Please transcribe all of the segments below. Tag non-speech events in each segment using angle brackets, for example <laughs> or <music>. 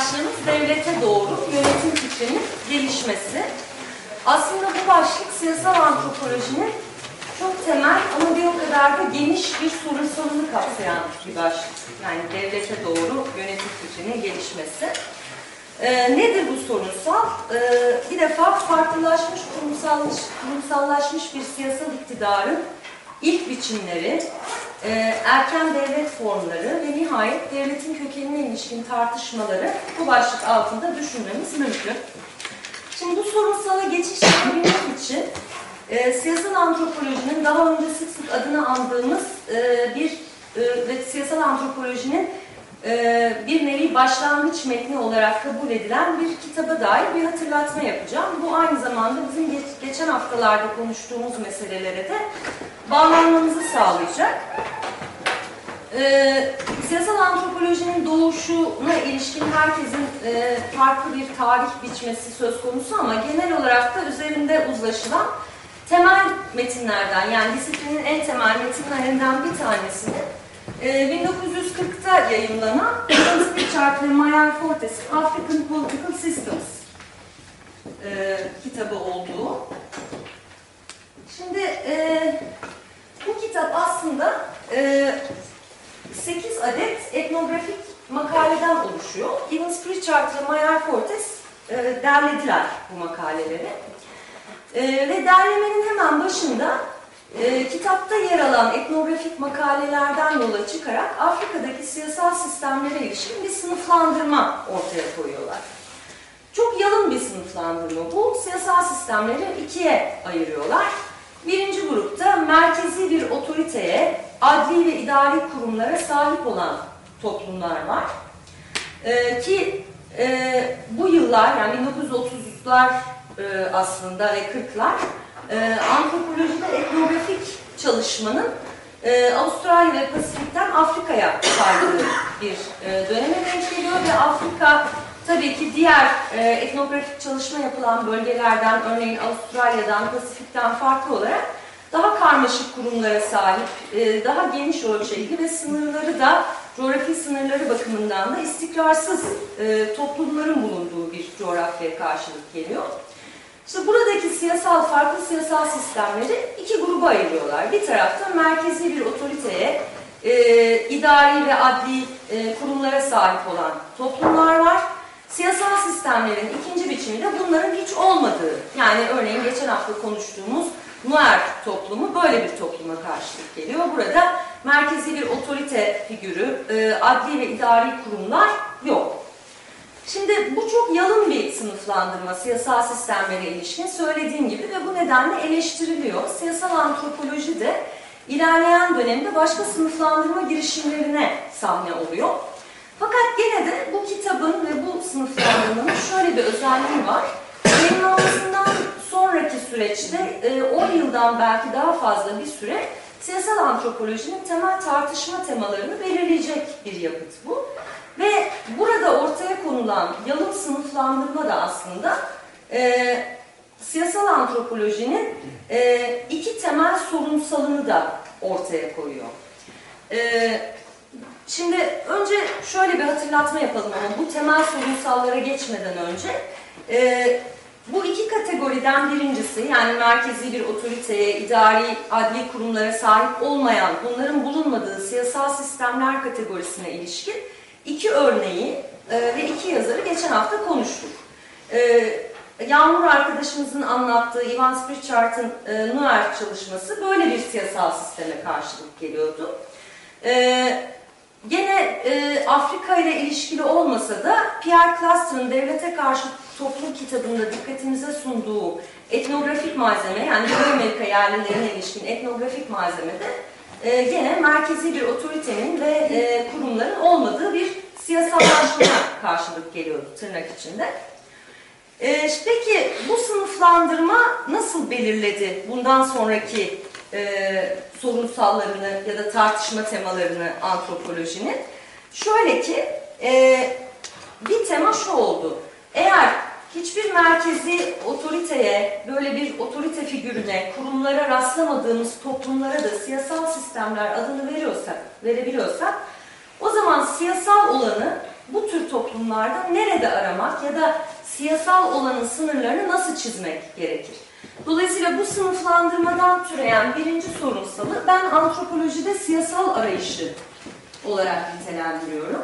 başlığımız devlete doğru yönetim fikrinin gelişmesi. Aslında bu başlık siyasal antropolojinin çok temel ama bir o kadar da geniş bir sorunsalını kapsayan bir başlık. Yani devlete doğru yönetim fikrinin gelişmesi. Ee, nedir bu sorunsal? Ee, bir defa farklılaşmış, kurumsalmış, kurumsallaşmış bir siyasal iktidarın ilk biçimleri, e, erken devlet formları ve nihayet devletin kökenine ilişkin tartışmaları bu başlık altında düşünmemiz mümkün. Şimdi bu sorunsala geçiş yapabilmek için e, siyasal antropolojinin daha önce sık sık adını andığımız e, bir e, ve siyasal antropolojinin bir nevi başlangıç metni olarak kabul edilen bir kitaba dair bir hatırlatma yapacağım. Bu aynı zamanda bizim geç, geçen haftalarda konuştuğumuz meselelere de bağlanmamızı sağlayacak. E, siyasal antropolojinin doğuşuna ilişkin herkesin e, farklı bir tarih biçmesi söz konusu ama genel olarak da üzerinde uzlaşılan temel metinlerden yani disiplinin en temel metinlerinden bir tanesini 1940'ta yayınlanan James Pritchard ve Mayer Fortes'in African Political Systems e, kitabı olduğu. Şimdi e, bu kitap aslında e, 8 adet etnografik makaleden oluşuyor. Evans Pritchard ve Mayer Fortes e, derlediler bu makaleleri. E, ve derlemenin hemen başında e, kitapta yer alan etnografik makalelerden yola çıkarak Afrika'daki siyasal sistemlere ilişkin bir sınıflandırma ortaya koyuyorlar. Çok yalın bir sınıflandırma bu. Siyasal sistemleri ikiye ayırıyorlar. Birinci grupta merkezi bir otoriteye, adli ve idari kurumlara sahip olan toplumlar var. Ee, ki e, bu yıllar yani 1930'lar e, aslında ve 40'lar e, antropolojide etnografik çalışmanın e, Avustralya ve Pasifik'ten Afrika'ya kaydığı bir e, döneme denk geliyor ve Afrika tabii ki diğer e, etnografik çalışma yapılan bölgelerden örneğin Avustralya'dan, Pasifik'ten farklı olarak daha karmaşık kurumlara sahip, e, daha geniş ölçekli ve sınırları da coğrafi sınırları bakımından da istikrarsız e, toplumların bulunduğu bir coğrafyaya karşılık geliyor. İşte buradaki siyasal, farklı siyasal sistemleri iki gruba ayırıyorlar. Bir tarafta merkezi bir otoriteye, e, idari ve adli e, kurumlara sahip olan toplumlar var. Siyasal sistemlerin ikinci biçimi de bunların hiç olmadığı, yani örneğin geçen hafta konuştuğumuz Nuer toplumu böyle bir topluma karşılık geliyor. Burada merkezi bir otorite figürü, e, adli ve idari kurumlar yok. Şimdi bu çok yalın bir sınıflandırma siyasal sistemlere ilişkin söylediğim gibi ve bu nedenle eleştiriliyor. Siyasal antropoloji de ilerleyen dönemde başka sınıflandırma girişimlerine sahne oluyor. Fakat gene de bu kitabın ve bu sınıflandırmanın şöyle bir özelliği var. Yayınlanmasından sonraki süreçte 10 e, yıldan belki daha fazla bir süre siyasal antropolojinin temel tartışma temalarını belirleyecek bir yapıt bu. Ve burada ortaya konulan yalın sınıflandırma da aslında e, siyasal antropolojinin e, iki temel sorunsalını da ortaya koyuyor. E, şimdi önce şöyle bir hatırlatma yapalım ama bu temel sorunsallara geçmeden önce e, bu iki kategoriden birincisi yani merkezi bir otoriteye, idari, adli kurumlara sahip olmayan, bunların bulunmadığı siyasal sistemler kategorisine ilişkin iki örneği e, ve iki yazarı geçen hafta konuştuk. E, Yağmur arkadaşımızın anlattığı Ivan Pritchard'ın e, Nuer çalışması böyle bir siyasal sisteme karşılık geliyordu. Gene e, Afrika ile ilişkili olmasa da Pierre Cluster'ın Devlete Karşı Toplum kitabında dikkatimize sunduğu etnografik malzeme yani Doğu Amerika yerlilerine ilişkin etnografik malzemede e, gene merkezi bir otoritenin ve e, kurumların olmadığı bir siyasallaşmaya <coughs> karşılık geliyordu tırnak içinde. E, peki bu sınıflandırma nasıl belirledi bundan sonraki e, sorunsallarını ya da tartışma temalarını antropolojinin? Şöyle ki e, bir tema şu oldu. Eğer hiçbir merkezi otoriteye, böyle bir otorite figürüne, kurumlara rastlamadığımız toplumlara da siyasal sistemler adını veriyorsak, verebiliyorsak, o zaman siyasal olanı bu tür toplumlarda nerede aramak ya da siyasal olanın sınırlarını nasıl çizmek gerekir? Dolayısıyla bu sınıflandırmadan türeyen birinci sorunsalı ben antropolojide siyasal arayışı olarak nitelendiriyorum.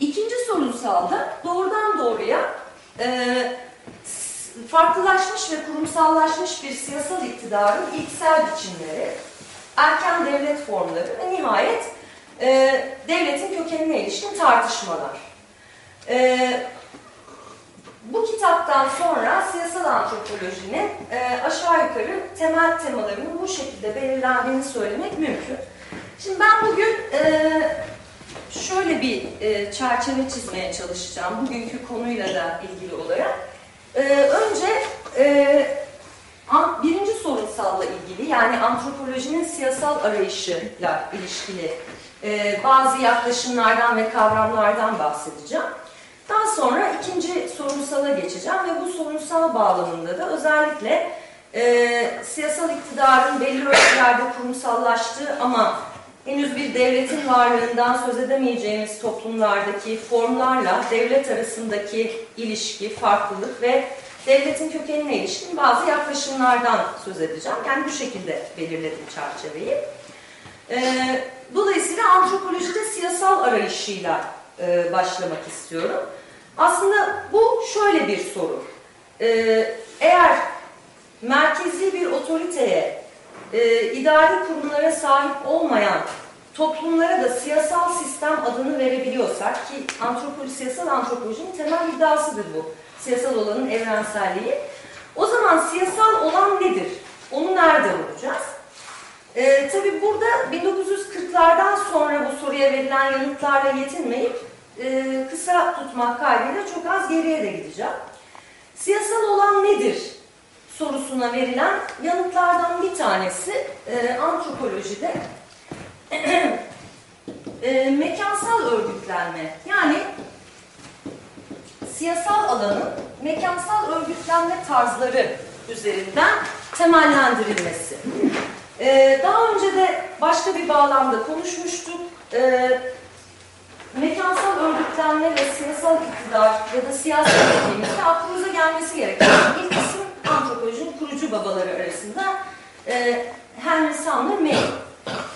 İkinci sorunsalda doğrudan doğruya e, farklılaşmış ve kurumsallaşmış bir siyasal iktidarın ilksel biçimleri, erken devlet formları ve nihayet e, devletin kökenine ilişkin tartışmalar. E, bu kitaptan sonra siyasal antropolojinin e, aşağı yukarı temel temalarının bu şekilde belirlendiğini söylemek mümkün. Şimdi ben bugün e, şöyle bir e, çerçeve çizmeye çalışacağım bugünkü konuyla da ilgili olarak. E, önce e, birinci sorunsalla ilgili yani antropolojinin siyasal arayışıyla ilişkili e, bazı yaklaşımlardan ve kavramlardan bahsedeceğim. Daha sonra ikinci sorunsala geçeceğim ve bu sorunsal bağlamında da özellikle e, siyasal iktidarın belli ölçülerde kurumsallaştığı ama henüz bir devletin varlığından söz edemeyeceğimiz toplumlardaki formlarla devlet arasındaki ilişki, farklılık ve devletin kökenine ilişkin bazı yaklaşımlardan söz edeceğim. Yani bu şekilde belirledim çerçeveyi. E, dolayısıyla antropolojide siyasal arayışıyla e, başlamak istiyorum. Aslında bu şöyle bir soru. Ee, eğer merkezi bir otoriteye, e, idari kurumlara sahip olmayan toplumlara da siyasal sistem adını verebiliyorsak ki antropoloji, siyasal antropolojinin temel iddiasıdır bu. Siyasal olanın evrenselliği. O zaman siyasal olan nedir? Onu nerede bulacağız? Ee, tabii burada 1940'lardan sonra bu soruya verilen yanıtlarla yetinmeyip e, kısa tutmak kaydıyla çok az geriye de gideceğim. Siyasal olan nedir sorusuna verilen yanıtlardan bir tanesi e, antropolojide <clears throat> e, mekansal örgütlenme. Yani siyasal alanın mekansal örgütlenme tarzları üzerinden temellendirilmesi. Ee, daha önce de başka bir bağlamda konuşmuştuk. Ee, mekansal örgütlenme ve siyasal iktidar ya da siyaset <clears throat> dediğimizde aklımıza gelmesi gereken ilk isim antropolojinin kurucu babaları arasında e, Henry Sumner May.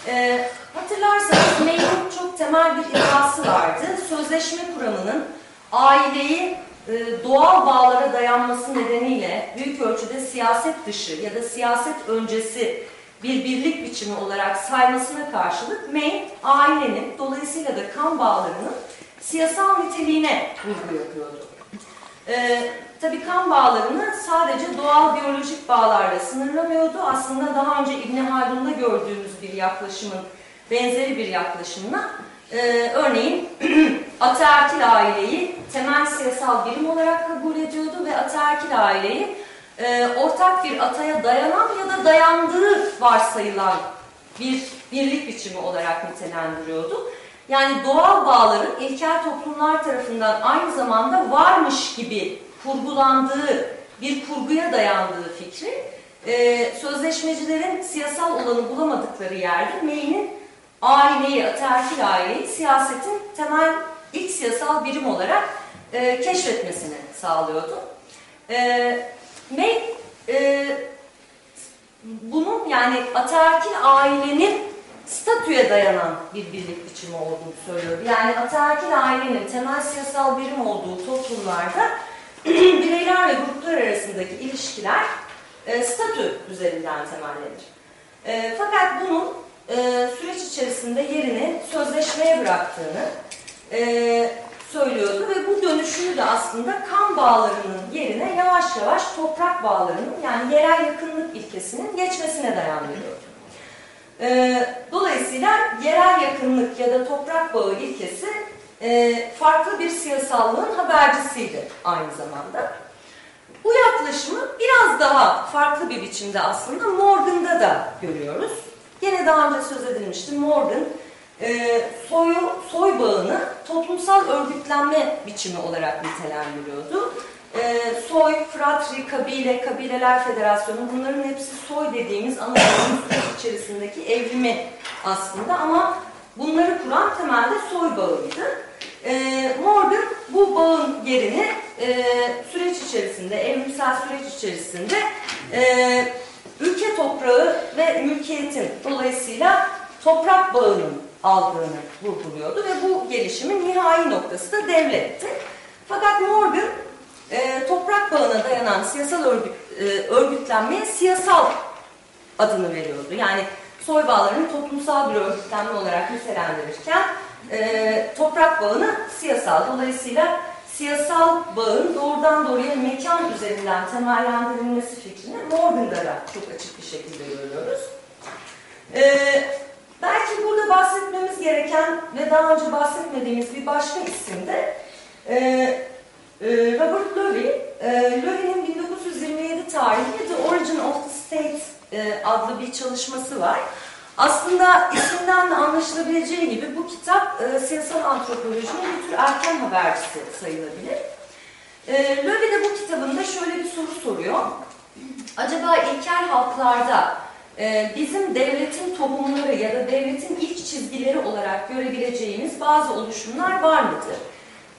E, hatırlarsanız May'in çok temel bir iddiası vardı. Sözleşme kuramının aileyi e, doğal bağlara dayanması nedeniyle büyük ölçüde siyaset dışı ya da siyaset öncesi bir birlik biçimi olarak saymasına karşılık May, ailenin dolayısıyla da kan bağlarının siyasal niteliğine vurgu yapıyordu. Ee, tabii kan bağlarını sadece doğal biyolojik bağlarla sınırlamıyordu. Aslında daha önce İbn Haldun'da gördüğümüz bir yaklaşımın benzeri bir yaklaşımla e, örneğin <clears throat> ataerkil aileyi temel siyasal birim olarak kabul ediyordu ve ataerkil aileyi e, ortak bir ataya dayanan ya da dayandığı varsayılan bir birlik biçimi olarak nitelendiriyordu. Yani doğal bağların ilkel toplumlar tarafından aynı zamanda varmış gibi kurgulandığı bir kurguya dayandığı fikri e, sözleşmecilerin siyasal olanı bulamadıkları yerde May'nin aileyi, ataerkil aileyi siyasetin temel ilk siyasal birim olarak e, keşfetmesini sağlıyordu. E, May e, bunun yani ataerkil ailenin statüye dayanan bir birlik biçimi olduğunu söylüyor. Yani ataerkil ailenin temel siyasal birim olduğu toplumlarda bireyler ve gruplar arasındaki ilişkiler e, statü üzerinden temellenir. E, fakat bunun e, süreç içerisinde yerini sözleşmeye bıraktığını, e, söylüyordu ve bu dönüşümü de aslında kan bağlarının yerine yavaş yavaş toprak bağlarının yani yerel yakınlık ilkesinin geçmesine dayandırıyordu. Ee, dolayısıyla yerel yakınlık ya da toprak bağı ilkesi e, farklı bir siyasallığın habercisiydi aynı zamanda. Bu yaklaşımı biraz daha farklı bir biçimde aslında Morgan'da da görüyoruz. Yine daha önce söz edilmişti. Morgan e, soyu, soy bağını toplumsal örgütlenme biçimi olarak nitelendiriyordu. E, soy, fratri, kabile, kabileler federasyonu bunların hepsi soy dediğimiz Anadolu'nun içerisindeki evrimi aslında ama bunları kuran temelde soy bağıydı. E, Morgan bu bağın yerini e, süreç içerisinde, evrimsel süreç içerisinde e, ülke toprağı ve mülkiyetin dolayısıyla toprak bağının aldığını vurguluyordu ve bu gelişimin nihai noktası da devletti. Fakat Morgan e, toprak bağına dayanan siyasal örgüt, e, örgütlenmeye siyasal adını veriyordu. Yani soy bağlarını toplumsal bir örgütlenme olarak nitelendirirken e, toprak bağını siyasal. Dolayısıyla siyasal bağın doğrudan doğruya mekan üzerinden temellendirilmesi fikrini Morgan'da çok açık bir şekilde görüyoruz. E, belki burada bahsetmemiz gereken ve daha önce bahsetmediğimiz bir başka isim de e, e, Robert Lowy. E, Lowy'nin 1927 tarihli The Origin of the State e, adlı bir çalışması var. Aslında isimden de anlaşılabileceği gibi bu kitap e, siyasal antropolojinin bir tür erken habercisi sayılabilir. E, Löwy de bu kitabında şöyle bir soru soruyor. Acaba ilkel halklarda e, bizim devletin tohumları ya da devletin ilk çizgileri olarak görebileceğimiz bazı oluşumlar var mıdır?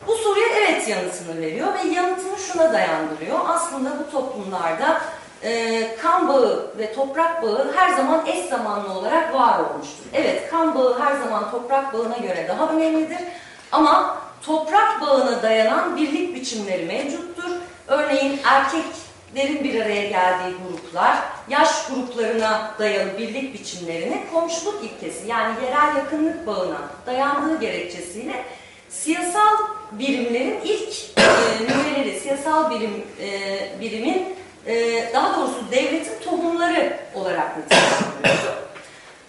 Bu soruya evet yanıtını veriyor ve yanıtını şuna dayandırıyor. Aslında bu toplumlarda e, kan bağı ve toprak bağı her zaman eş zamanlı olarak var olmuştur. Evet kan bağı her zaman toprak bağına göre daha önemlidir ama toprak bağına dayanan birlik biçimleri mevcuttur. Örneğin erkeklerin bir araya geldiği gruplar, yaş gruplarına dayalı birlik biçimlerini komşuluk ilkesi yani yerel yakınlık bağına dayandığı gerekçesiyle siyasal birimlerin ilk e, nüveleri, siyasal birim e, birimin e, daha doğrusu devletin tohumları olarak nitelendiriyor.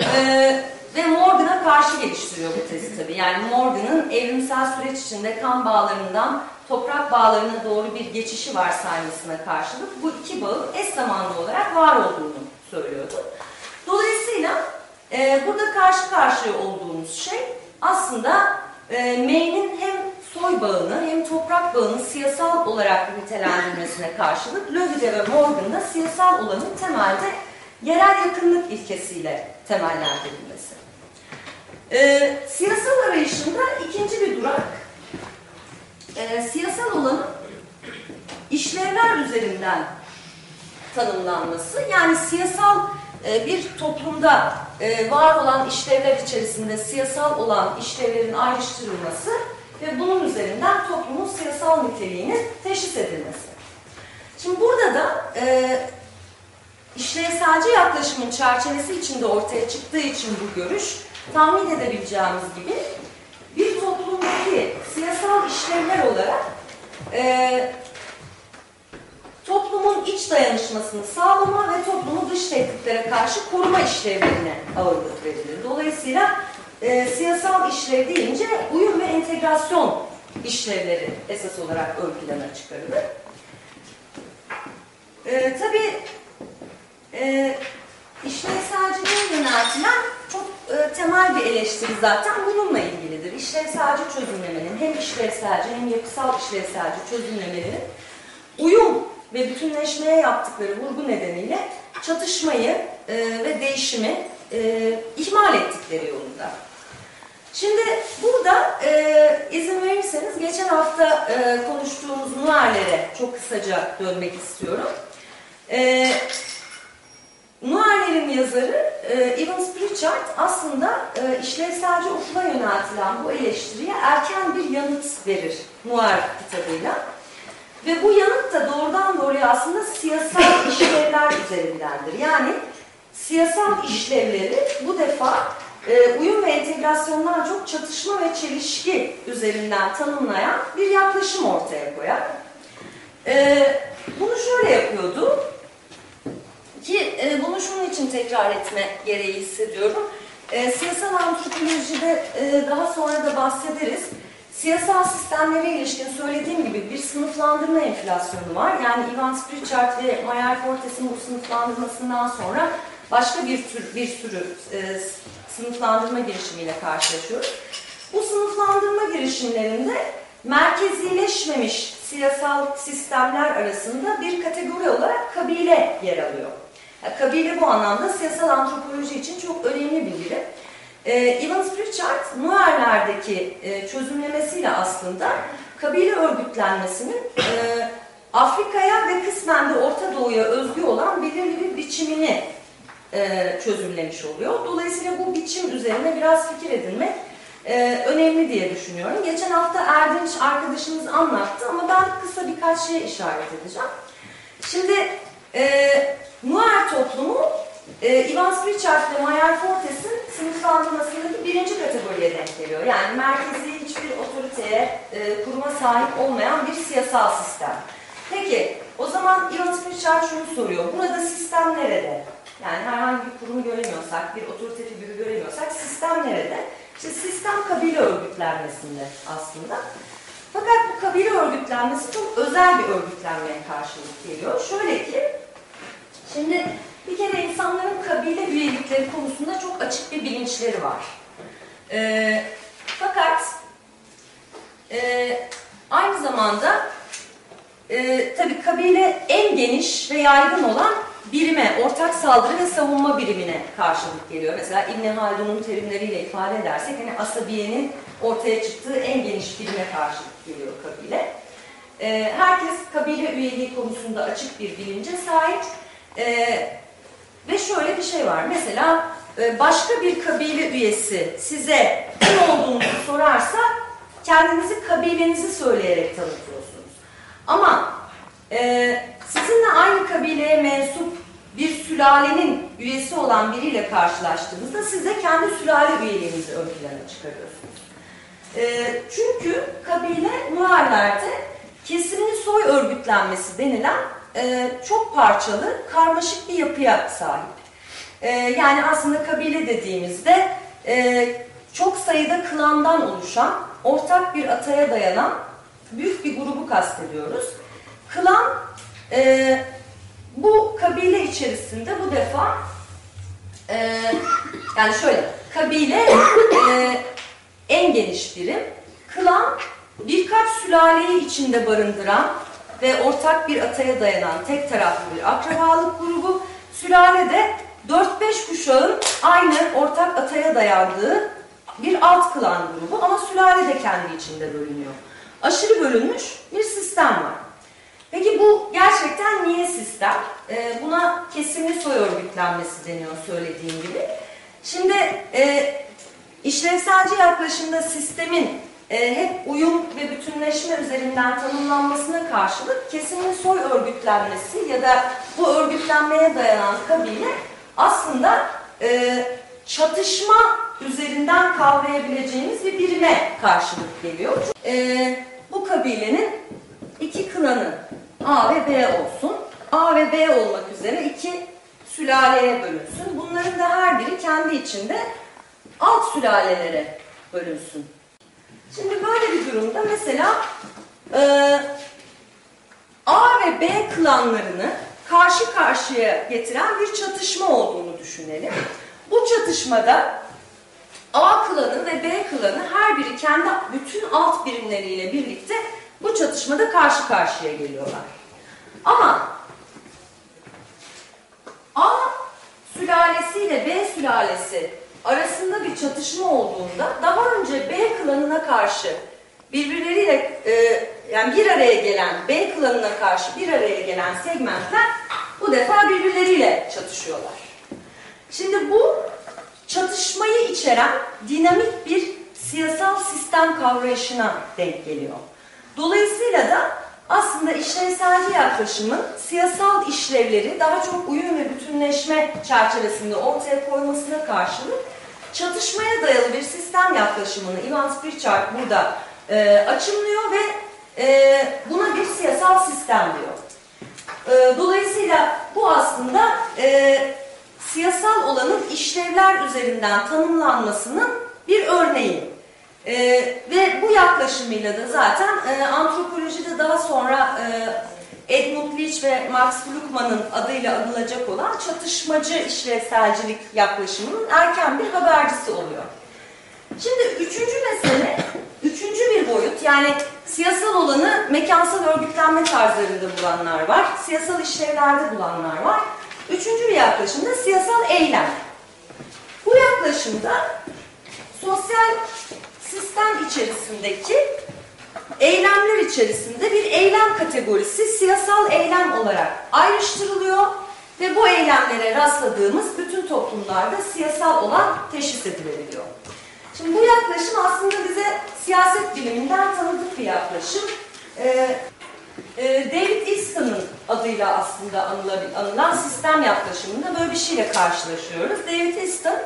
E, ve Morgan'a karşı geliştiriyor bu tezi tabii. Yani Morgan'ın evrimsel süreç içinde kan bağlarından toprak bağlarına doğru bir geçişi var saymasına karşılık bu iki bağın eş zamanlı olarak var olduğunu söylüyordu. Dolayısıyla e, burada karşı karşıya olduğumuz şey aslında e, May'nin hem soy bağını hem toprak bağını siyasal olarak nitelendirmesine karşılık Löwy'de ve Morgan'da siyasal olanın temelde yerel yakınlık ilkesiyle temellendirilmesi. Ee, siyasal arayışında ikinci bir durak, e, siyasal olanın işlevler üzerinden tanımlanması. Yani siyasal e, bir toplumda e, var olan işlevler içerisinde siyasal olan işlevlerin ayrıştırılması ve bunun üzerinden toplumun siyasal niteliğinin teşhis edilmesi. Şimdi burada da e, işlevselci yaklaşımın çerçevesi içinde ortaya çıktığı için bu görüş tahmin edebileceğimiz gibi bir toplumdaki siyasal işlevler olarak e, toplumun iç dayanışmasını sağlama ve toplumu dış tehditlere karşı koruma işlevlerine ağırlık verilir. Dolayısıyla e, siyasal işlev deyince uyum ve entegrasyon işlevleri esas olarak ön plana çıkarılır. E, tabii e, işlevselciliğe yöneltilen çok e, temel bir eleştiri zaten bununla ilgilidir. İşlevselci çözümlemenin hem işlevselci hem yapısal işlevselci çözümlemenin uyum ve bütünleşmeye yaptıkları vurgu nedeniyle çatışmayı e, ve değişimi e, ihmal ettikleri yolunda. Şimdi burada e, izin verirseniz geçen hafta e, konuştuğumuz Nuer'lere çok kısaca dönmek istiyorum. E, Nuer'lerin yazarı e, Evans Pritchard aslında e, işlevselci okula yöneltilen bu eleştiriye erken bir yanıt verir Nuer kitabıyla. Ve bu yanıt da doğrudan doğruya aslında siyasal işlevler üzerindendir. Yani siyasal işlevleri bu defa e, uyum ve entegrasyondan çok çatışma ve çelişki üzerinden tanımlayan bir yaklaşım ortaya koyar. E, bunu şöyle yapıyordu ki e, bunu şunun için tekrar etme gereği hissediyorum. E, siyasal antropolojide e, daha sonra da bahsederiz. Siyasal sistemlere ilişkin söylediğim gibi bir sınıflandırma enflasyonu var. Yani Ivan Pritchard ve Mayer Fortes'in bu sınıflandırmasından sonra başka bir tür bir sürü e, sınıflandırma girişimiyle karşılaşıyoruz. Bu sınıflandırma girişimlerinde merkezileşmemiş siyasal sistemler arasında bir kategori olarak kabile yer alıyor. Kabile bu anlamda siyasal antropoloji için çok önemli bir birim. E, Evans Pritchard, Muerler'deki e, çözümlemesiyle aslında kabile örgütlenmesinin e, Afrika'ya ve kısmen de Orta Doğu'ya özgü olan belirli bir biçimini e, çözümlemiş oluyor. Dolayısıyla bu biçim üzerine biraz fikir edinmek e, önemli diye düşünüyorum. Geçen hafta Erdinç arkadaşımız anlattı ama ben kısa birkaç şeye işaret edeceğim. Şimdi e, Muer toplumu e, Evans Pritchard ve Mayer Fortes'in sınıflandırmasındaki birinci kategoriye denk geliyor. Yani merkezi hiçbir otoriteye, e, kuruma sahip olmayan bir siyasal sistem. Peki, o zaman Evans Pritchard şunu soruyor. Burada sistem nerede? Yani herhangi bir kurumu göremiyorsak, bir otorite figürü göremiyorsak sistem nerede? İşte sistem kabile örgütlenmesinde aslında. Fakat bu kabile örgütlenmesi çok özel bir örgütlenmeye karşılık geliyor. Şöyle ki, şimdi bir kere insanların kabile üyelikleri konusunda çok açık bir bilinçleri var. Ee, fakat e, aynı zamanda e, tabii kabile en geniş ve yaygın olan birime, ortak saldırı ve savunma birimine karşılık geliyor. Mesela İbn Haldun'un terimleriyle ifade edersek hani asabiyenin ortaya çıktığı en geniş birime karşılık geliyor kabile. E, herkes kabile üyeliği konusunda açık bir bilince sahip. E, ve şöyle bir şey var. Mesela e, başka bir kabile üyesi size kim olduğunuzu sorarsa kendinizi kabilenizi söyleyerek tanıtıyorsunuz. Ama e, sizinle aynı kabileye mensup bir sülalenin üyesi olan biriyle karşılaştığınızda size kendi sülale üyeliğinizi ön plana çıkarıyorsunuz. E, çünkü kabile Muarler'de kesimli soy örgütlenmesi denilen e, çok parçalı, karmaşık bir yapıya sahip. E, yani aslında kabile dediğimizde e, çok sayıda klandan oluşan, ortak bir ataya dayanan büyük bir grubu kastediyoruz. Klan e, bu kabile içerisinde bu defa e, yani şöyle kabile e, en geniş birim. Klan birkaç sülaleyi içinde barındıran ve ortak bir ataya dayanan tek taraflı bir akrabalık grubu. Sülale de 4-5 kuşağın aynı ortak ataya dayandığı bir alt klan grubu ama sülale de kendi içinde bölünüyor. Aşırı bölünmüş bir sistem var. Peki bu gerçekten niye sistem? Ee, buna kesimli soy örgütlenmesi deniyor söylediğim gibi. Şimdi e, işlevselci yaklaşımda sistemin e, hep uyum ve bütünleşme üzerinden tanımlanmasına karşılık kesimli soy örgütlenmesi ya da bu örgütlenmeye dayanan kabile aslında e, çatışma üzerinden kavrayabileceğimiz bir birime karşılık geliyor. E, bu kabilenin iki klanı A ve B olsun. A ve B olmak üzere iki sülaleye bölünsün. Bunların da her biri kendi içinde alt sülalelere bölünsün. Şimdi böyle bir durumda mesela e, A ve B klanlarını karşı karşıya getiren bir çatışma olduğunu düşünelim. Bu çatışmada A klanı ve B klanı her biri kendi bütün alt birimleriyle birlikte bu çatışmada karşı karşıya geliyorlar. Ama A sülalesiyle B sülalesi arasında bir çatışma olduğunda daha önce B klanına karşı birbirleriyle e, yani bir araya gelen B klanına karşı bir araya gelen segmentler bu defa birbirleriyle çatışıyorlar. Şimdi bu çatışmayı içeren dinamik bir siyasal sistem kavrayışına denk geliyor. Dolayısıyla da aslında işlevselci yaklaşımın siyasal işlevleri daha çok uyum ve bütünleşme çerçevesinde ortaya koymasına karşılık çatışmaya dayalı bir sistem yaklaşımını Ivan Pritchard burada e, açımlıyor ve e, buna bir siyasal sistem diyor. E, dolayısıyla bu aslında e, siyasal olanın işlevler üzerinden tanımlanmasının bir örneği. E, ve bu yaklaşımıyla da zaten e, antropolojide daha sonra e, Edmund Leach ve Max Gluckman'ın adıyla anılacak olan çatışmacı işlevselcilik yaklaşımının erken bir habercisi oluyor. Şimdi üçüncü mesele, üçüncü bir boyut yani siyasal olanı mekansal örgütlenme tarzlarında bulanlar var, siyasal işlevlerde bulanlar var. Üçüncü bir yaklaşım da siyasal eylem. Bu yaklaşımda sosyal sistem içerisindeki eylemler içerisinde bir eylem kategorisi siyasal eylem olarak ayrıştırılıyor ve bu eylemlere rastladığımız bütün toplumlarda siyasal olan teşhis edilebiliyor. Şimdi bu yaklaşım aslında bize siyaset biliminden tanıdık bir yaklaşım. Ee, e, David Easton'ın adıyla aslında anılan, sistem yaklaşımında böyle bir şeyle karşılaşıyoruz. David Easton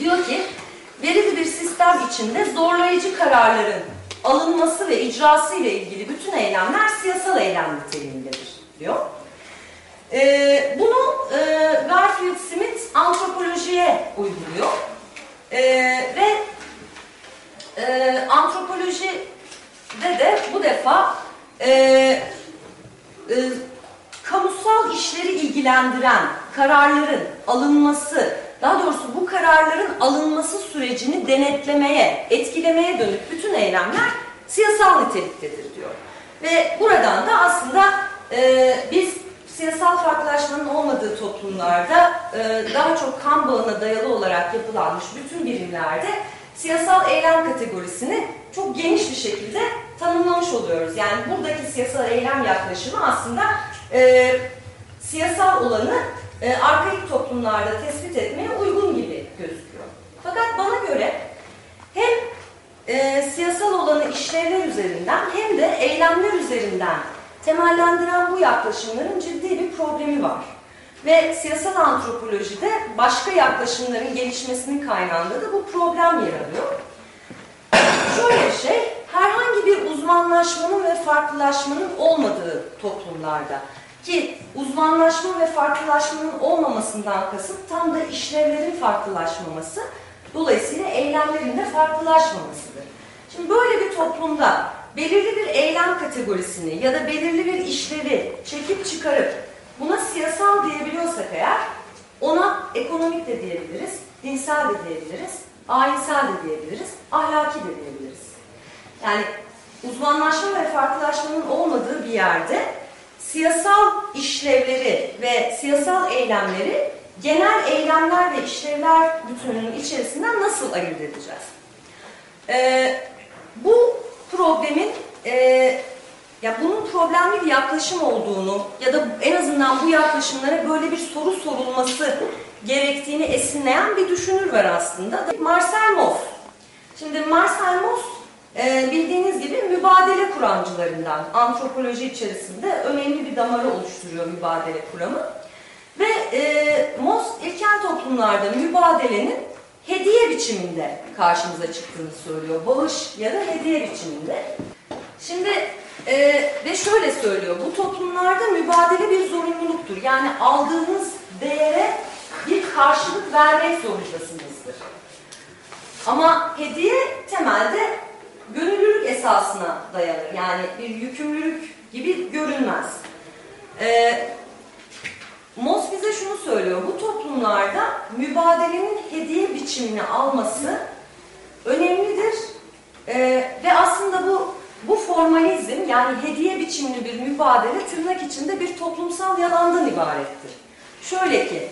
diyor ki, verili bir sistem içinde zorlayıcı kararların alınması ve icrası ile ilgili bütün eylemler siyasal eylem niteliğindedir diyor. Ee, bunu e, Garfield Smith antropolojiye uyguluyor. Ee, ve e, antropolojide de bu defa e, e, kamusal işleri ilgilendiren kararların alınması, daha doğrusu bu kararların alınması sürecini denetlemeye, etkilemeye dönük bütün eylemler siyasal niteliktedir diyor. Ve buradan da aslında e, biz siyasal farklılaşmanın olmadığı toplumlarda e, daha çok kan bağına dayalı olarak yapılanmış bütün birimlerde siyasal eylem kategorisini çok geniş bir şekilde tanımlamış oluyoruz. Yani buradaki siyasal eylem yaklaşımı aslında e, siyasal olanı e, arkaik toplumlarda tespit etmeye uygun gibi gözüküyor. Fakat bana göre hem e, siyasal olanı işlevler üzerinden hem de eylemler üzerinden temellendiren bu yaklaşımların ciddi bir problemi var. Ve siyasal antropolojide başka yaklaşımların gelişmesinin kaynağında da bu problem yer alıyor. Şöyle şey, herhangi bir uzmanlaşmanın ve farklılaşmanın olmadığı toplumlarda ki uzmanlaşma ve farklılaşmanın olmamasından kasıt tam da işlevlerin farklılaşmaması, dolayısıyla eylemlerin de farklılaşmamasıdır. Şimdi böyle bir toplumda belirli bir eylem kategorisini ya da belirli bir işlevi çekip çıkarıp buna siyasal diyebiliyorsak eğer ona ekonomik de diyebiliriz, dinsel de diyebiliriz, ayinsel de diyebiliriz, ahlaki de diyebiliriz. Yani uzmanlaşma ve farklılaşmanın olmadığı bir yerde siyasal işlevleri ve siyasal eylemleri genel eylemler ve işlevler bütününün içerisinden nasıl ayırt edeceğiz? Ee, bu problemin e, ya bunun problemli bir yaklaşım olduğunu ya da en azından bu yaklaşımlara böyle bir soru sorulması gerektiğini esinleyen bir düşünür var aslında. Marcel Mauss. Şimdi Marcel Mauss e, bildiğiniz gibi mübadele kuramcılarından antropoloji içerisinde önemli bir damarı oluşturuyor mübadele kuramı. Ve e, Mauss ilkel toplumlarda mübadelenin hediye biçiminde karşımıza çıktığını söylüyor. Bağış ya da hediye biçiminde. Şimdi e, ve şöyle söylüyor, bu toplumlarda mübadele bir zorunluluktur. Yani aldığınız değere bir karşılık vermek zorundasınızdır. Ama hediye temelde gönüllülük esasına dayanır. Yani bir yükümlülük gibi görünmez. Ee, Moss bize şunu söylüyor, bu toplumlarda mübadelenin hediye biçimini alması önemlidir ee, ve aslında bu bu formalizm yani hediye biçimli bir mübadele tırnak içinde bir toplumsal yalandan ibarettir. Şöyle ki,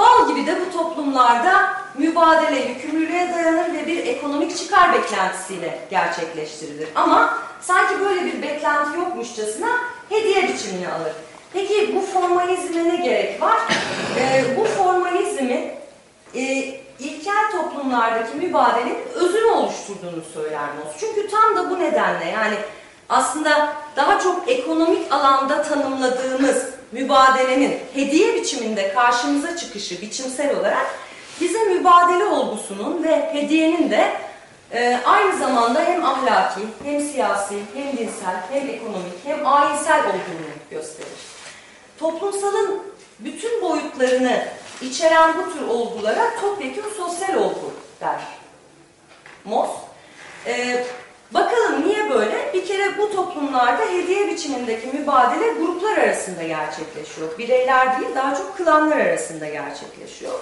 bal gibi de bu toplumlarda mübadele yükümlülüğe dayanır ve bir ekonomik çıkar beklentisiyle gerçekleştirilir. Ama sanki böyle bir beklenti yokmuşçasına hediye biçimini alır. Peki bu formalizme ne gerek var? <laughs> Ee, bu formalizmi e, ilkel toplumlardaki mübadelenin özünü oluşturduğunu söyler Moss. Çünkü tam da bu nedenle yani aslında daha çok ekonomik alanda tanımladığımız mübadelenin hediye biçiminde karşımıza çıkışı biçimsel olarak bize mübadele olgusunun ve hediyenin de e, aynı zamanda hem ahlaki, hem siyasi, hem dinsel, hem ekonomik, hem ayinsel olduğunu gösterir toplumsalın bütün boyutlarını içeren bu tür olgulara topyekun sosyal olgu der Moss. Ee, bakalım niye böyle? Bir kere bu toplumlarda hediye biçimindeki mübadele gruplar arasında gerçekleşiyor. Bireyler değil, daha çok klanlar arasında gerçekleşiyor.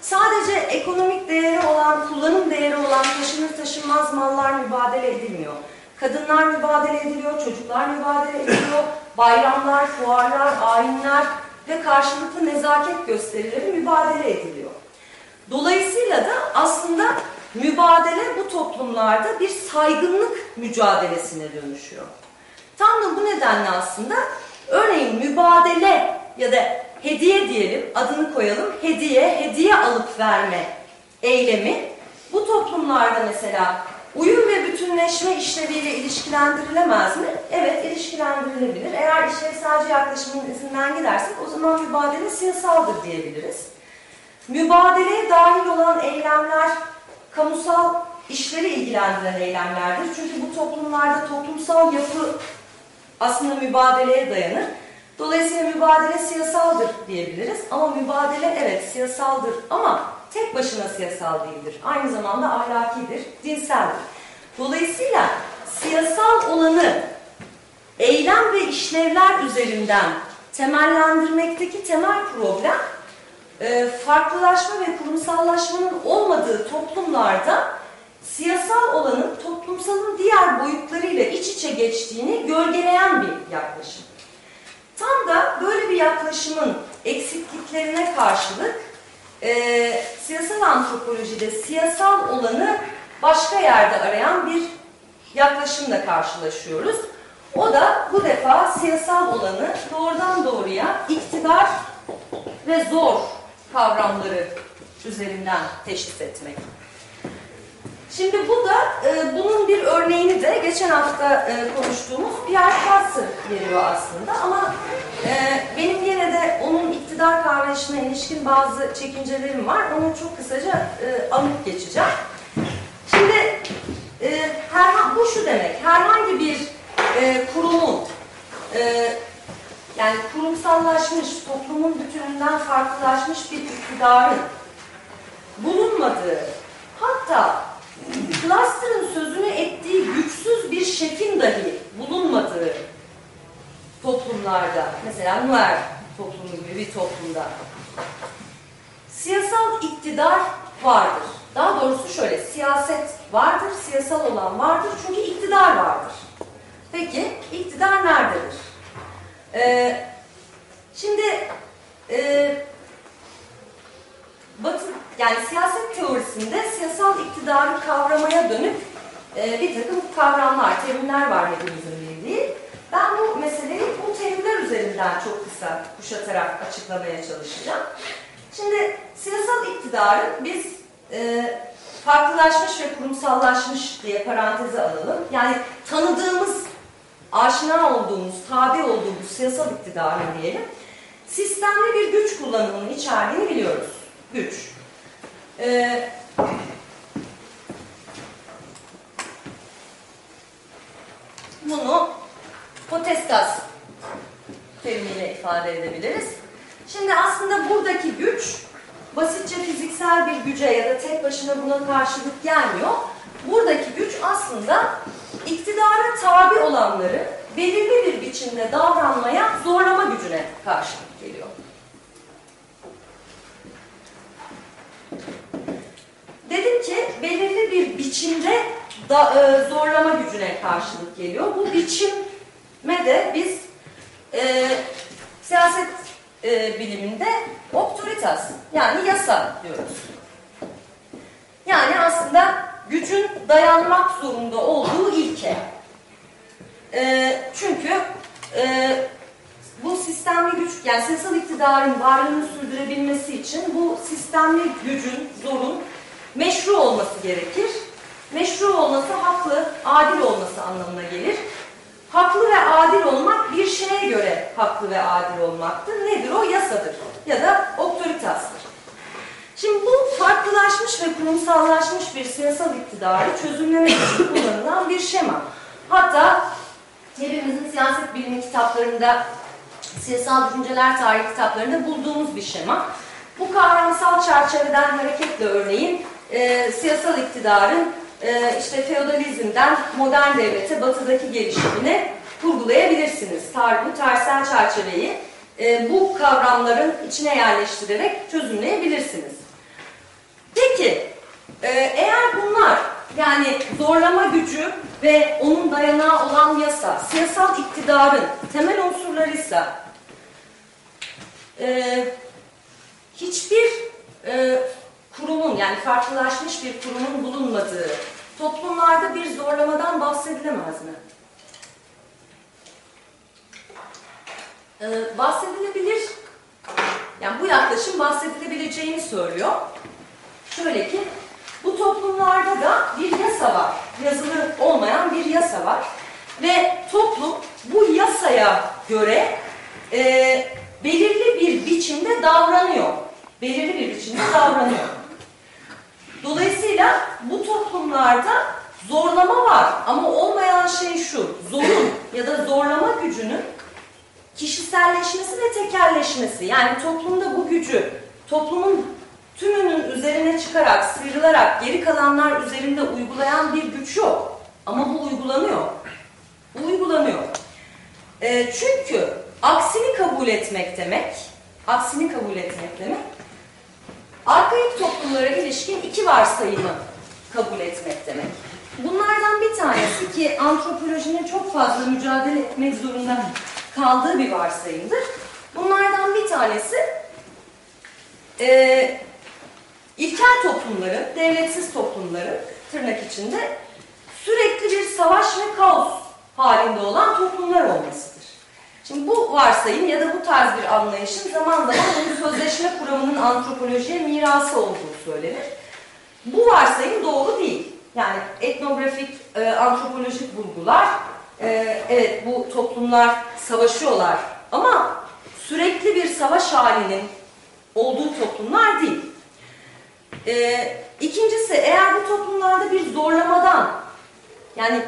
Sadece ekonomik değeri olan, kullanım değeri olan taşınır taşınmaz mallar mübadele edilmiyor. Kadınlar mübadele ediliyor, çocuklar mübadele ediliyor, bayramlar, fuarlar, ayinler ve karşılıklı nezaket gösterileri mübadele ediliyor. Dolayısıyla da aslında mübadele bu toplumlarda bir saygınlık mücadelesine dönüşüyor. Tam da bu nedenle aslında örneğin mübadele ya da hediye diyelim, adını koyalım, hediye, hediye alıp verme eylemi bu toplumlarda mesela uyum ve bütünleşme işleviyle ilişkilendirilemez mi? Evet, ilişkilendirilebilir. Eğer işlevselci yaklaşımın izinden gidersek o zaman mübadele siyasaldır diyebiliriz. Mübadeleye dahil olan eylemler kamusal işleri ilgilendiren eylemlerdir. Çünkü bu toplumlarda toplumsal yapı aslında mübadeleye dayanır. Dolayısıyla mübadele siyasaldır diyebiliriz. Ama mübadele evet siyasaldır ama tek başına siyasal değildir. Aynı zamanda ahlakidir, dinseldir. Dolayısıyla siyasal olanı eylem ve işlevler üzerinden temellendirmekteki temel problem e, farklılaşma ve kurumsallaşmanın olmadığı toplumlarda siyasal olanın toplumsalın diğer boyutlarıyla iç içe geçtiğini gölgeleyen bir yaklaşım. Tam da böyle bir yaklaşımın eksikliklerine karşılık e, siyasal antropolojide siyasal olanı başka yerde arayan bir yaklaşımla karşılaşıyoruz. O da bu defa siyasal olanı doğrudan doğruya iktidar ve zor kavramları üzerinden teşhis etmek. Şimdi bu da e, bunun bir örneğini de geçen hafta e, konuştuğumuz Pierre Kasser veriyor aslında ama e, benim yine de onun iktidar kavrayışına ilişkin bazı çekincelerim var. Onu çok kısaca e, anıp geçeceğim. Şimdi e, herhangi, bu şu demek, herhangi bir e, kurumun e, yani kurumsallaşmış, toplumun bütününden farklılaşmış bir iktidarın bulunmadığı, hatta Cluster'ın sözünü ettiği güçsüz bir şefin dahi bulunmadığı toplumlarda, mesela Nuer toplumu gibi bir toplumda siyasal iktidar vardır. Daha doğrusu şöyle, siyaset vardır, siyasal olan vardır çünkü iktidar vardır. Peki, iktidar nerededir? Ee, şimdi e, Batı, yani siyaset teorisinde siyasal iktidarı kavramaya dönük e, bir takım kavramlar, terimler var hepimizin bildiği. Ben bu meseleyi bu terimler üzerinden çok kısa kuşatarak açıklamaya çalışacağım. Şimdi siyasal iktidarı biz e, farklılaşmış ve kurumsallaşmış diye paranteze alalım. Yani tanıdığımız, aşina olduğumuz, tabi olduğumuz siyasal iktidarı diyelim. Sistemli bir güç kullanımının içerdiğini biliyoruz. Güç. Ee, bunu potestas terimiyle ifade edebiliriz. Şimdi aslında buradaki güç basitçe fiziksel bir güce ya da tek başına buna karşılık gelmiyor. Buradaki güç aslında iktidara tabi olanları belirli bir biçimde davranmaya zorlama gücüne karşılık geliyor. Dedim ki belirli bir biçimde da, e, zorlama gücüne karşılık geliyor. Bu biçime de biz e, siyaset e, biliminde otoritas yani yasa diyoruz. Yani aslında gücün dayanmak zorunda olduğu ilke. E, çünkü e, bu sistemli güç, yani siyasal iktidarın varlığını sürdürebilmesi için bu sistemli gücün, zorun meşru olması gerekir. Meşru olması haklı, adil olması anlamına gelir. Haklı ve adil olmak bir şeye göre haklı ve adil olmaktır. Nedir o? Yasadır ya da otoritastır. Şimdi bu farklılaşmış ve kurumsallaşmış bir siyasal iktidarı çözümlemek için kullanılan bir şema. Hatta hepimizin siyaset bilimi kitaplarında, siyasal düşünceler tarihi kitaplarında bulduğumuz bir şema. Bu kavramsal çerçeveden hareketle örneğin e, siyasal iktidarın e, işte feodalizmden modern devlete batıdaki gelişimini kurgulayabilirsiniz. Tar bu tarihsel çerçeveyi e, bu kavramların içine yerleştirerek çözümleyebilirsiniz. Peki, e, eğer bunlar yani zorlama gücü ve onun dayanağı olan yasa, siyasal iktidarın temel unsurlarıysa e, hiçbir e, kurumun yani farklılaşmış bir kurumun bulunmadığı toplumlarda bir zorlamadan bahsedilemez mi? Ee, bahsedilebilir, yani bu yaklaşım bahsedilebileceğini söylüyor. Şöyle ki, bu toplumlarda da bir yasa var, yazılı olmayan bir yasa var ve toplum bu yasaya göre e, belirli bir biçimde davranıyor. Belirli bir biçimde davranıyor. Dolayısıyla bu toplumlarda zorlama var ama olmayan şey şu, zorun ya da zorlama gücünün kişiselleşmesi ve tekelleşmesi. Yani toplumda bu gücü toplumun tümünün üzerine çıkarak, sıyrılarak geri kalanlar üzerinde uygulayan bir güç yok. Ama bu uygulanıyor. Bu uygulanıyor. E, çünkü aksini kabul etmek demek, aksini kabul etmek demek, arkaik toplumlara ilişkin iki varsayımı kabul etmek demek. Bunlardan bir tanesi ki antropolojinin çok fazla mücadele etmek zorunda kaldığı bir varsayımdır. Bunlardan bir tanesi e, ilkel toplumların, devletsiz toplumların tırnak içinde sürekli bir savaş ve kaos halinde olan toplumlar olmasıdır. Şimdi bu varsayım ya da bu tarz bir anlayışın zaman zaman bu sözleşme kuramının antropolojiye mirası olduğu söylenir. Bu varsayım doğru değil. Yani etnografik, e, antropolojik bulgular, e, evet bu toplumlar savaşıyorlar ama sürekli bir savaş halinin olduğu toplumlar değil. E, ikincisi eğer bu toplumlarda bir zorlamadan yani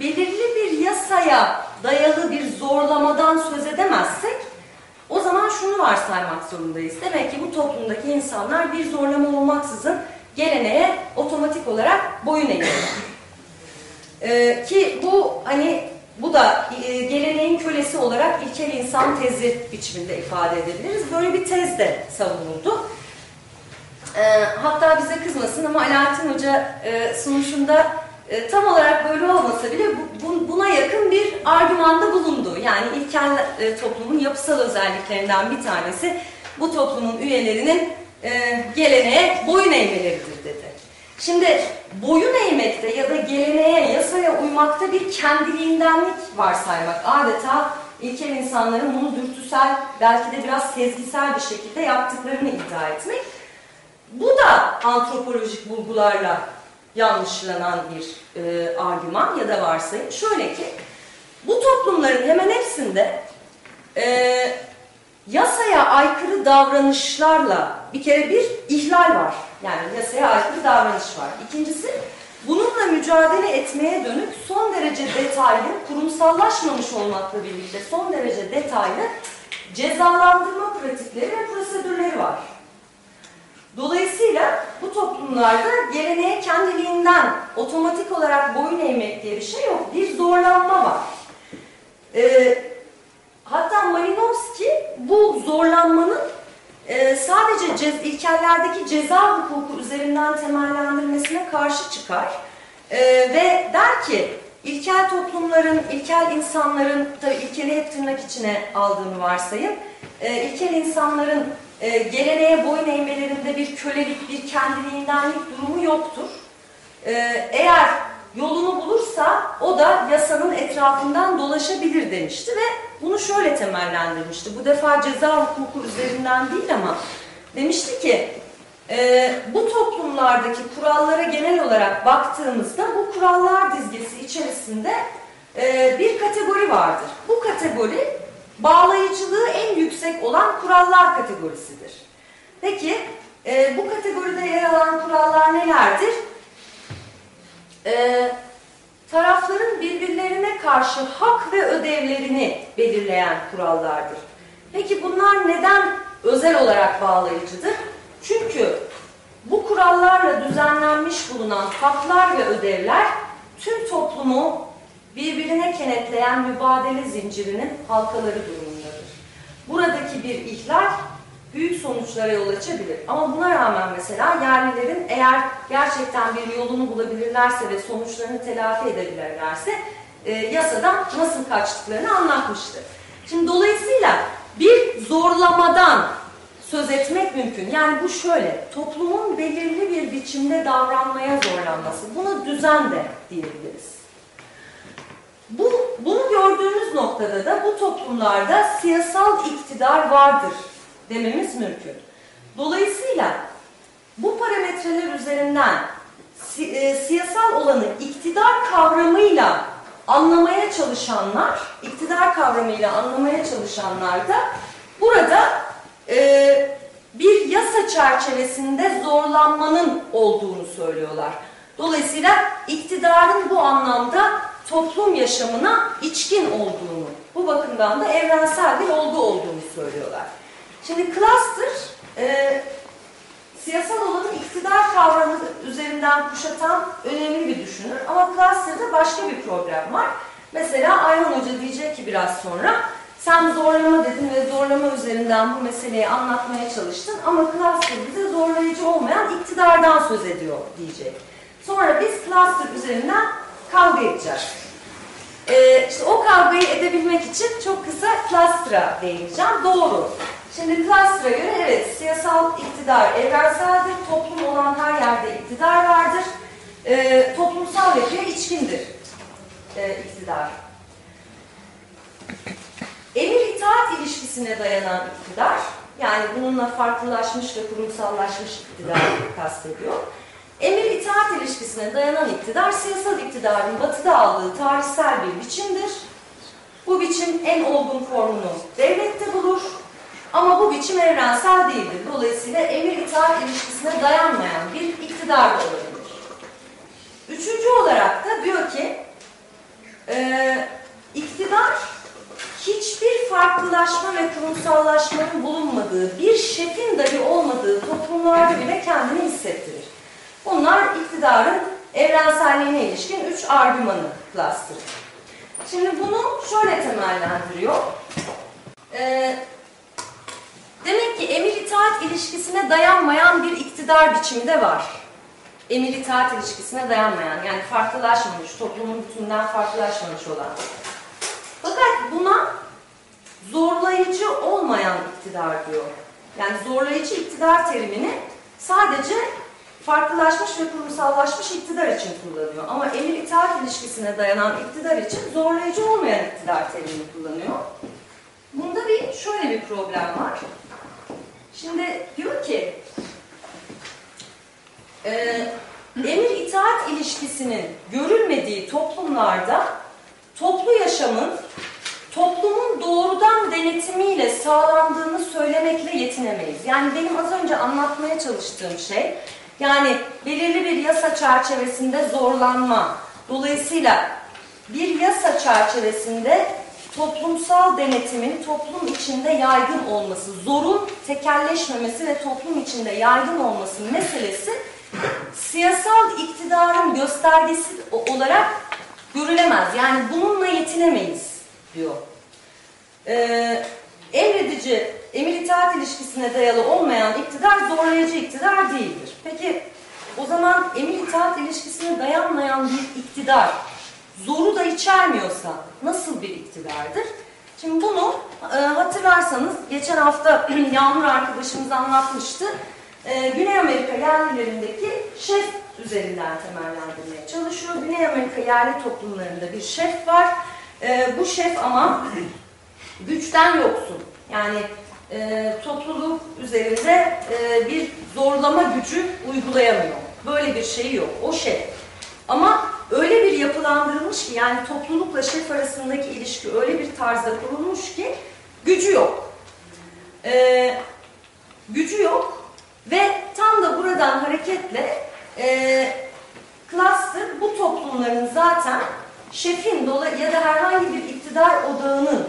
belirli bir yasaya dayalı bir zorlamadan söz edemezsek o zaman şunu varsaymak zorundayız. Demek ki bu toplumdaki insanlar bir zorlama olmaksızın geleneğe otomatik olarak boyun eğiyorlar. Ee, ki bu hani bu da e, geleneğin kölesi olarak ilkel insan tezi biçiminde ifade edebiliriz. Böyle bir tez de savunuldu. Ee, hatta bize kızmasın ama Alaaddin Hoca e, sunuşunda e, tam olarak böyle olmasa bile bu, bu, buna yakın bir argümanda bulundu. Yani ilkel e, toplumun yapısal özelliklerinden bir tanesi bu toplumun üyelerinin e, geleneğe boyun eğmeleridir dedi. Şimdi boyun eğmekte ya da geleneğe, yasaya uymakta bir kendiliğindenlik varsaymak. Adeta ilkel insanların bunu dürtüsel, belki de biraz sezgisel bir şekilde yaptıklarını iddia etmek. Bu da antropolojik bulgularla yanlışlanan bir e, argüman ya da varsayım. Şöyle ki, bu toplumların hemen hepsinde e, yasaya aykırı davranışlarla bir kere bir ihlal var. Yani yasaya aykırı davranış var. İkincisi, bununla mücadele etmeye dönük son derece detaylı, kurumsallaşmamış olmakla birlikte son derece detaylı cezalandırma pratikleri ve prosedürleri var. Dolayısıyla bu toplumlarda geleneğe kendiliğinden otomatik olarak boyun eğmek diye bir şey yok. Bir zorlanma var. Ee, hatta Malinowski bu zorlanmanın e, sadece cez, ilkellerdeki ceza hukuku üzerinden temellendirmesine karşı çıkar. E, ve der ki ilkel toplumların, ilkel insanların, tabi ilkeli hep tırnak içine aldığını varsayın, e, ilkel insanların e, geleneğe boyun eğmelerinde bir kölelik, bir kendiliğindenlik durumu yoktur. E, eğer yolunu bulursa o da yasanın etrafından dolaşabilir demişti ve bunu şöyle temellendirmişti. Bu defa ceza hukuku üzerinden değil ama demişti ki e, bu toplumlardaki kurallara genel olarak baktığımızda bu kurallar dizgesi içerisinde e, bir kategori vardır. Bu kategori bağlayıcılığı en yüksek olan kurallar kategorisidir. Peki e, bu kategoride yer alan kurallar nelerdir? E, tarafların birbirlerine karşı hak ve ödevlerini belirleyen kurallardır. Peki bunlar neden özel olarak bağlayıcıdır? Çünkü bu kurallarla düzenlenmiş bulunan haklar ve ödevler tüm toplumu birbirine kenetleyen mübadele zincirinin halkaları durumundadır. Buradaki bir ihlal büyük sonuçlara yol açabilir. Ama buna rağmen mesela yerlilerin eğer gerçekten bir yolunu bulabilirlerse ve sonuçlarını telafi edebilirlerse e, yasadan nasıl kaçtıklarını anlatmıştı. Şimdi dolayısıyla bir zorlamadan söz etmek mümkün. Yani bu şöyle, toplumun belirli bir biçimde davranmaya zorlanması. Buna düzen de diyebiliriz. Gördüğümüz noktada da bu toplumlarda siyasal iktidar vardır dememiz mümkün. Dolayısıyla bu parametreler üzerinden si, e, siyasal olanı iktidar kavramıyla anlamaya çalışanlar, iktidar kavramıyla anlamaya çalışanlar da burada e, bir yasa çerçevesinde zorlanmanın olduğunu söylüyorlar. Dolayısıyla iktidarın bu anlamda toplum yaşamına içkin olduğunu, bu bakımdan da evrensel bir olgu olduğunu söylüyorlar. Şimdi cluster, e, siyasal olanı iktidar kavramı üzerinden kuşatan önemli bir düşünür. Ama cluster'da başka bir problem var. Mesela Ayhan Hoca diyecek ki biraz sonra, sen zorlama dedin ve zorlama üzerinden bu meseleyi anlatmaya çalıştın ama cluster bize zorlayıcı olmayan iktidardan söz ediyor diyecek. Sonra biz cluster üzerinden kavga edeceğiz. Ee, işte o kavgayı edebilmek için çok kısa cluster'a değineceğim. Doğru. Şimdi cluster'a göre evet siyasal iktidar evrenseldir, toplum olan her yerde iktidar vardır. Ee, toplumsal yapıya içkindir e, iktidar. Emir itaat ilişkisine dayanan iktidar, yani bununla farklılaşmış ve kurumsallaşmış iktidar kastediyor. Emir itaat ilişkisine dayanan iktidar, siyasal iktidarın batıda aldığı tarihsel bir biçimdir. Bu biçim en olgun formunu devlette bulur. Ama bu biçim evrensel değildir. Dolayısıyla emir itaat ilişkisine dayanmayan bir iktidar da olabilir. Üçüncü olarak da diyor ki, e, iktidar hiçbir farklılaşma ve kurumsallaşmanın bulunmadığı, bir şefin dahi olmadığı toplumlarda bile kendini hissettirir. Bunlar iktidarın evrenselliğine ilişkin üç argümanı cluster. Şimdi bunu şöyle temellendiriyor. Ee, demek ki emir itaat ilişkisine dayanmayan bir iktidar biçimi de var. Emir itaat ilişkisine dayanmayan, yani farklılaşmamış, toplumun bütününden farklılaşmamış olan. Fakat buna zorlayıcı olmayan iktidar diyor. Yani zorlayıcı iktidar terimini sadece farklılaşmış ve kurumsallaşmış iktidar için kullanıyor. Ama emir itaat ilişkisine dayanan iktidar için zorlayıcı olmayan iktidar terimini kullanıyor. Bunda bir şöyle bir problem var. Şimdi diyor ki e, emir itaat ilişkisinin görülmediği toplumlarda toplu yaşamın toplumun doğrudan denetimiyle sağlandığını söylemekle yetinemeyiz. Yani benim az önce anlatmaya çalıştığım şey yani belirli bir yasa çerçevesinde zorlanma. Dolayısıyla bir yasa çerçevesinde toplumsal denetimin toplum içinde yaygın olması, zorun tekelleşmemesi ve toplum içinde yaygın olması meselesi siyasal iktidarın göstergesi olarak görülemez. Yani bununla yetinemeyiz diyor. Ee, emredici, emir itaat ilişkisine dayalı olmayan iktidar zorlayıcı iktidar değildir. Peki o zaman emir itaat ilişkisine dayanmayan bir iktidar zoru da içermiyorsa nasıl bir iktidardır? Şimdi bunu e, hatırlarsanız geçen hafta <clears throat> Yağmur arkadaşımız anlatmıştı. E, Güney Amerika yerlilerindeki şef üzerinden temellendirmeye çalışıyor. Güney Amerika yerli toplumlarında bir şef var. E, bu şef ama güçten yoksun. Yani e, topluluk üzerinde e, bir zorlama gücü uygulayamıyor. Böyle bir şey yok. O şef. Ama öyle bir yapılandırılmış ki yani toplulukla şef arasındaki ilişki öyle bir tarzda kurulmuş ki gücü yok. E, gücü yok ve tam da buradan hareketle e, cluster bu toplumların zaten şefin dolayı ya da herhangi bir iktidar odağının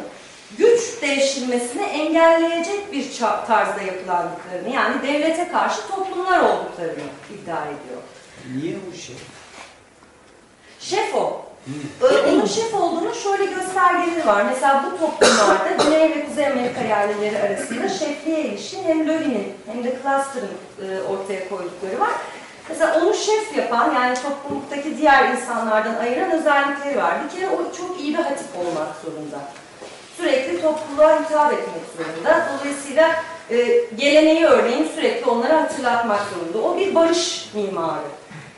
güç devşirmesini engelleyecek bir tarzda yapılandıklarını yani devlete karşı toplumlar olduklarını iddia ediyor. Niye o şey? Şef o. Onun şef olduğunu şöyle göstergeleri var. Mesela bu toplumlarda <clears throat> Güney ve Kuzey Amerika yerlileri arasında şefliğe ilişkin hem Löwy'nin hem de Cluster'ın e, ortaya koydukları var. Mesela onu şef yapan yani topluluktaki diğer insanlardan ayıran özellikleri var. Bir kere o çok iyi bir hatip olmak zorunda. Sürekli topluluğa hitap etmek zorunda. Dolayısıyla e, geleneği örneğin sürekli onlara hatırlatmak zorunda. O bir barış mimarı.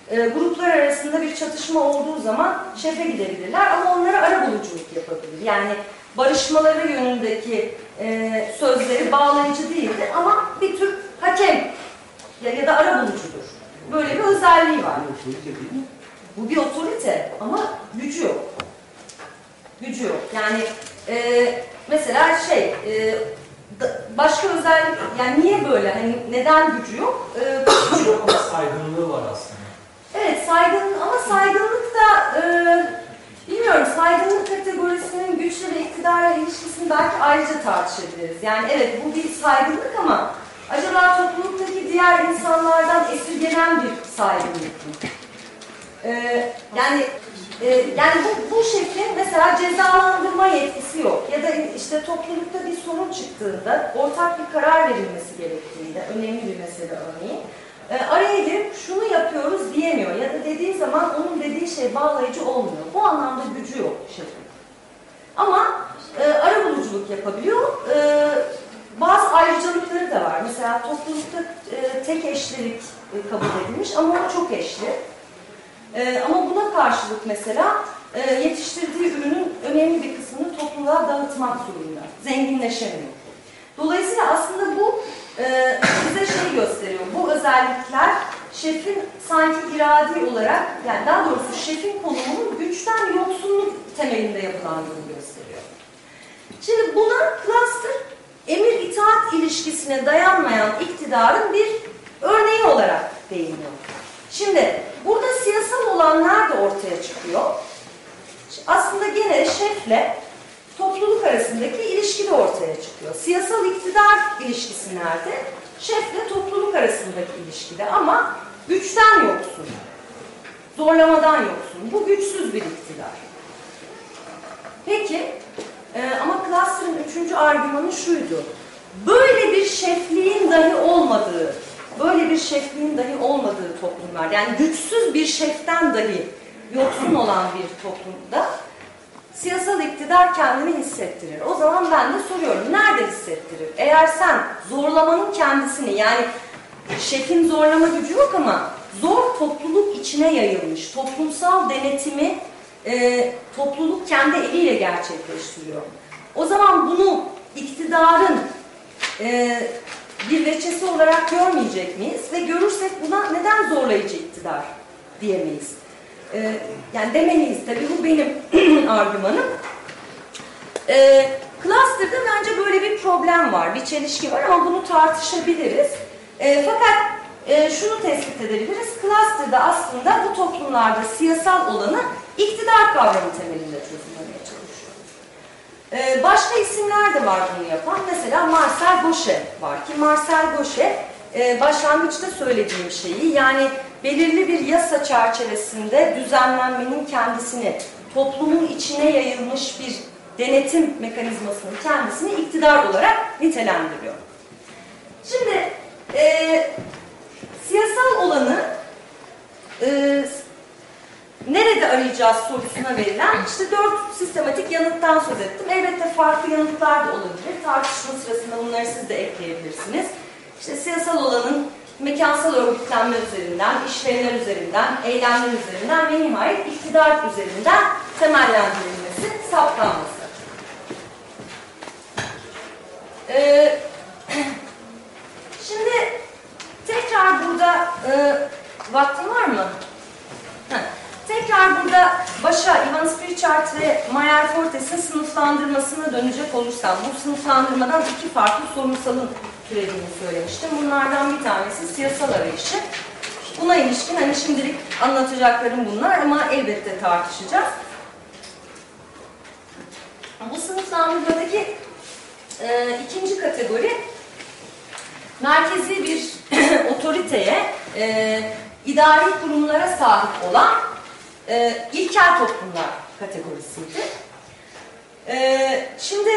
E, gruplar arasında bir çatışma olduğu zaman şefe gidebilirler ama onlara arabuluculuk yapabilir. Yani barışmaları yönündeki e, sözleri bağlayıcı değildir ama bir tür hakem ya, ya da arabulucudur. Böyle bir özelliği var. Bu bir otorite ama gücü yok. Gücü yok. Yani e, mesela şey, e, başka özellik, yani niye böyle, hani neden gücü yok? E, gücü yok. Ama saygınlığı var aslında. Evet saygın ama saygınlık da e, bilmiyorum saygınlık kategorisinin güçle ve iktidarla ilişkisini belki ayrıca tartışabiliriz. Yani evet bu bir saygınlık ama acaba topluluktaki diğer insanlardan esirgenen bir saygınlık mı? E, yani e, yani bu, bu şeklin mesela cezalandırma yetkisi yok. Ya da işte toplulukta bir sorun çıktığında ortak bir karar verilmesi gerektiğinde önemli bir mesele örneğin e, araya girip şunu yapıyoruz diyemiyor ya da dediği zaman onun dediği şey bağlayıcı olmuyor. Bu anlamda gücü yok şefin. Ama e, arabuluculuk yapabiliyor. E, bazı ayrıcalıkları da var. Mesela toplulukta e, tek eşlilik e, kabul edilmiş ama o çok eşli. E, ama buna karşılık mesela e, yetiştirdiği ürünün önemli bir kısmını topluluğa dağıtmak zorunda. Zenginleşemiyor. Dolayısıyla aslında bu e, bize şey gösteriyor. Bu özellikler şefin sanki iradi olarak, yani daha doğrusu şefin konumunun güçten yoksunluk temelinde yapılandığını gösteriyor. Şimdi buna cluster emir itaat ilişkisine dayanmayan iktidarın bir örneği olarak değiniyor. Şimdi burada siyasal olan nerede ortaya çıkıyor? Aslında gene şefle topluluk arasındaki ilişki de ortaya çıkıyor. Siyasal iktidar ilişkisi nerede? Şefle topluluk arasındaki ilişkide ama güçten yoksun. Zorlamadan yoksun. Bu güçsüz bir iktidar. Peki e, ama Cluster'ın üçüncü argümanı şuydu. Böyle bir şefliğin dahi olmadığı, böyle bir şefliğin dahi olmadığı toplumlar, yani güçsüz bir şeften dahi yoksun olan bir toplumda siyasal iktidar kendini hissettirir. O zaman ben de soruyorum, nerede hissettirir? Eğer sen zorlamanın kendisini, yani şefin zorlama gücü yok ama zor topluluk içine yayılmış, toplumsal denetimi e, topluluk kendi eliyle gerçekleştiriyor. O zaman bunu iktidarın e, bir veçesi olarak görmeyecek miyiz? Ve görürsek buna neden zorlayıcı iktidar diyemeyiz? E, yani demeliyiz tabii bu benim <clears throat> argümanım. E, cluster'da bence böyle bir problem var, bir çelişki var ama bunu tartışabiliriz. E, fakat e, şunu tespit edebiliriz. Cluster'da aslında bu toplumlarda siyasal olanı iktidar kavramı temelinde çalışıyor. E, başka isimler de var bunu yapan. Mesela Marcel Gauchet var ki Marcel Gauchet e, başlangıçta söylediğim şeyi yani belirli bir yasa çerçevesinde düzenlenmenin kendisini toplumun içine yayılmış bir denetim mekanizmasının kendisini iktidar olarak nitelendiriyor. Şimdi e, siyasal olanı e, nerede arayacağız sorusuna verilen işte dört sistematik yanıttan söz ettim. Elbette farklı yanıtlar da olabilir. Tartışma sırasında bunları siz de ekleyebilirsiniz. İşte siyasal olanın mekansal örgütlenme üzerinden, işlevler üzerinden, eylemler üzerinden ve nihayet iktidar üzerinden temellendirilmesi, saptanması. Ee, <clears throat> şimdi tekrar burada e, vaktim var mı? Heh. Tekrar burada başa Ivan Spritchard ve Mayer Fortes'in sınıflandırmasına dönecek olursam, bu sınıflandırmadan iki farklı sorunsalın türediğini söylemiştim. Bunlardan bir tanesi siyasal arayışı. Buna ilişkin hani şimdilik anlatacaklarım bunlar ama elbette tartışacağız. Bu sınıflandırmadaki e, ikinci kategori merkezi bir <clears throat> otoriteye, e, idari kurumlara sahip olan e, ilkel toplumlar kategorisiydi. E, şimdi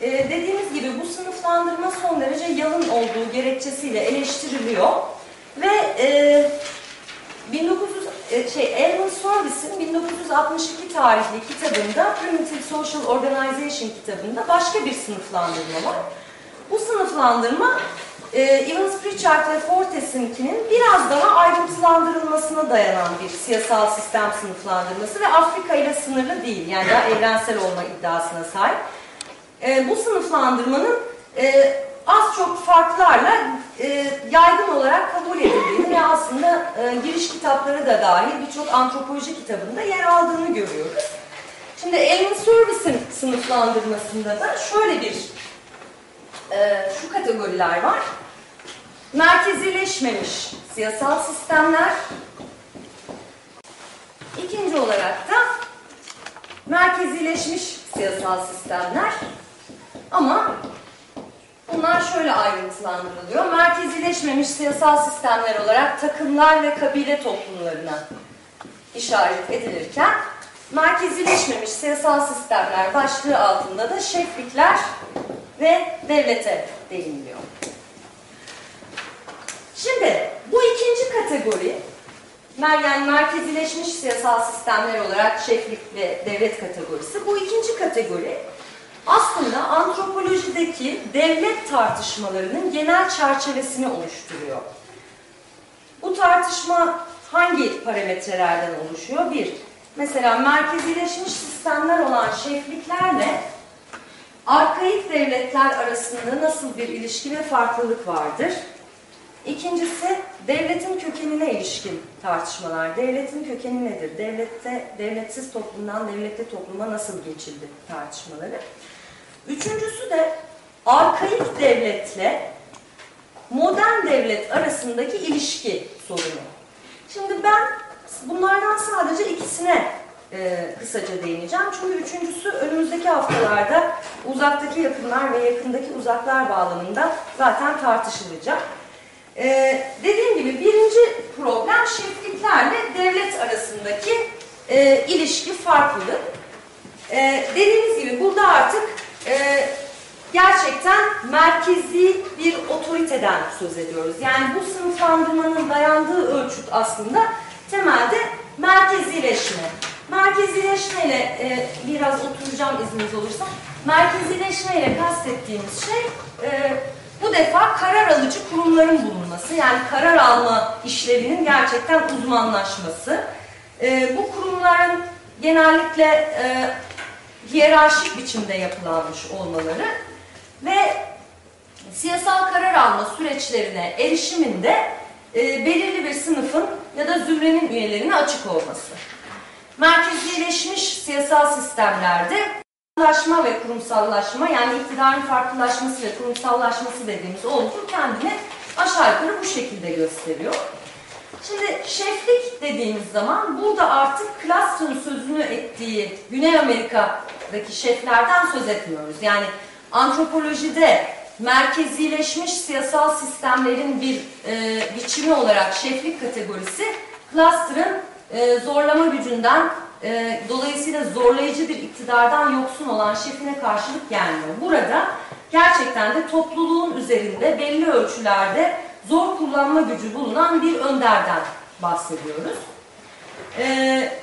e, dediğimiz gibi bu sınıflandırma son derece yalın olduğu gerekçesiyle eleştiriliyor ve e, 1900 e, şey Elman Service'in 1962 tarihli kitabında Primitive Social Organization kitabında başka bir sınıflandırma var. Bu sınıflandırma e, Evans Pritchard ve Fortes'inkinin biraz daha ayrıntılandırılmasına dayanan bir siyasal sistem sınıflandırması ve Afrika ile sınırlı değil. Yani daha evrensel olma iddiasına sahip. E, bu sınıflandırmanın e, az çok farklarla e, yaygın olarak kabul edildiğini ve aslında e, giriş kitapları da dahil birçok antropoloji kitabında yer aldığını görüyoruz. Şimdi Alan Service'in sınıflandırmasında da şöyle bir e, şu kategoriler var. Merkezileşmemiş siyasal sistemler. İkinci olarak da merkezileşmiş siyasal sistemler. Ama bunlar şöyle ayrıntılandırılıyor. Merkezileşmemiş siyasal sistemler olarak takımlar ve kabile toplumlarına işaret edilirken merkezileşmemiş siyasal sistemler başlığı altında da şeflikler ve devlete değiniliyor. Şimdi bu ikinci kategori yani merkezileşmiş siyasal sistemler olarak şeflik ve devlet kategorisi. Bu ikinci kategori aslında antropolojideki devlet tartışmalarının genel çerçevesini oluşturuyor. Bu tartışma hangi parametrelerden oluşuyor? Bir, mesela merkezileşmiş sistemler olan şefliklerle arkaik devletler arasında nasıl bir ilişki ve farklılık vardır? İkincisi, devletin kökenine ilişkin tartışmalar. Devletin kökeni nedir? Devlette, devletsiz toplumdan devletli topluma nasıl geçildi tartışmaları. Üçüncüsü de arkaik devletle modern devlet arasındaki ilişki sorunu. Şimdi ben bunlardan sadece ikisine e, kısaca değineceğim. Çünkü üçüncüsü önümüzdeki haftalarda uzaktaki yakınlar ve yakındaki uzaklar bağlamında zaten tartışılacak. Ee, dediğim gibi birinci problem şefliklerle devlet arasındaki e, ilişki farklılık. Ee, dediğimiz gibi burada artık e, gerçekten merkezi bir otoriteden söz ediyoruz. Yani bu sınıflandırmanın dayandığı ölçüt aslında temelde merkezileşme. Merkezileşmeyle e, biraz oturacağım izniniz olursa. Merkezileşmeyle kastettiğimiz şey e, bu defa karar alıcı kurumların bulunması, yani karar alma işlevinin gerçekten uzmanlaşması. E, bu kurumların genellikle e, hiyerarşik biçimde yapılanmış olmaları ve siyasal karar alma süreçlerine erişiminde e, belirli bir sınıfın ya da zümrenin üyelerine açık olması. Merkezileşmiş siyasal sistemlerde farklılaşma ve kurumsallaşma yani iktidarın farklılaşması ve kurumsallaşması dediğimiz olgu kendini aşağı yukarı bu şekilde gösteriyor. Şimdi şeflik dediğimiz zaman burada artık Class'ın sözünü ettiği Güney Amerika'daki şeflerden söz etmiyoruz. Yani antropolojide merkezileşmiş siyasal sistemlerin bir e, biçimi olarak şeflik kategorisi Cluster'ın e, zorlama gücünden e, dolayısıyla zorlayıcı bir iktidardan yoksun olan şefine karşılık gelmiyor. Burada gerçekten de topluluğun üzerinde belli ölçülerde zor kullanma gücü bulunan bir önderden bahsediyoruz. E,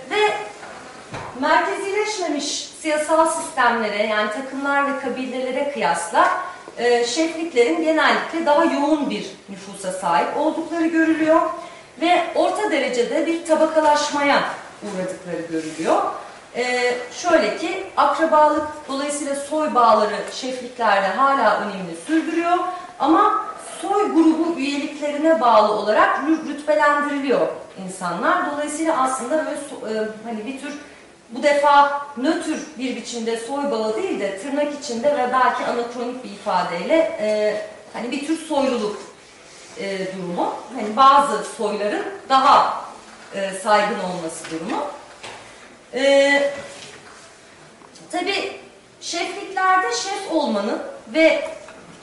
ve merkezileşmemiş siyasal sistemlere yani takımlar ve kabilelere kıyasla e, şefliklerin genellikle daha yoğun bir nüfusa sahip oldukları görülüyor ve orta derecede bir tabakalaşmaya uğradıkları görülüyor. Ee, şöyle ki akrabalık dolayısıyla soy bağları şefliklerde hala önemli sürdürüyor ama soy grubu üyeliklerine bağlı olarak rütbelendiriliyor insanlar. Dolayısıyla aslında böyle e, hani bir tür bu defa nötr bir biçimde soy bağı değil de tırnak içinde ve belki anakronik bir ifadeyle e, hani bir tür soyluluk e, durumu. Hani bazı soyların daha e, saygın olması durumu. E, Tabi şefliklerde şef olmanın ve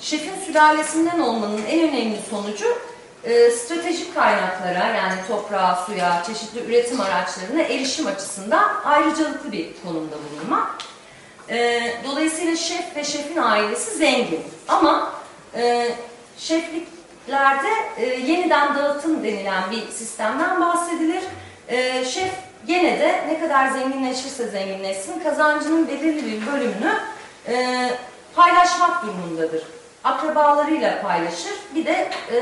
şefin sülalesinden olmanın en önemli sonucu e, stratejik kaynaklara yani toprağa, suya, çeşitli üretim araçlarına erişim açısından ayrıcalıklı bir konumda bulunmak. E, dolayısıyla şef ve şefin ailesi zengin. Ama e, şeflik lerde e, yeniden dağıtım denilen bir sistemden bahsedilir. E, şef gene de ne kadar zenginleşirse zenginleşsin kazancının belirli bir bölümünü e, paylaşmak durumundadır akrabalarıyla paylaşır. Bir de e,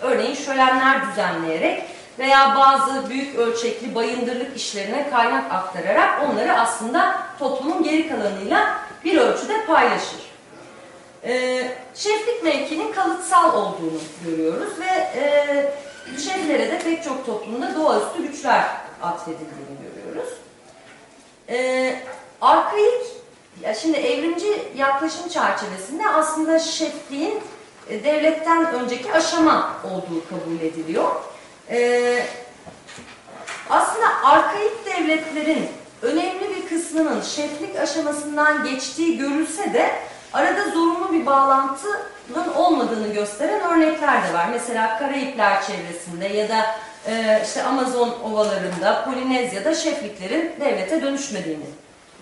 örneğin şölenler düzenleyerek veya bazı büyük ölçekli bayındırlık işlerine kaynak aktararak onları aslında toplumun geri kalanıyla bir ölçüde paylaşır. E, şeflik mevkinin kalıtsal olduğunu görüyoruz ve e, şeflere de pek çok toplumda doğaüstü güçler atfedildiğini görüyoruz. E, arkaik, ya şimdi evrimci yaklaşım çerçevesinde aslında şefliğin e, devletten önceki aşama olduğu kabul ediliyor. E, aslında arkaik devletlerin önemli bir kısmının şeflik aşamasından geçtiği görülse de arada zorunlu bir bağlantının olmadığını gösteren örnekler de var. Mesela Karayipler çevresinde ya da e, işte Amazon ovalarında, Polinezya'da şefliklerin devlete dönüşmediğini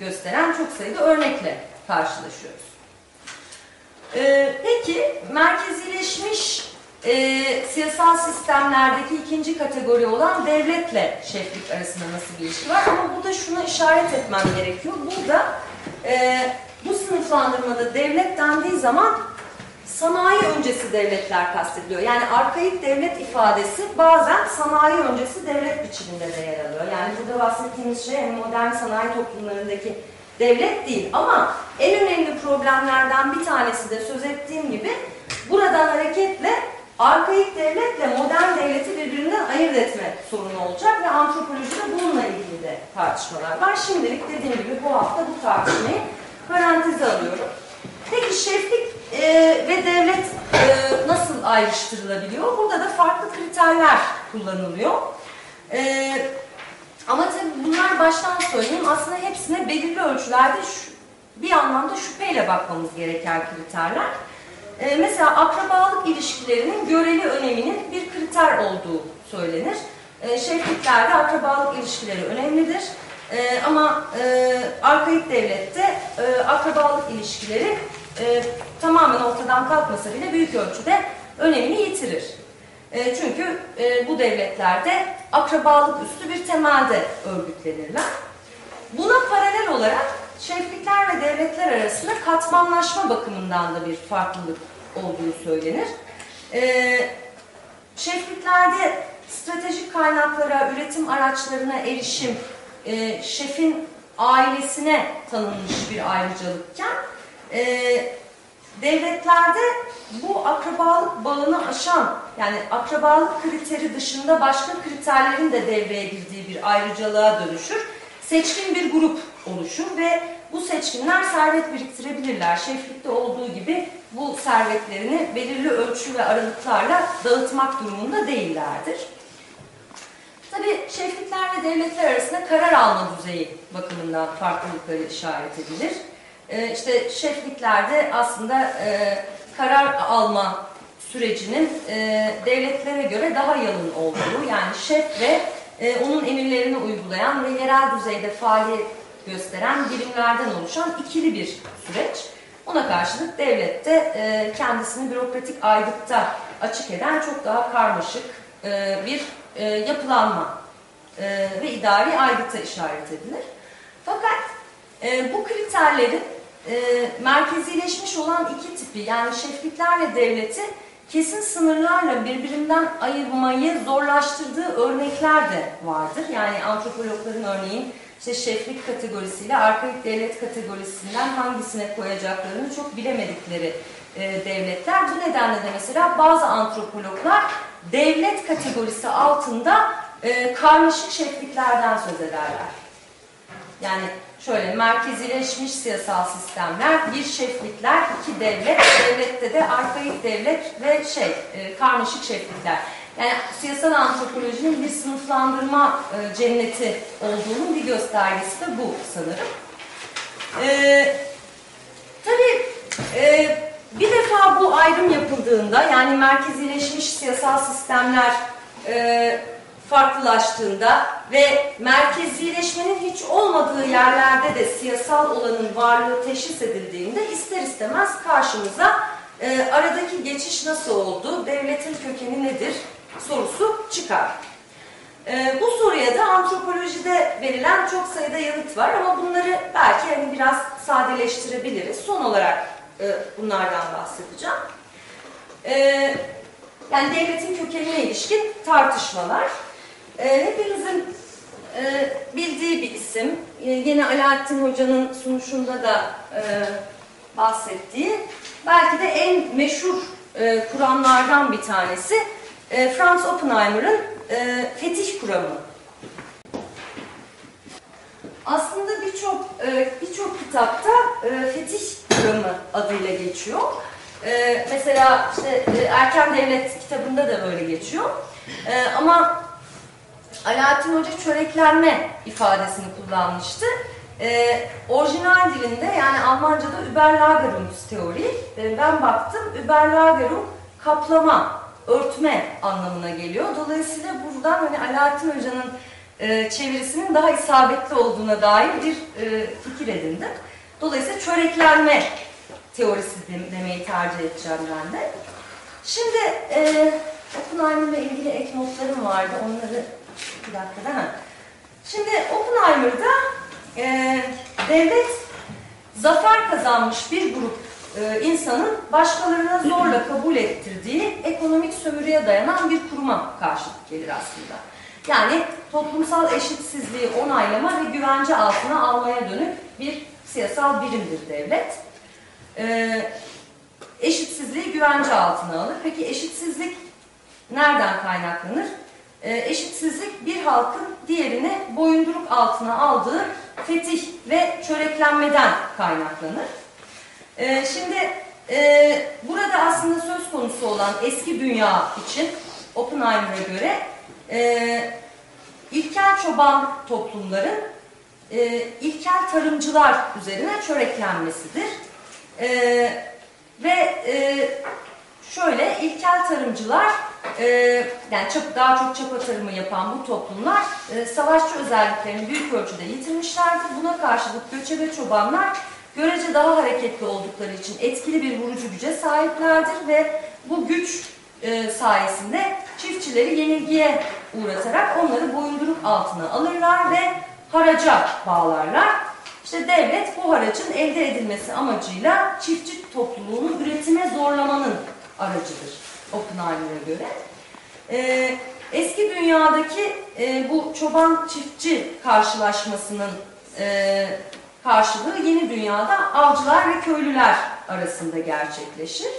gösteren çok sayıda örnekle karşılaşıyoruz. E, peki merkezileşmiş e, siyasal sistemlerdeki ikinci kategori olan devletle şeflik arasında nasıl bir ilişki var? Ama burada şuna işaret etmem gerekiyor. Burada e, bu sınıflandırmada devlet dendiği zaman sanayi öncesi devletler kastediliyor. Yani arkaik devlet ifadesi bazen sanayi öncesi devlet biçiminde de yer alıyor. Yani burada bahsettiğimiz şey modern sanayi toplumlarındaki devlet değil. Ama en önemli problemlerden bir tanesi de söz ettiğim gibi buradan hareketle arkaik devletle modern devleti birbirinden ayırt etme sorunu olacak ve antropolojide bununla ilgili de tartışmalar var. Şimdilik dediğim gibi bu hafta bu tartışmayı paranteze alıyorum. Peki şeflik e, ve devlet e, nasıl ayrıştırılabiliyor? Burada da farklı kriterler kullanılıyor. E, ama tabii bunlar baştan söyleyeyim aslında hepsine belirli ölçülerde şu, bir anlamda şüpheyle bakmamız gereken kriterler. E, mesela akrabalık ilişkilerinin göreli öneminin bir kriter olduğu söylenir. E, şefliklerde akrabalık ilişkileri önemlidir. E, ama e, arkaik devlette e, akrabalık ilişkileri e, tamamen ortadan kalkmasa bile büyük ölçüde önemini yitirir. E, çünkü e, bu devletlerde akrabalık üstü bir temelde örgütlenirler. Buna paralel olarak şeflikler ve devletler arasında katmanlaşma bakımından da bir farklılık olduğu söylenir. E, şefliklerde stratejik kaynaklara, üretim araçlarına erişim, e, şefin ailesine tanınmış bir ayrıcalıkken e, devletlerde bu akrabalık bağını aşan yani akrabalık kriteri dışında başka kriterlerin de devreye girdiği bir ayrıcalığa dönüşür. Seçkin bir grup oluşur ve bu seçkinler servet biriktirebilirler. Şeflikte olduğu gibi bu servetlerini belirli ölçü ve aralıklarla dağıtmak durumunda değillerdir. Tabi şeflikler ve devletler arasında karar alma düzeyi bakımından farklılıkları işaret edilir. Ee, işte şefliklerde aslında e, karar alma sürecinin e, devletlere göre daha yalın olduğu yani şef ve e, onun emirlerini uygulayan ve yerel düzeyde faaliyet gösteren birimlerden oluşan ikili bir süreç. Ona karşılık devlette e, kendisini bürokratik aygıtta açık eden çok daha karmaşık e, bir e, yapılanma e, ve idari aygıta işaret edilir. Fakat e, bu kriterlerin e, merkezileşmiş olan iki tipi yani şefliklerle devleti kesin sınırlarla birbirinden ayırmayı zorlaştırdığı örnekler de vardır. Yani antropologların örneğin işte şeflik kategorisiyle arkaik devlet kategorisinden hangisine koyacaklarını çok bilemedikleri e, devletler. Bu nedenle de mesela bazı antropologlar devlet kategorisi altında e, karmaşık şefliklerden söz ederler. Yani şöyle merkezileşmiş siyasal sistemler, bir şeflikler, iki devlet, devlette de arkaik devlet ve şey e, karmaşık şeflikler. Yani siyasal antropolojinin bir sınıflandırma e, cenneti olduğunun bir göstergesi de bu sanırım. E, tabii e, bir defa bu ayrım yapıldığında yani merkezileşmiş siyasal sistemler e, farklılaştığında ve merkezileşmenin hiç olmadığı yerlerde de siyasal olanın varlığı teşhis edildiğinde ister istemez karşımıza e, aradaki geçiş nasıl oldu, devletin kökeni nedir sorusu çıkar. E, bu soruya da antropolojide verilen çok sayıda yanıt var ama bunları belki hani biraz sadeleştirebiliriz. Son olarak e, bunlardan bahsedeceğim. E, yani devletin kökenine ilişkin tartışmalar. E, hepinizin e, bildiği bir isim. E, yine Alaaddin Hoca'nın sunuşunda da e, bahsettiği belki de en meşhur e, kuramlardan bir tanesi e, Franz Oppenheimer'ın e, fetih kuramı. Aslında birçok e, birçok kitapta e, fetih kuramı adıyla geçiyor. E, mesela işte e, Erken Devlet kitabında da böyle geçiyor. E, ama Alaaddin Hoca çöreklenme ifadesini kullanmıştı. E, orijinal dilinde yani Almanca'da Überlagerungsteori. E, ben baktım Überlagerung kaplama, örtme anlamına geliyor. Dolayısıyla buradan hani Alaaddin Hoca'nın e, çevirisinin daha isabetli olduğuna dair bir e, fikir edindim. Dolayısıyla çöreklenme teorisi demeyi tercih edeceğim ben de. Şimdi e, Oppenheimer'la ilgili ek notlarım vardı. Onları bir dakika ha. Şimdi Oppenheimer'da e, devlet zafer kazanmış bir grup e, insanın başkalarına zorla kabul ettirdiği ekonomik sömürüye dayanan bir kuruma karşılık gelir aslında. Yani toplumsal eşitsizliği onaylama ve güvence altına almaya dönük bir siyasal birimdir devlet. E, eşitsizliği güvence altına alır. Peki eşitsizlik nereden kaynaklanır? E, eşitsizlik bir halkın diğerini boyunduruk altına aldığı fetih ve çöreklenmeden kaynaklanır. E, şimdi e, burada aslında söz konusu olan eski dünya için Oppenheimer'a göre e, ilkel çoban toplumların e, ilkel tarımcılar üzerine çöreklenmesidir. E, ve e, şöyle ilkel tarımcılar e, yani çap, daha çok çapa tarımı yapan bu toplumlar e, savaşçı özelliklerini büyük ölçüde yitirmişlerdir. Buna karşılık göçebe çobanlar görece daha hareketli oldukları için etkili bir vurucu güce sahiplerdir ve bu güç e, sayesinde çiftçileri yenilgiye uğratarak onları boyunduruk altına alırlar ve haraca bağlarlar. İşte devlet bu haracın elde edilmesi amacıyla çiftçi topluluğunu üretime zorlamanın aracıdır Oppenheimer'a göre. Ee, eski dünyadaki e, bu çoban çiftçi karşılaşmasının e, karşılığı yeni dünyada avcılar ve köylüler arasında gerçekleşir.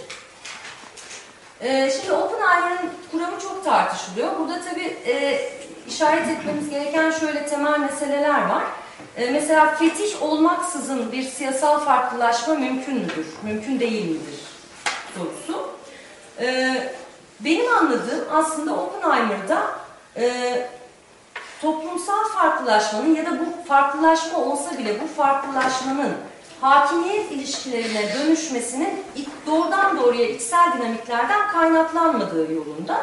Ee, şimdi Oppenheimer'ın kuramı çok tartışılıyor. Burada tabii e, işaret etmemiz gereken şöyle temel meseleler var. E, mesela fetih olmaksızın bir siyasal farklılaşma mümkün müdür? Mümkün değil midir? Sorusu. E, benim anladığım aslında Oppenheimer'da e, toplumsal farklılaşmanın ya da bu farklılaşma olsa bile bu farklılaşmanın hakimiyet ilişkilerine dönüşmesinin doğrudan doğruya içsel dinamiklerden kaynaklanmadığı yolunda.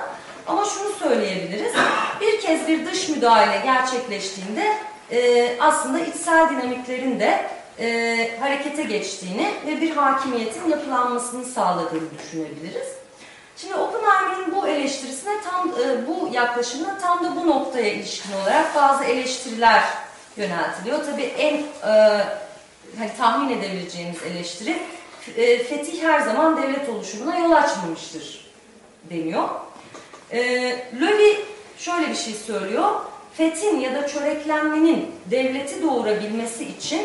Ama şunu söyleyebiliriz, bir kez bir dış müdahale gerçekleştiğinde e, aslında içsel dinamiklerin de e, harekete geçtiğini ve bir hakimiyetin yapılanmasını sağladığını düşünebiliriz. Şimdi Oppenheimer'ın bu eleştirisine tam e, bu yaklaşımına tam da bu noktaya ilişkin olarak bazı eleştiriler yöneltiliyor. Tabii en e, hani tahmin edebileceğimiz eleştiri e, fetih her zaman devlet oluşumuna yol açmamıştır deniyor. E, Löwy şöyle bir şey söylüyor. Fethin ya da çöreklenmenin devleti doğurabilmesi için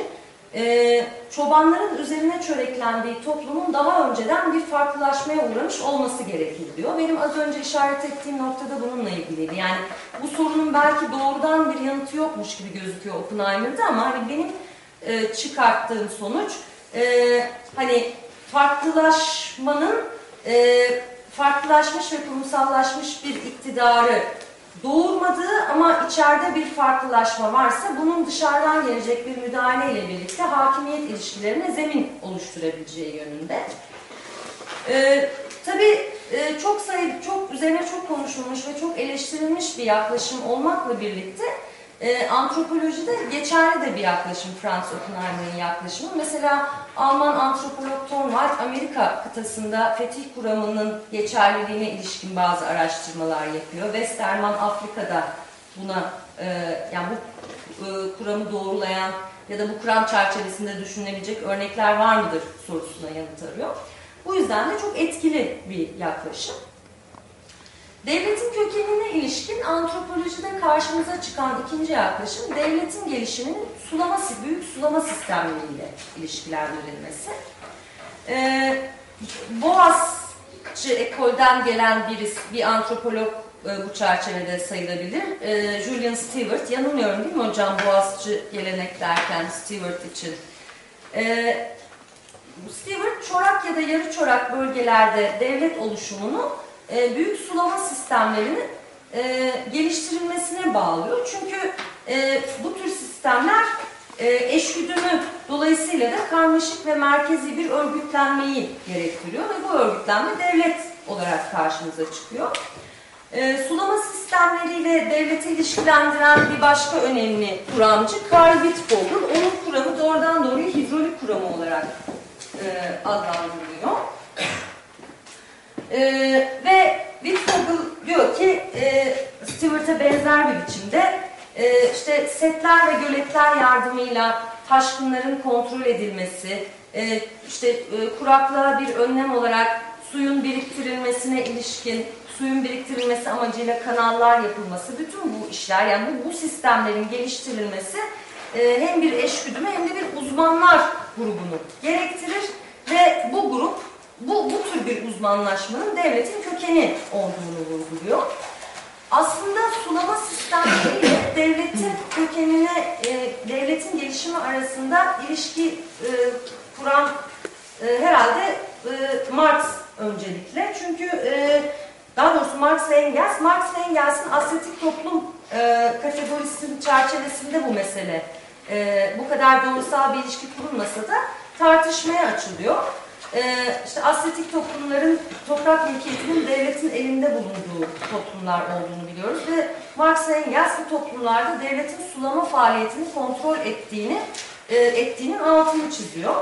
e, çobanların üzerine çöreklendiği toplumun daha önceden bir farklılaşmaya uğramış olması gerekir diyor. Benim az önce işaret ettiğim noktada bununla ilgiliydi. Yani bu sorunun belki doğrudan bir yanıtı yokmuş gibi gözüküyor Oppenheimer'da ama hani benim e, çıkarttığım sonuç e, hani farklılaşmanın e, farklılaşmış ve kurumsallaşmış bir iktidarı doğurmadığı ama içeride bir farklılaşma varsa bunun dışarıdan gelecek bir müdahale ile birlikte hakimiyet ilişkilerine zemin oluşturabileceği yönünde. Ee, tabii e, çok sayı, çok üzerine çok konuşulmuş ve çok eleştirilmiş bir yaklaşım olmakla birlikte e, antropolojide geçerli de bir yaklaşım Franz Oppenheimer'ın yaklaşımı. Mesela Alman antropolog White Amerika kıtasında fetih kuramının geçerliliğine ilişkin bazı araştırmalar yapıyor. Westerman Afrika'da buna e, yani bu e, kuramı doğrulayan ya da bu kuram çerçevesinde düşünülebilecek örnekler var mıdır sorusuna yanıt arıyor. Bu yüzden de çok etkili bir yaklaşım. Devletin kökenine ilişkin antropolojide karşımıza çıkan ikinci yaklaşım devletin gelişiminin sulama, büyük sulama sistemleriyle ilişkilendirilmesi. Ee, Boğazcı ekolden gelen birisi, bir antropolog e, bu çerçevede sayılabilir. E, Julian Stewart, yanılmıyorum değil mi hocam Boğazcı gelenek derken Stewart için? E, Stewart çorak ya da yarı çorak bölgelerde devlet oluşumunu e, büyük sulama sistemlerinin e, geliştirilmesine bağlıyor. Çünkü e, bu tür sistemler e, eşgüdümü dolayısıyla da karmaşık ve merkezi bir örgütlenmeyi gerektiriyor ve bu örgütlenme devlet olarak karşımıza çıkıyor. Sulama sistemleriyle devleti ilişkilendiren bir başka önemli kuramcı Karl Wittfogel. Onun kuramı doğrudan doğruya hidrolik kuramı olarak adlandırılıyor. E, ve Wittfogel diyor ki e, Stewart'a benzer bir biçimde e, işte setler ve göletler yardımıyla taşkınların kontrol edilmesi, e, işte e, kuraklığa bir önlem olarak suyun biriktirilmesine ilişkin suyun biriktirilmesi amacıyla kanallar yapılması, bütün bu işler yani bu, bu sistemlerin geliştirilmesi e, hem bir eşgüdümü hem de bir uzmanlar grubunu gerektirir. Ve bu grup bu, bu tür bir uzmanlaşmanın devletin kökeni olduğunu vurguluyor. Aslında sulama sistemleriyle devletin kökenine, e, devletin gelişimi arasında ilişki e, kuran e, herhalde e, Marx öncelikle. Çünkü e, daha doğrusu Marx ve Engels, Marx ve Engels'in assetik toplum e, kategorisinin çerçevesinde bu mesele e, bu kadar doğrusal bir ilişki kurulmasa da tartışmaya açılıyor. E, işte assetik toplumların toprak mülkiyetinin devletin elinde bulunduğu toplumlar olduğunu biliyoruz ve Marx ve Engels bu toplumlarda devletin sulama faaliyetini kontrol ettiğini e, ettiğinin altını çiziyor.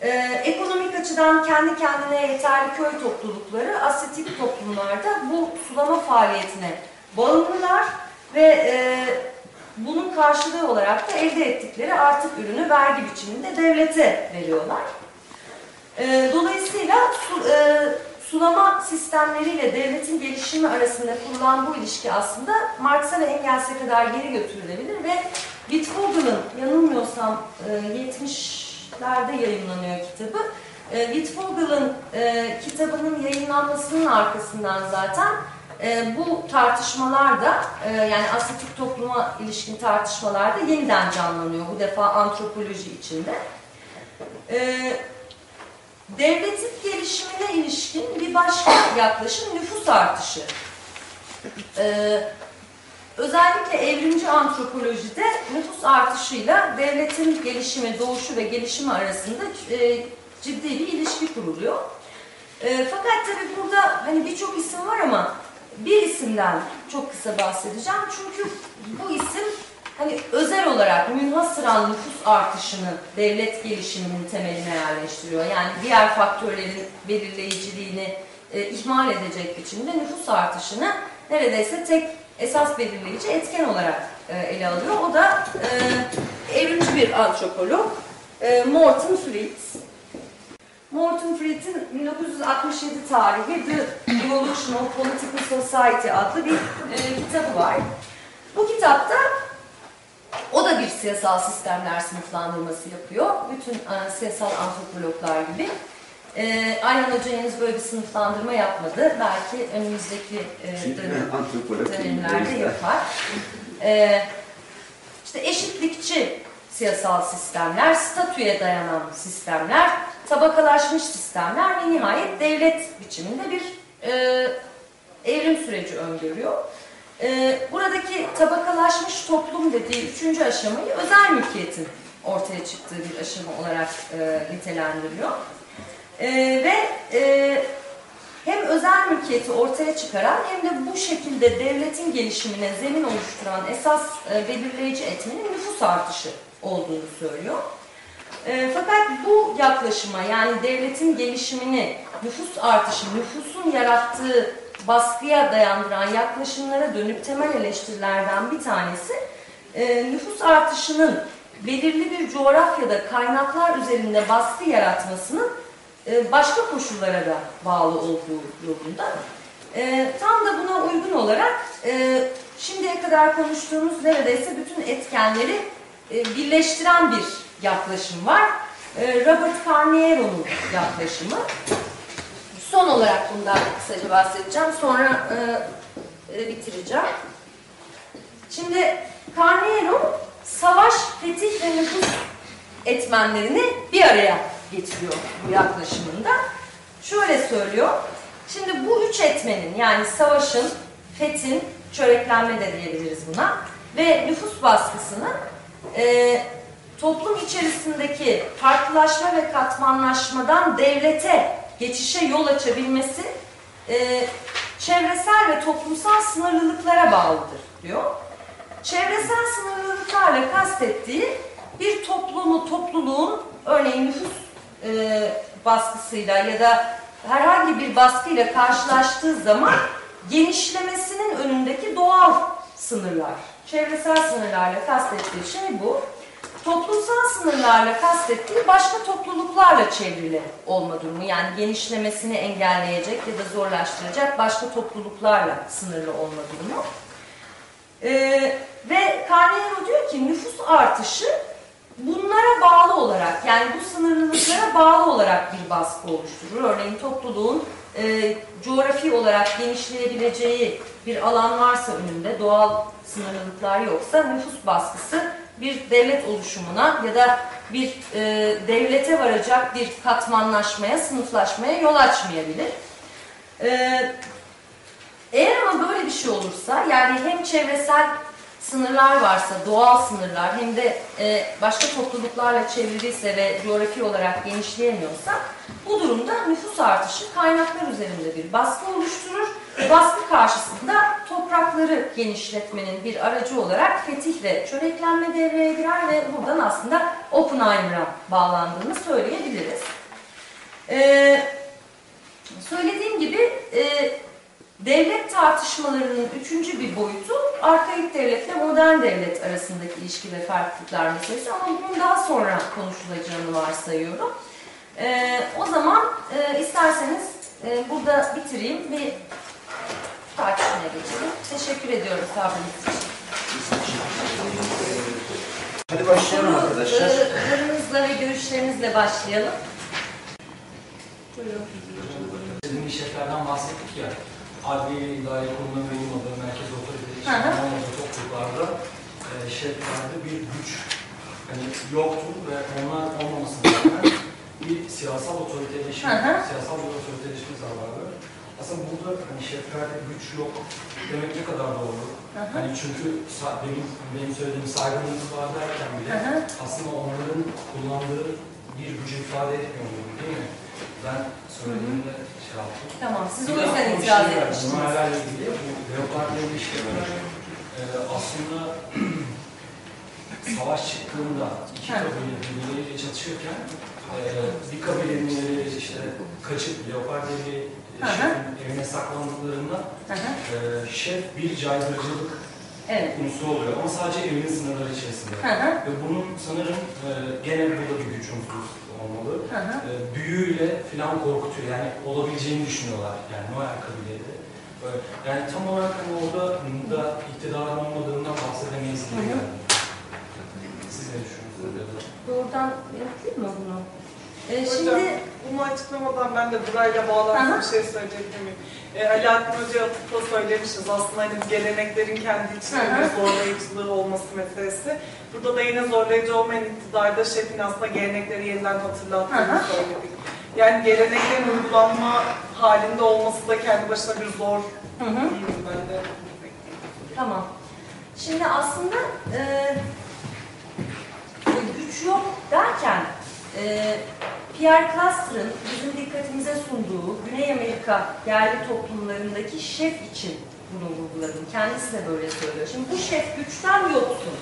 Ee, ekonomik açıdan kendi kendine yeterli köy toplulukları assetik toplumlarda bu sulama faaliyetine bağımlılar ve e, bunun karşılığı olarak da elde ettikleri artık ürünü vergi biçiminde devlete veriyorlar. E, dolayısıyla su, e, sulama sistemleriyle devletin gelişimi arasında kurulan bu ilişki aslında Marx'a ve Engels'e kadar geri götürülebilir ve Wittfogel'ın yanılmıyorsam e, 70 lerde yayınlanıyor kitabı. E, e, kitabının yayınlanmasının arkasından zaten e, bu tartışmalarda e, yani assetik topluma ilişkin tartışmalarda yeniden canlanıyor. Bu defa antropoloji içinde. E, devletin gelişimine ilişkin bir başka yaklaşım nüfus artışı. E, Özellikle evrimci antropolojide nüfus artışıyla devletin gelişimi, doğuşu ve gelişimi arasında e, ciddi bir ilişki kuruluyor. E, fakat tabii burada hani birçok isim var ama bir isimden çok kısa bahsedeceğim. Çünkü bu isim hani özel olarak münhasıran nüfus artışını devlet gelişiminin temeline yerleştiriyor. Yani diğer faktörlerin belirleyiciliğini e, ihmal edecek biçimde nüfus artışını neredeyse tek esas belirleyici etken olarak e, ele alıyor. O da e, evrimci bir antropolog e, Morton Fleet. Morton Fleet'in 1967 tarihli The Evolution of Political Society adlı bir e, kitabı var. Bu kitapta o da bir siyasal sistemler sınıflandırması yapıyor. Bütün e, siyasal antropologlar gibi. Ee, Ayhan Hoca henüz böyle bir sınıflandırma yapmadı. Belki önümüzdeki e, dönem, dönemlerde yapar. Ee, işte eşitlikçi siyasal sistemler, statüye dayanan sistemler, tabakalaşmış sistemler ve nihayet devlet biçiminde bir e, evrim süreci öngörüyor. E, buradaki tabakalaşmış toplum dediği üçüncü aşamayı özel mülkiyetin ortaya çıktığı bir aşama olarak e, nitelendiriyor. E, ve e, hem özel mülkiyeti ortaya çıkaran hem de bu şekilde devletin gelişimine zemin oluşturan esas e, belirleyici etmenin nüfus artışı olduğunu söylüyor. E, fakat bu yaklaşıma yani devletin gelişimini nüfus artışı, nüfusun yarattığı baskıya dayandıran yaklaşımlara dönüp temel eleştirilerden bir tanesi e, nüfus artışının belirli bir coğrafyada kaynaklar üzerinde baskı yaratmasının e, başka koşullara da bağlı olduğu yolunda. E, tam da buna uygun olarak e, şimdiye kadar konuştuğumuz neredeyse bütün etkenleri e, birleştiren bir yaklaşım var. E, Robert Carniero'nun yaklaşımı. Son olarak bundan kısaca bahsedeceğim. Sonra e, e, bitireceğim. Şimdi Carniero savaş, fetih ve nüfus etmenlerini bir araya getiriyor bu yaklaşımında. Şöyle söylüyor. Şimdi bu üç etmenin yani savaşın, fethin, çöreklenme de diyebiliriz buna ve nüfus baskısının e, toplum içerisindeki farklılaşma ve katmanlaşmadan devlete geçişe yol açabilmesi e, çevresel ve toplumsal sınırlılıklara bağlıdır diyor. Çevresel sınırlılıklarla kastettiği bir toplumu, topluluğun örneğin nüfus e, baskısıyla ya da herhangi bir baskıyla karşılaştığı zaman genişlemesinin önündeki doğal sınırlar. Çevresel sınırlarla kastettiği şey bu. Toplumsal sınırlarla kastettiği başka topluluklarla çevrili olma durumu. Yani genişlemesini engelleyecek ya da zorlaştıracak başka topluluklarla sınırlı olma durumu. Ee, ve Carneiro diyor ki nüfus artışı bunlara bağlı olarak yani bu sınırlılıklara bağlı olarak bir baskı oluşturur. Örneğin topluluğun e, coğrafi olarak genişleyebileceği bir alan varsa önünde doğal sınırlılıklar yoksa nüfus baskısı bir devlet oluşumuna ya da bir e, devlete varacak bir katmanlaşmaya, sınıflaşmaya yol açmayabilir. E, eğer ama böyle bir şey olursa yani hem çevresel sınırlar varsa, doğal sınırlar hem de e, başka topluluklarla çevriliyse ve coğrafi olarak genişleyemiyorsa bu durumda nüfus artışı kaynaklar üzerinde bir baskı oluşturur. Baskı karşısında toprakları genişletmenin bir aracı olarak fetihle çöreklenme devreye girer ve buradan aslında Oppenheimer'a bağlandığını söyleyebiliriz. Ee, söylediğim gibi e, devlet tartışmalarının üçüncü bir boyutu arkaik devletle modern devlet arasındaki ilişki ve farklılıklar meselesi ama bunun daha sonra konuşulacağını varsayıyorum. Ee, o zaman e, isterseniz e, burada bitireyim ve tartışmaya geçelim. Teşekkür ediyorum sabrınız için. Hadi başlayalım arkadaşlar. Sorularınızla ve görüşlerinizle başlayalım. Buyurun. Dediğim şeflerden bahsettik ya. Adliye idare kurulunun verilmediği merkez otorite Hı hı. olmadığı topluluklarda e, şeflerde bir güç hani yoktu ve onlar olmamasına rağmen bir siyasal otoriteleşme, siyasal bir otoriteleşme zararı. Aslında burada hani şeflerde güç yok demek ne kadar doğru. Hı hı. Hani çünkü benim, benim söylediğim saygınlık var derken bile Hı hı. aslında onların kullandığı bir gücü ifade etmiyor değil mi? Ben söylediğimde şey yaptım. Tamam, siz o yüzden itiraz şey etmiştiniz. Bunlarla ilgili bu Leopard'la ilgili şeyler e, aslında <clears throat> savaş çıktığında iki kabile birbirleriyle çatışırken e, bir kabilenin işte kaçıp Leopard evi Hı hı. şefin evine saklandıklarında Hı hı. e, şef bir caydırıcılık Evet. unsuru oluyor ama sadece evinin sınırları içerisinde. Hı hı. Ve bunun sanırım e, gene burada bir güç unsuru olmalı. Hı hı. E, büyüyle falan korkutuyor. Yani olabileceğini düşünüyorlar. Yani Noel kabilede. Böyle, yani tam olarak hani orada da iktidarın olmadığından bahsedemeyiz gibi Hı hı. geldi. Siz ne düşünüyorsunuz? Doğrudan yapayım mı bunu? Ee, Hocam, şimdi bunu açıklamadan ben de burayla bağlantılı bir şey söyleyebilir miyim? E, Ali Akın Hoca'ya atıfla söylemişiz. Aslında hani geleneklerin kendi içinde zorlayıcılığı olması meselesi. Burada da yine zorlayıcı olmayan iktidarda şefin aslında gelenekleri yeniden hatırlattığını söyledik. Yani geleneklerin uygulanma halinde olması da kendi başına bir zor Hı ben de. Tamam. Şimdi aslında e, güç yok derken e, Pierre Cluster'ın bizim dikkatimize sunduğu Güney Amerika yerli toplumlarındaki şef için bunu vurguladım. Kendisi de böyle söylüyor. Şimdi bu şef güçten yoksun.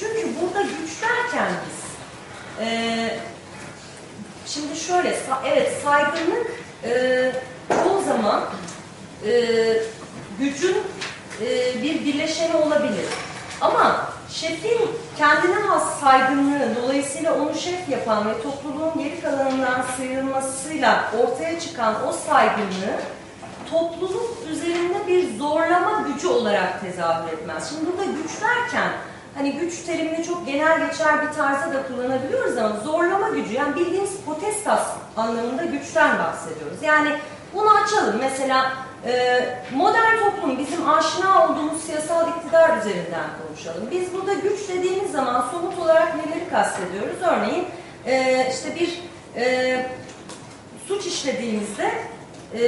Çünkü burada güç derken biz e, şimdi şöyle evet saygınlık e, çoğu zaman e, gücün e, bir birleşeni olabilir. Ama şefin kendine has saygınlığı, dolayısıyla onu şef yapan ve topluluğun geri kalanından sıyrılmasıyla ortaya çıkan o saygınlığı topluluk üzerinde bir zorlama gücü olarak tezahür etmez. Şimdi burada güç derken hani güç terimini çok genel geçer bir tarzda da kullanabiliyoruz ama zorlama gücü yani bildiğimiz potestas anlamında güçten bahsediyoruz. Yani bunu açalım. Mesela e, modern toplum bizim aşina siyasal iktidar üzerinden konuşalım. Biz burada güç dediğimiz zaman somut olarak neleri kastediyoruz? Örneğin e, işte bir e, suç işlediğimizde e,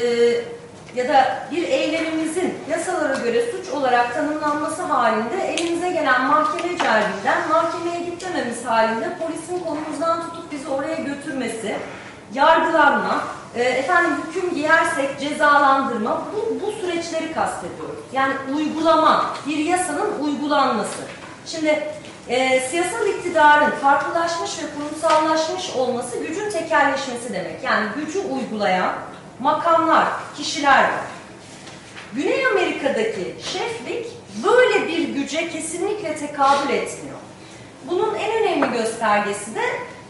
ya da bir eylemimizin yasalara göre suç olarak tanımlanması halinde elimize gelen mahkeme celbinden mahkemeye gitmememiz halinde polisin kolumuzdan tutup bizi oraya götürmesi, yargılanma, e, efendim hüküm giyersek cezalandırma bu, bu süreçleri kastediyoruz. Yani uygulama, bir yasanın uygulanması. Şimdi e, siyasal iktidarın farklılaşmış ve kurumsallaşmış olması gücün tekelleşmesi demek. Yani gücü uygulayan makamlar, kişiler var. Güney Amerika'daki şeflik böyle bir güce kesinlikle tekabül etmiyor. Bunun en önemli göstergesi de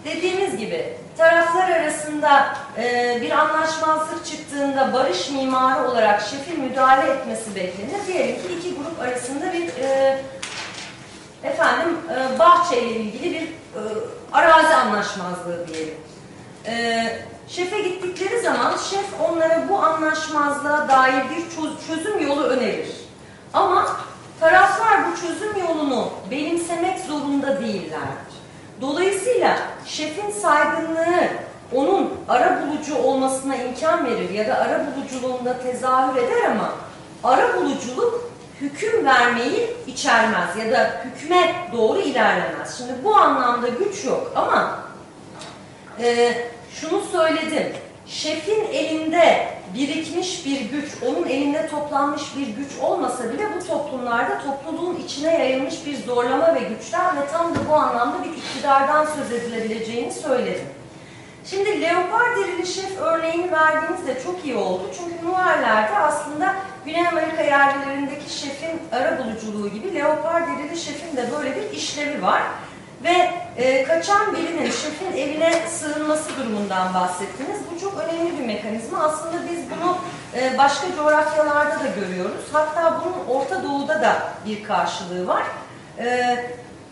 dediğimiz gibi taraflar arasında e, bir anlaşmazlık çıktığında barış mimarı olarak şefin müdahale etmesi beklenir. Diyelim ki iki grup arasında bir e, efendim e, bahçeyle ilgili bir e, arazi anlaşmazlığı diyelim. E, şefe gittikleri zaman şef onlara bu anlaşmazlığa dair bir çöz- çözüm yolu önerir. Ama taraflar bu çözüm yolunu benimsemek zorunda değillerdir. Dolayısıyla şefin saygınlığı onun ara bulucu olmasına imkan verir ya da ara buluculuğunda tezahür eder ama ara buluculuk hüküm vermeyi içermez ya da hükme doğru ilerlemez. Şimdi bu anlamda güç yok ama e, şunu söyledim. Şefin elinde birikmiş bir güç, onun elinde toplanmış bir güç olmasa bile bu toplumlarda topluluğun içine yayılmış bir zorlama ve güçten ve tam da bu anlamda bir iktidardan söz edilebileceğini söyledim. Şimdi leopar derili şef örneğini verdiğiniz de çok iyi oldu. Çünkü Nuerler'de aslında Güney Amerika yerlilerindeki şefin ara buluculuğu gibi leopar derili şefin de böyle bir işlevi var. Ve e, kaçan birinin şefin evine sığınması durumundan bahsettiniz. Bu çok önemli bir mekanizma. Aslında biz bunu e, başka coğrafyalarda da görüyoruz. Hatta bunun Orta Doğu'da da bir karşılığı var. E,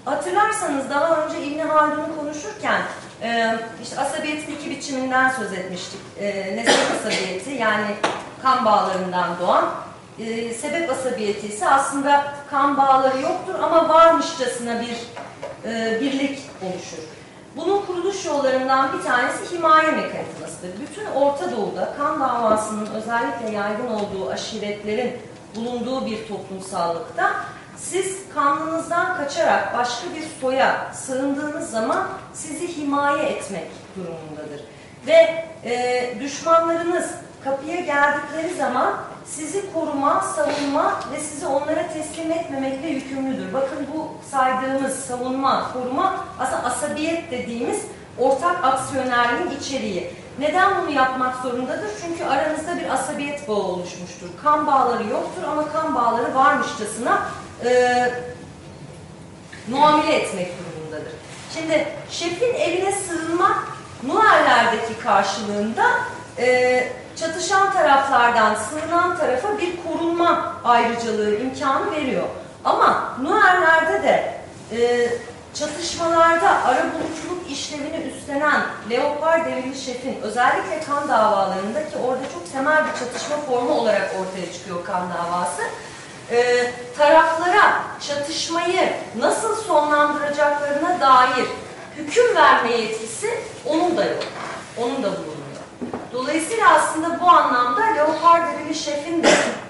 hatırlarsanız daha önce İbni Haldun'u konuşurken e, işte asabiyetin iki biçiminden söz etmiştik. E, nesep asabiyeti yani kan bağlarından doğan e, sebep asabiyeti ise aslında kan bağları yoktur ama varmışçasına bir e, birlik oluşur. Bunun kuruluş yollarından bir tanesi himaye mekanizmasıdır. Bütün Orta Doğu'da kan davasının özellikle yaygın olduğu aşiretlerin bulunduğu bir toplumsallıkta siz kanlınızdan kaçarak başka bir soya sığındığınız zaman sizi himaye etmek durumundadır. Ve e, düşmanlarınız kapıya geldikleri zaman sizi koruma, savunma ve sizi onlara teslim etmemekle yükümlüdür. Bakın bu saydığımız savunma, koruma aslında asabiyet dediğimiz ortak aksiyonerliğin içeriği. Neden bunu yapmak zorundadır? Çünkü aranızda bir asabiyet bağı oluşmuştur. Kan bağları yoktur ama kan bağları varmışçasına e, muamele etmek durumundadır. Şimdi şefin evine sığınmak Nuerlerdeki karşılığında e, çatışan taraflardan sığınan tarafa bir korunma ayrıcalığı imkanı veriyor. Ama Nuerlerde de e, çatışmalarda arabuluculuk işlevini üstlenen Leopard devrili şefin özellikle kan davalarında ki orada çok temel bir çatışma formu olarak ortaya çıkıyor kan davası. E, taraflara çatışmayı nasıl sonlandıracaklarına dair hüküm verme yetkisi onun da yok. Onun da bulunuyor. Aslında bu anlamda Leopard devrili şefin de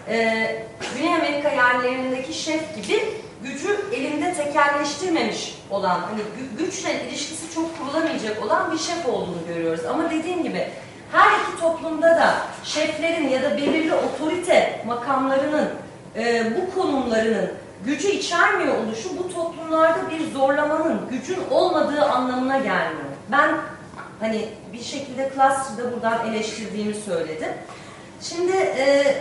e, Güney Amerika yerlerindeki şef gibi gücü elinde tekelleştirmemiş olan, hani gü- güçle ilişkisi çok kurulamayacak olan bir şef olduğunu görüyoruz. Ama dediğim gibi her iki toplumda da şeflerin ya da belirli otorite makamlarının e, bu konumlarının gücü içermiyor oluşu bu toplumlarda bir zorlamanın, gücün olmadığı anlamına gelmiyor. Ben hani bir şekilde cluster'da buradan eleştirdiğimi söyledim. Şimdi e,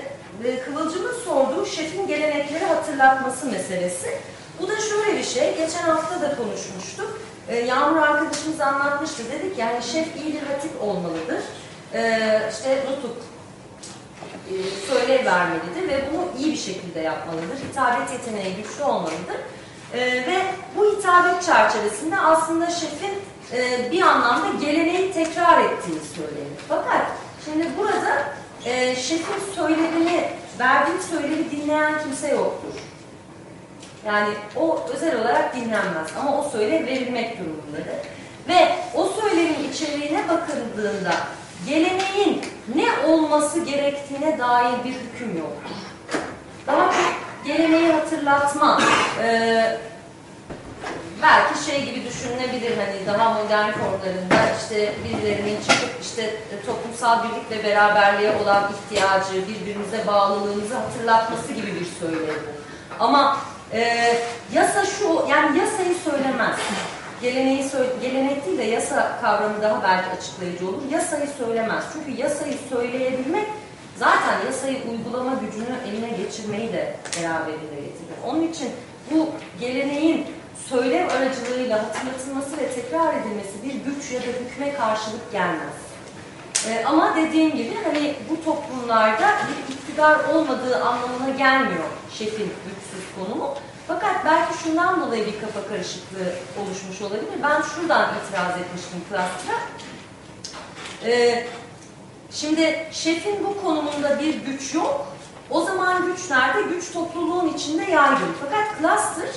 e, Kıvılcım'ın sorduğu şefin gelenekleri hatırlatması meselesi. Bu da şöyle bir şey, geçen hafta da konuşmuştuk. Ee, Yağmur arkadaşımız anlatmıştı, dedik yani şef iyi bir hatip olmalıdır. Ee, işte nutuk, e, vermelidir ve bunu iyi bir şekilde yapmalıdır. Hitabet yeteneği güçlü olmalıdır. Ee, ve bu hitabet çerçevesinde aslında şefin e, bir anlamda geleneği tekrar ettiğini söylenir. Fakat şimdi burada e, şefin söylemini, verdiği söylemi dinleyen kimse yoktur. Yani o özel olarak dinlenmez ama o söylev verilmek durumundadır. Ve o söylemin içeriğine bakıldığında geleneğin ne olması gerektiğine dair bir hüküm yoktur. Daha çok geleneği hatırlatma, e, belki şey gibi düşünülebilir hani daha modern formlarında işte birilerinin çıkıp işte e, toplumsal birlik ve beraberliğe olan ihtiyacı, birbirimize bağlılığımızı hatırlatması gibi bir söylem bu. Ama e, yasa şu, yani yasayı söylemez. Geleneği söyle, gelenek değil de yasa kavramı daha belki açıklayıcı olur. Yasayı söylemez. Çünkü yasayı söyleyebilmek zaten yasayı uygulama gücünü eline geçirmeyi de beraberinde getirir. Onun için bu geleneğin söylem aracılığıyla hatırlatılması ve tekrar edilmesi bir güç ya da hükme karşılık gelmez. Ee, ama dediğim gibi hani bu toplumlarda bir iktidar olmadığı anlamına gelmiyor şefin güçsüz konumu. Fakat belki şundan dolayı bir kafa karışıklığı oluşmuş olabilir. Ben şuradan itiraz etmiştim klastra. Ee, şimdi şefin bu konumunda bir güç yok. O zaman güç nerede? Güç topluluğun içinde yaygın. Fakat cluster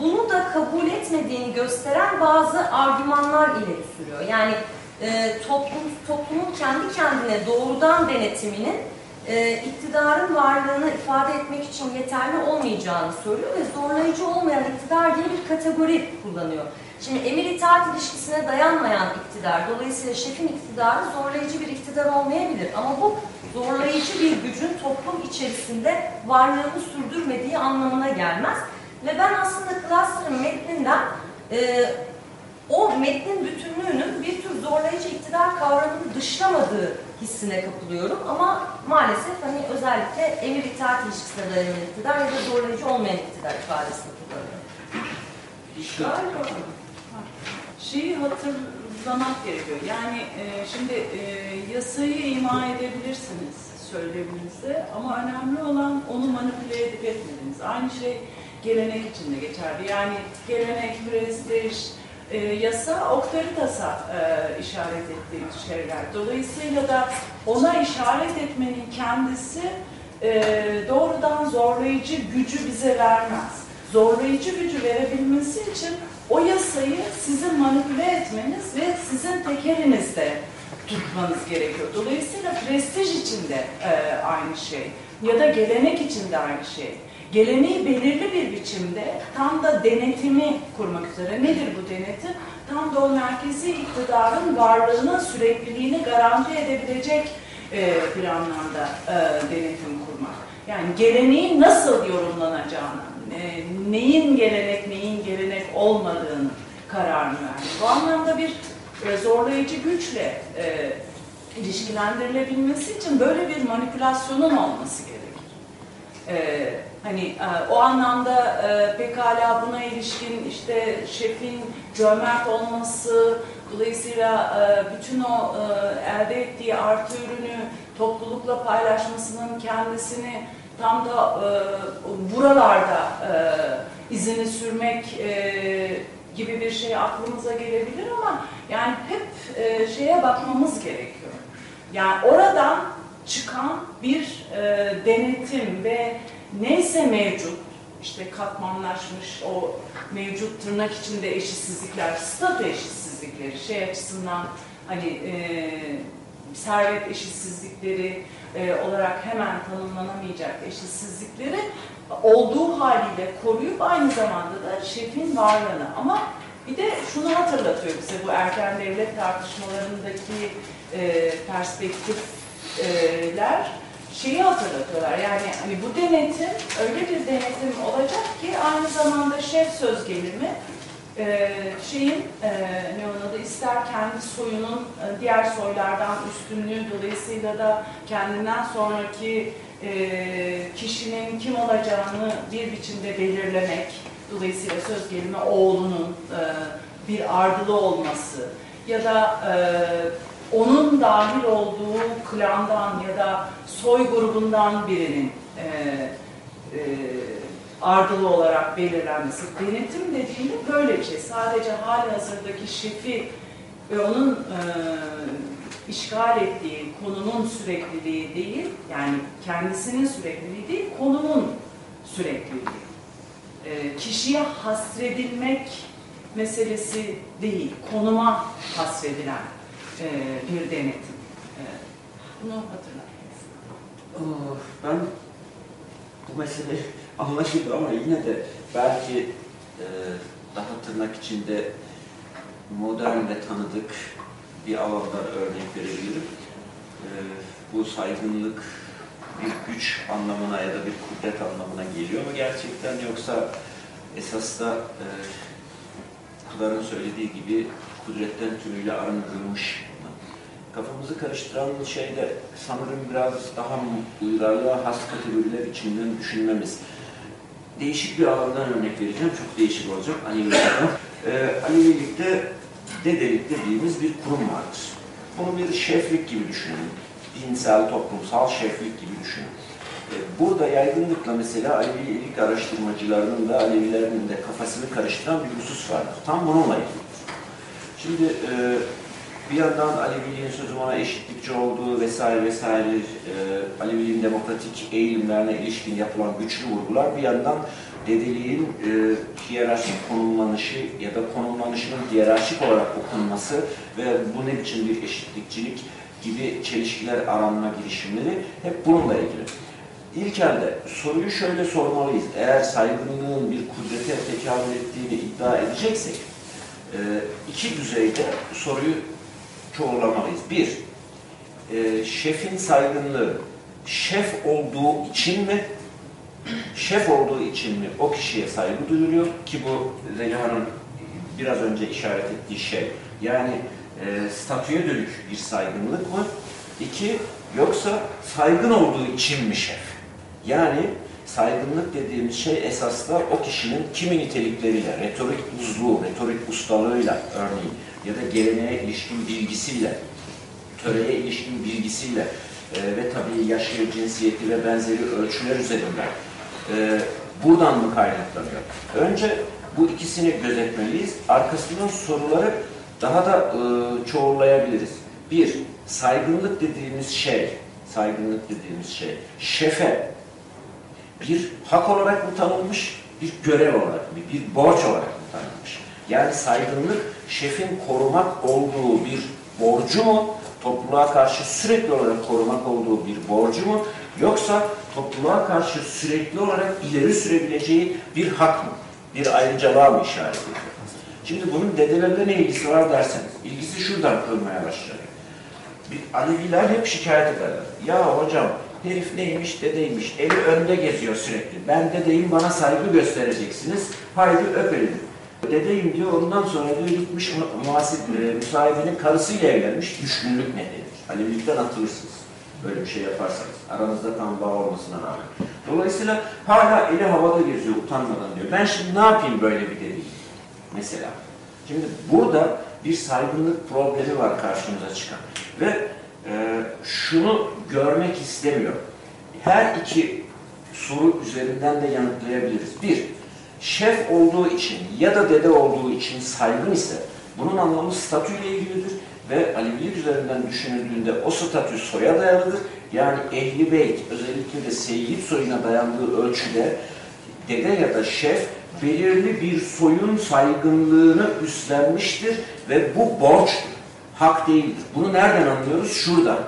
bunu da kabul etmediğini gösteren bazı argümanlar ileri sürüyor. Yani e, toplum, toplumun kendi kendine doğrudan denetiminin e, iktidarın varlığını ifade etmek için yeterli olmayacağını söylüyor ve zorlayıcı olmayan iktidar diye bir kategori kullanıyor. Şimdi emir itaat ilişkisine dayanmayan iktidar, dolayısıyla şefin iktidarı zorlayıcı bir iktidar olmayabilir. Ama bu zorlayıcı bir gücün toplum içerisinde varlığını sürdürmediği anlamına gelmez. Ve ben aslında Cluster'ın metninden e, o metnin bütünlüğünün bir tür zorlayıcı iktidar kavramını dışlamadığı hissine kapılıyorum. Ama maalesef hani özellikle emir itaat ilişkisine dayanan iktidar ya da zorlayıcı olmayan iktidar ifadesini kullanıyorum. Galiba şeyi hatırlamak gerekiyor. Yani e, şimdi e, yasayı ima edebilirsiniz söyleminizde ama önemli olan onu manipüle edip etmediğiniz. Aynı şey gelenek için de geçerli. Yani gelenek, prestij, e, yasa, oktaritas'a e, işaret ettiğimiz şeyler. Dolayısıyla da ona işaret etmenin kendisi e, doğrudan zorlayıcı gücü bize vermez. Zorlayıcı gücü verebilmesi için o yasayı sizin manipüle etmeniz ve sizin tek elinizde tutmanız gerekiyor. Dolayısıyla prestij için de e, aynı şey ya da gelenek için de aynı şey. Geleneği belirli bir biçimde tam da denetimi kurmak üzere. Nedir bu denetim? Tam da o merkezi iktidarın varlığını, sürekliliğini garanti edebilecek e, bir anlamda e, denetim kurmak. Yani geleneğin nasıl yorumlanacağını, e, neyin gelenek, neyin gelenek olmadığını kararını vermek. Bu anlamda bir e, zorlayıcı güçle e, ilişkilendirilebilmesi için böyle bir manipülasyonun olması gerekir. E, hani e, o anlamda e, pekala buna ilişkin işte şefin cömert olması, dolayısıyla e, bütün o e, elde ettiği artı ürünü toplulukla paylaşmasının kendisini tam da e, buralarda e, izini sürmek e, gibi bir şey aklımıza gelebilir ama yani hep e, şeye bakmamız gerekiyor. Yani oradan çıkan bir e, denetim ve neyse mevcut, işte katmanlaşmış o mevcut tırnak içinde eşitsizlikler, statü eşitsizlikleri şey açısından hani e, servet eşitsizlikleri e, olarak hemen tanımlanamayacak eşitsizlikleri olduğu haliyle koruyup aynı zamanda da şefin varlığını. Ama bir de şunu hatırlatıyor bize bu erken devlet tartışmalarındaki e, perspektifler şeyi hatırlatıyorlar. Yani hani bu denetim öyle bir denetim olacak ki aynı zamanda şef söz gelimi e, şeyin e, ne onun adı ister kendi soyunun e, diğer soylardan üstünlüğü dolayısıyla da kendinden sonraki e, kişinin kim olacağını bir biçimde belirlemek Dolayısıyla söz gelimi oğlunun e, bir ardılı olması ya da e, onun dahil olduğu klandan ya da soy grubundan birinin e, e, ardılı olarak belirlenmesi. Denetim dediğinde böyle bir şey. Sadece hali hazırdaki şefi ve onun e, işgal ettiği konumun sürekliliği değil, yani kendisinin sürekliliği değil, konumun sürekliliği. E, kişiye hasredilmek meselesi değil, konuma hasredilen e, bir denetim. E, bunu hatırlatmayız. Oh, Ben bu mesele <laughs> anlaşıldı ama yine de belki e, daha tırnak içinde modern ve tanıdık bir alanda örnek verebilirim. E, bu saygınlık bir güç anlamına ya da bir kudret anlamına geliyor mu gerçekten yoksa esas da e, Pınar'ın söylediği gibi kudretten tümüyle arındırılmış mı? Kafamızı karıştıran şey de sanırım biraz daha uygarlığa has kategoriler içinden düşünmemiz. Değişik bir alandan örnek vereceğim. Çok değişik olacak Alevilikten. Ee, Alevilikte dedelik dediğimiz bir kurum vardır. Bunu bir şeflik gibi düşünün. Dinsel, toplumsal şeflik gibi düşünün. Ee, Burada yaygınlıkla mesela Alevilik araştırmacılarının da Alevilerin de kafasını karıştıran bir husus vardır. Tam bununla ilgili. Şimdi e, bir yandan Aleviliğin sözüm ona eşitlikçi olduğu vesaire vesaire e, Aleviliğin demokratik eğilimlerine ilişkin yapılan güçlü vurgular bir yandan dedeliğin e, hiyerarşik konumlanışı ya da konumlanışının hiyerarşik olarak okunması ve bu ne biçim bir eşitlikçilik gibi çelişkiler aranma girişimleri hep bununla ilgili. İlk elde soruyu şöyle sormalıyız. Eğer saygınlığın bir kudrete tekabül ettiğini iddia edeceksek, e, iki düzeyde soruyu çoğulamalıyız. Bir, e, şefin saygınlığı şef olduğu için mi, şef olduğu için mi o kişiye saygı duyuluyor ki bu Zeliha'nın biraz önce işaret ettiği şey. Yani e, statüye dönük bir saygınlık mı? İki, yoksa saygın olduğu için mi şef? Yani saygınlık dediğimiz şey esasında o kişinin kimi nitelikleriyle, retorik uzluğu, retorik ustalığıyla örneğin ya da geleneğe ilişkin bilgisiyle, töreye ilişkin bilgisiyle e, ve tabii yaşı, cinsiyeti ve benzeri ölçüler üzerinden e, buradan mı kaynaklanıyor? Önce bu ikisini gözetmeliyiz. Arkasından soruları daha da e, çoğullayabiliriz. Bir, saygınlık dediğimiz şey, saygınlık dediğimiz şey, şefe bir hak olarak mı tanınmış, bir görev olarak mı, bir borç olarak mı tanınmış? Yani saygınlık şefin korumak olduğu bir borcu mu, topluluğa karşı sürekli olarak korumak olduğu bir borcu mu, yoksa topluluğa karşı sürekli olarak ileri sürebileceği bir hak mı, bir ayrıcalığa mı işaret ediyor? Şimdi bunun dedelerle ne ilgisi var derseniz, ilgisi şuradan kırmaya başlar. Bir Aleviler hep şikayet ederler. Ya hocam herif neymiş dedeymiş, eli önde geziyor sürekli. Ben dedeyim bana saygı göstereceksiniz, haydi öpelim. Dedeyim diyor, ondan sonra diyor gitmiş mu- muhasip, e, müsahibinin karısıyla evlenmiş, düşkünlük nedeni. Alevilikten atılırsınız. Böyle bir şey yaparsanız. Aranızda tam bağ olmasına rağmen. Dolayısıyla hala eli havada geziyor utanmadan diyor. Ben şimdi ne yapayım böyle bir dedeyim? Mesela. Şimdi burada bir saygınlık problemi var karşımıza çıkan. Ve e, şunu görmek istemiyor. Her iki soru üzerinden de yanıtlayabiliriz. Bir, şef olduğu için ya da dede olduğu için saygın ise bunun anlamı statüyle ilgilidir ve Alevilik üzerinden düşünüldüğünde o statü soya dayalıdır. Yani ehli beyt özellikle de seyyid soyuna dayandığı ölçüde dede ya da şef belirli bir soyun saygınlığını üstlenmiştir ve bu borçtur. Hak değildir. Bunu nereden anlıyoruz? Şurada.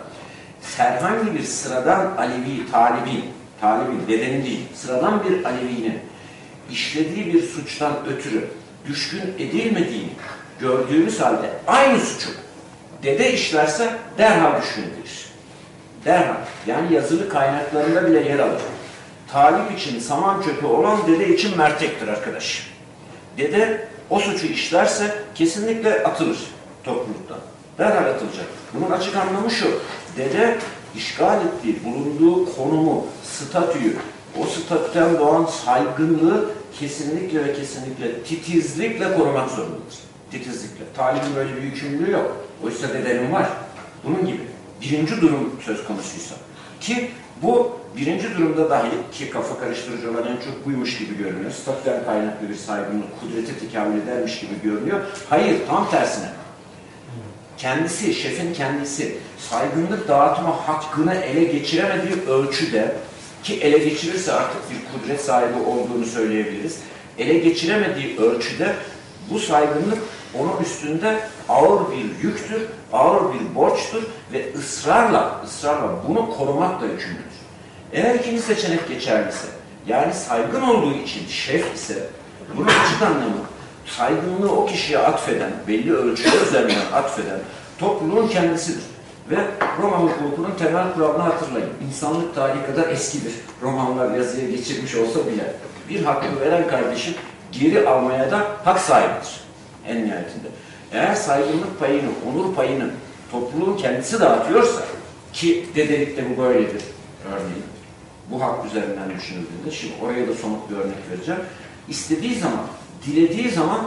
Herhangi bir sıradan Alevi, talibin, talibin, dedenin değil, sıradan bir Alevinin işlediği bir suçtan ötürü düşkün edilmediğini gördüğümüz halde aynı suçu dede işlerse derhal düşkün edilir. Derhal. Yani yazılı kaynaklarında bile yer alır. Talip için saman çöpü olan dede için mertektir arkadaş. Dede o suçu işlerse kesinlikle atılır topluluktan. Derhal atılacak. Bunun açık anlamı şu. Dede işgal ettiği, bulunduğu konumu, statüyü, o statüden doğan saygınlığı kesinlikle ve kesinlikle titizlikle korumak zorundadır. Titizlikle. Talibin böyle bir yükümlülüğü yok. Oysa dedenin var. Bunun gibi. Birinci durum söz konusuysa. Ki bu birinci durumda dahi ki kafa karıştırıcı olan en çok buymuş gibi görünüyor. Statüden kaynaklı bir saygınlık, kudrete tekamül edermiş gibi görünüyor. Hayır, tam tersine. Kendisi, şefin kendisi saygınlık dağıtma hakkını ele geçiremediği ölçüde ki ele geçirirse artık bir kudret sahibi olduğunu söyleyebiliriz. Ele geçiremediği ölçüde bu saygınlık onun üstünde ağır bir yüktür, ağır bir borçtur ve ısrarla, ısrarla bunu korumakla yükümlüdür. Eğer ikinci seçenek geçerliyse, yani saygın olduğu için şef ise, bunun açık anlamı saygınlığı o kişiye atfeden, belli ölçüler üzerinden atfeden topluluğun kendisidir. Ve Roma hukukunun temel kuralını hatırlayın. İnsanlık tarihi kadar eskidir. Romanlar yazıya geçirmiş olsa bile bir hakkı veren kardeşim geri almaya da hak sahibidir en nihayetinde. Eğer saygınlık payını, onur payını topluluğun kendisi dağıtıyorsa ki dedelikte bu böyledir örneğin. Bu hak üzerinden düşünüldüğünde, şimdi oraya da somut bir örnek vereceğim. İstediği zaman, dilediği zaman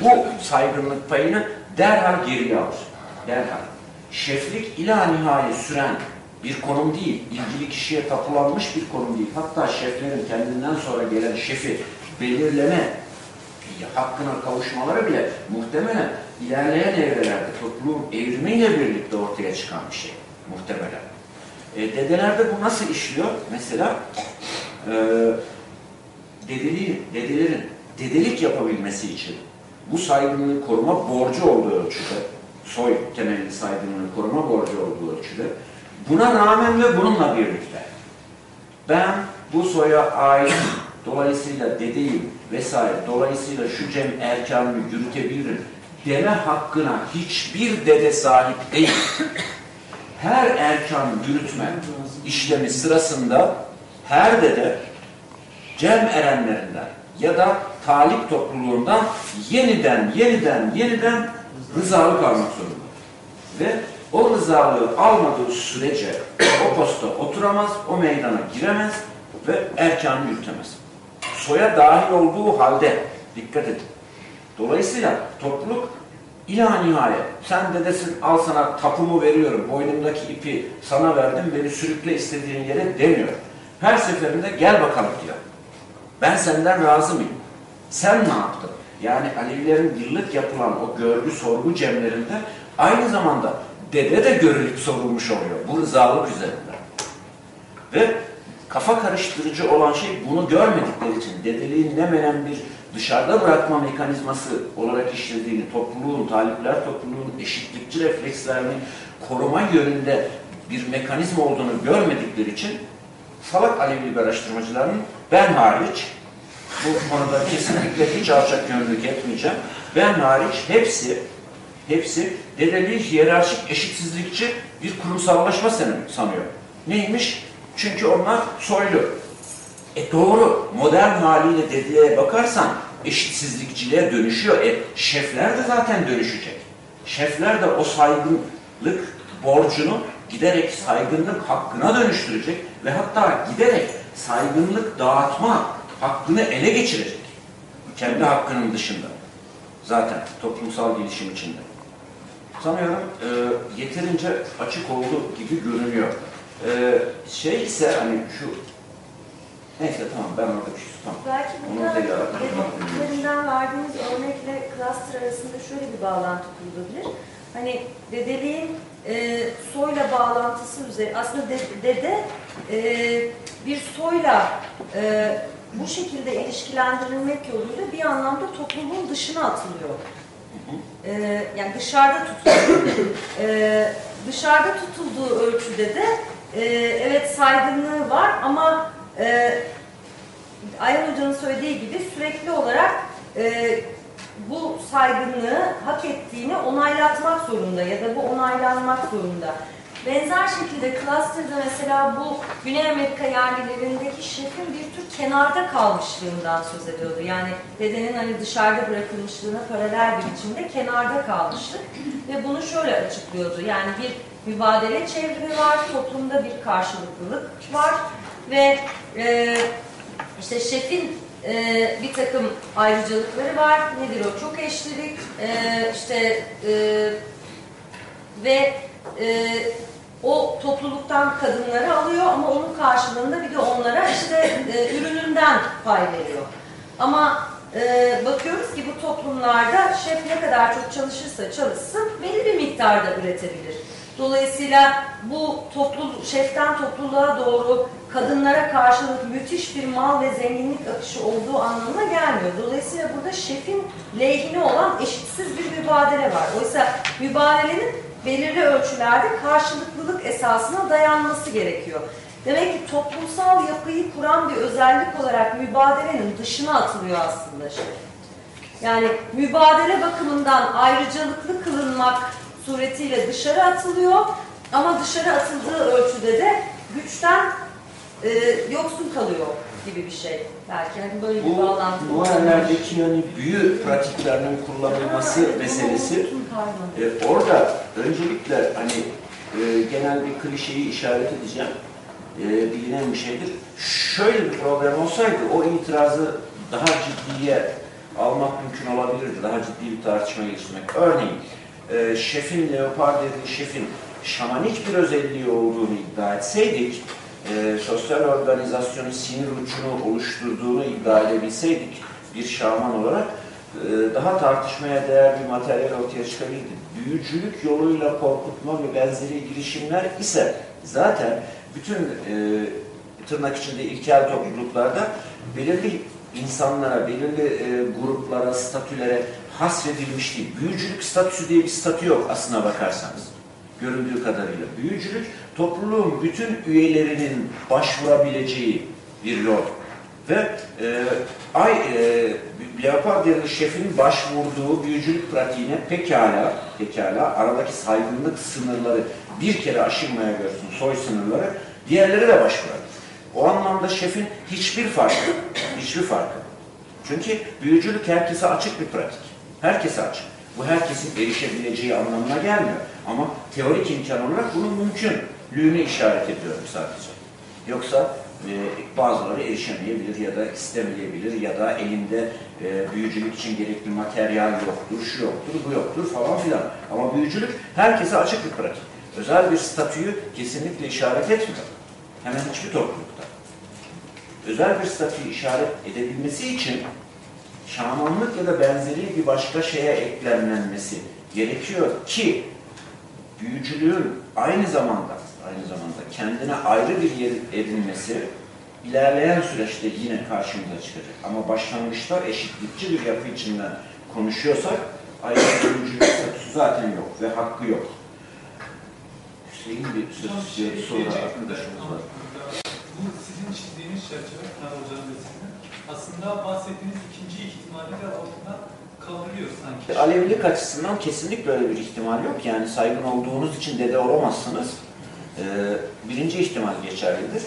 bu saygınlık payını derhal geriye alır. Derhal. Şeflik ila nihai süren bir konum değil, ilgili kişiye tapılanmış bir konum değil. Hatta şeflerin kendinden sonra gelen şefi belirleme hakkına kavuşmaları bile muhtemelen ilerleyen evrelerde topluluğun evrimiyle birlikte ortaya çıkan bir şey. Muhtemelen. E, dedelerde bu nasıl işliyor? Mesela e, dedeliğin, dedelerin dedelik yapabilmesi için bu saygınlığı koruma borcu olduğu ölçüde, soy temelli saygınlığı koruma borcu olduğu ölçüde, buna rağmen ve bununla birlikte ben bu soya ait dolayısıyla dedeyim vesaire, dolayısıyla şu cem erkanını yürütebilirim deme hakkına hiçbir dede sahip değil. Her erkan yürütme işlemi sırasında her dede cem erenlerinden ya da talip topluluğundan yeniden, yeniden, yeniden rızalık almak zorunda. Ve o rızalığı almadığı sürece o posta oturamaz, o meydana giremez ve erkanı yürütemez. Soya dahil olduğu halde dikkat edin. Dolayısıyla topluluk ila nihayet sen dedesin al sana tapumu veriyorum, boynumdaki ipi sana verdim, beni sürükle istediğin yere demiyor. Her seferinde gel bakalım diyor. Ben senden razı mıyım? Sen ne yaptın? Yani Alevilerin yıllık yapılan o görgü sorgu cemlerinde aynı zamanda dede de görülüp sorulmuş oluyor. Bu rızalık üzerinden. Ve kafa karıştırıcı olan şey bunu görmedikleri için dedeliğin ne menen bir dışarıda bırakma mekanizması olarak işlediğini, topluluğun, talipler topluluğun eşitlikçi reflekslerini koruma yönünde bir mekanizma olduğunu görmedikleri için salak Alevi araştırmacıların ben hariç bu konuda kesinlikle hiç alçak gönüllülük etmeyeceğim. Ben hariç hepsi hepsi dedeliği hiyerarşik eşitsizlikçi bir kurumsallaşma sanıyor. Neymiş? Çünkü onlar soylu. E doğru, modern haliyle dedeliğe bakarsan eşitsizlikçiliğe dönüşüyor. E şefler de zaten dönüşecek. Şefler de o saygınlık borcunu giderek saygınlık hakkına dönüştürecek ve hatta giderek saygınlık dağıtma hakkını ele geçirecek. Kendi hakkının dışında. Zaten toplumsal gelişim içinde. Sanıyorum e, yeterince açık olduğu gibi görünüyor. E, şey ise hani şu neyse tamam ben orada bir şey tutamam. Belki yaratmak dediklerimden verdiğiniz örnekle cluster arasında şöyle bir bağlantı kurulabilir. Hani dedeliğin e, soyla bağlantısı üzeri aslında de, dede e, bir soyla e, bu şekilde ilişkilendirilmek yoluyla bir anlamda topluluğun dışına atılıyor. E, yani dışarıda tutuluyor. e, dışarıda tutulduğu ölçüde de e, evet saygınlığı var ama e, Ayhan Hoca'nın söylediği gibi sürekli olarak e, bu saygınlığı hak ettiğini onaylatmak zorunda ya da bu onaylanmak zorunda. Benzer şekilde cluster'da mesela bu Güney Amerika yerlilerindeki şefin bir tür kenarda kalmışlığından söz ediyordu. Yani dedenin hani dışarıda bırakılmışlığına paralel bir biçimde kenarda kalmışlık ve bunu şöyle açıklıyordu. Yani bir mübadele çevrimi var, toplumda bir karşılıklılık var ve e, işte şefin e, bir takım ayrıcalıkları var. Nedir o? Çok eşlilik, e, işte e, ve e, o topluluktan kadınları alıyor ama onun karşılığında bir de onlara işte e, ürününden pay veriyor. Ama e, bakıyoruz ki bu toplumlarda şef ne kadar çok çalışırsa çalışsın belli bir miktarda üretebilir. Dolayısıyla bu toplu, şeften topluluğa doğru kadınlara karşılık müthiş bir mal ve zenginlik akışı olduğu anlamına gelmiyor. Dolayısıyla burada şefin lehine olan eşitsiz bir mübadele var. Oysa mübadelenin belirli ölçülerde karşılıklılık esasına dayanması gerekiyor. Demek ki toplumsal yapıyı kuran bir özellik olarak mübadelenin dışına atılıyor aslında şef. Yani mübadele bakımından ayrıcalıklı kılınmak suretiyle dışarı atılıyor ama dışarı atıldığı ölçüde de güçten e, yoksun kalıyor gibi bir şey. Belki hani böyle bir Bu bağlantı. Muharrer'deki yani büyü pratiklerinin kullanılması meselesi e, orada öncelikle hani e, genel bir klişeyi işaret edeceğim. E, bilinen bir şeydir. Şöyle bir problem olsaydı o itirazı daha ciddiye almak mümkün olabilirdi. Daha ciddi bir tartışma geçirmek. Örneğin e, şefin, leopar dediği şefin şamanik bir özelliği olduğunu iddia etseydik, e, sosyal organizasyonun sinir uçunu oluşturduğunu iddia edebilseydik bir şaman olarak e, daha tartışmaya değer bir materyal ortaya çıkabilirdi. Büyücülük yoluyla korkutma ve benzeri girişimler ise zaten bütün e, tırnak içinde ilkel topluluklarda belirli insanlara, belirli e, gruplara, statülere hasredilmiş değil. Büyücülük statüsü diye bir statü yok aslına bakarsanız. Göründüğü kadarıyla. Büyücülük topluluğun bütün üyelerinin başvurabileceği bir yol. Ve e, ay e, Leopard Yarılı şefin başvurduğu büyücülük pratiğine pekala, pekala aradaki saygınlık sınırları bir kere aşılmaya görsün soy sınırları, diğerleri de başvurabilir. O anlamda şefin hiçbir farkı, hiçbir farkı. Çünkü büyücülük herkese açık bir pratik. Herkese açık. Bu herkesin erişebileceği anlamına gelmiyor. Ama teorik imkan olarak bunun mümkünlüğünü işaret ediyorum sadece. Yoksa e, bazıları erişemeyebilir ya da istemeyebilir ya da elinde e, büyücülük için gerekli materyal yoktur, şu yoktur, bu yoktur falan filan. Ama büyücülük herkese açık bir pratik. Özel bir statüyü kesinlikle işaret etmiyor. Hemen hiçbir toplulukta. Özel bir statüyü işaret edebilmesi için şamanlık ya da benzeri bir başka şeye eklemlenmesi gerekiyor ki büyücülüğün aynı zamanda aynı zamanda kendine ayrı bir yer edinmesi ilerleyen süreçte yine karşımıza çıkacak. Ama başlangıçta eşitlikçi bir yapı içinden konuşuyorsak ayrı bir büyücülük statüsü zaten yok ve hakkı yok. Hüseyin bir söz istiyor, bir soru arkadaşımız var. Bu sizin çizdiğiniz çerçeve, Pınar Hoca'nın resmini aslında bahsettiğiniz ikinci ihtimali de ortadan kaldırıyor sanki. Alevilik açısından kesinlikle öyle bir ihtimal yok. Yani saygın olduğunuz için dede olamazsınız. Ee, birinci ihtimal geçerlidir.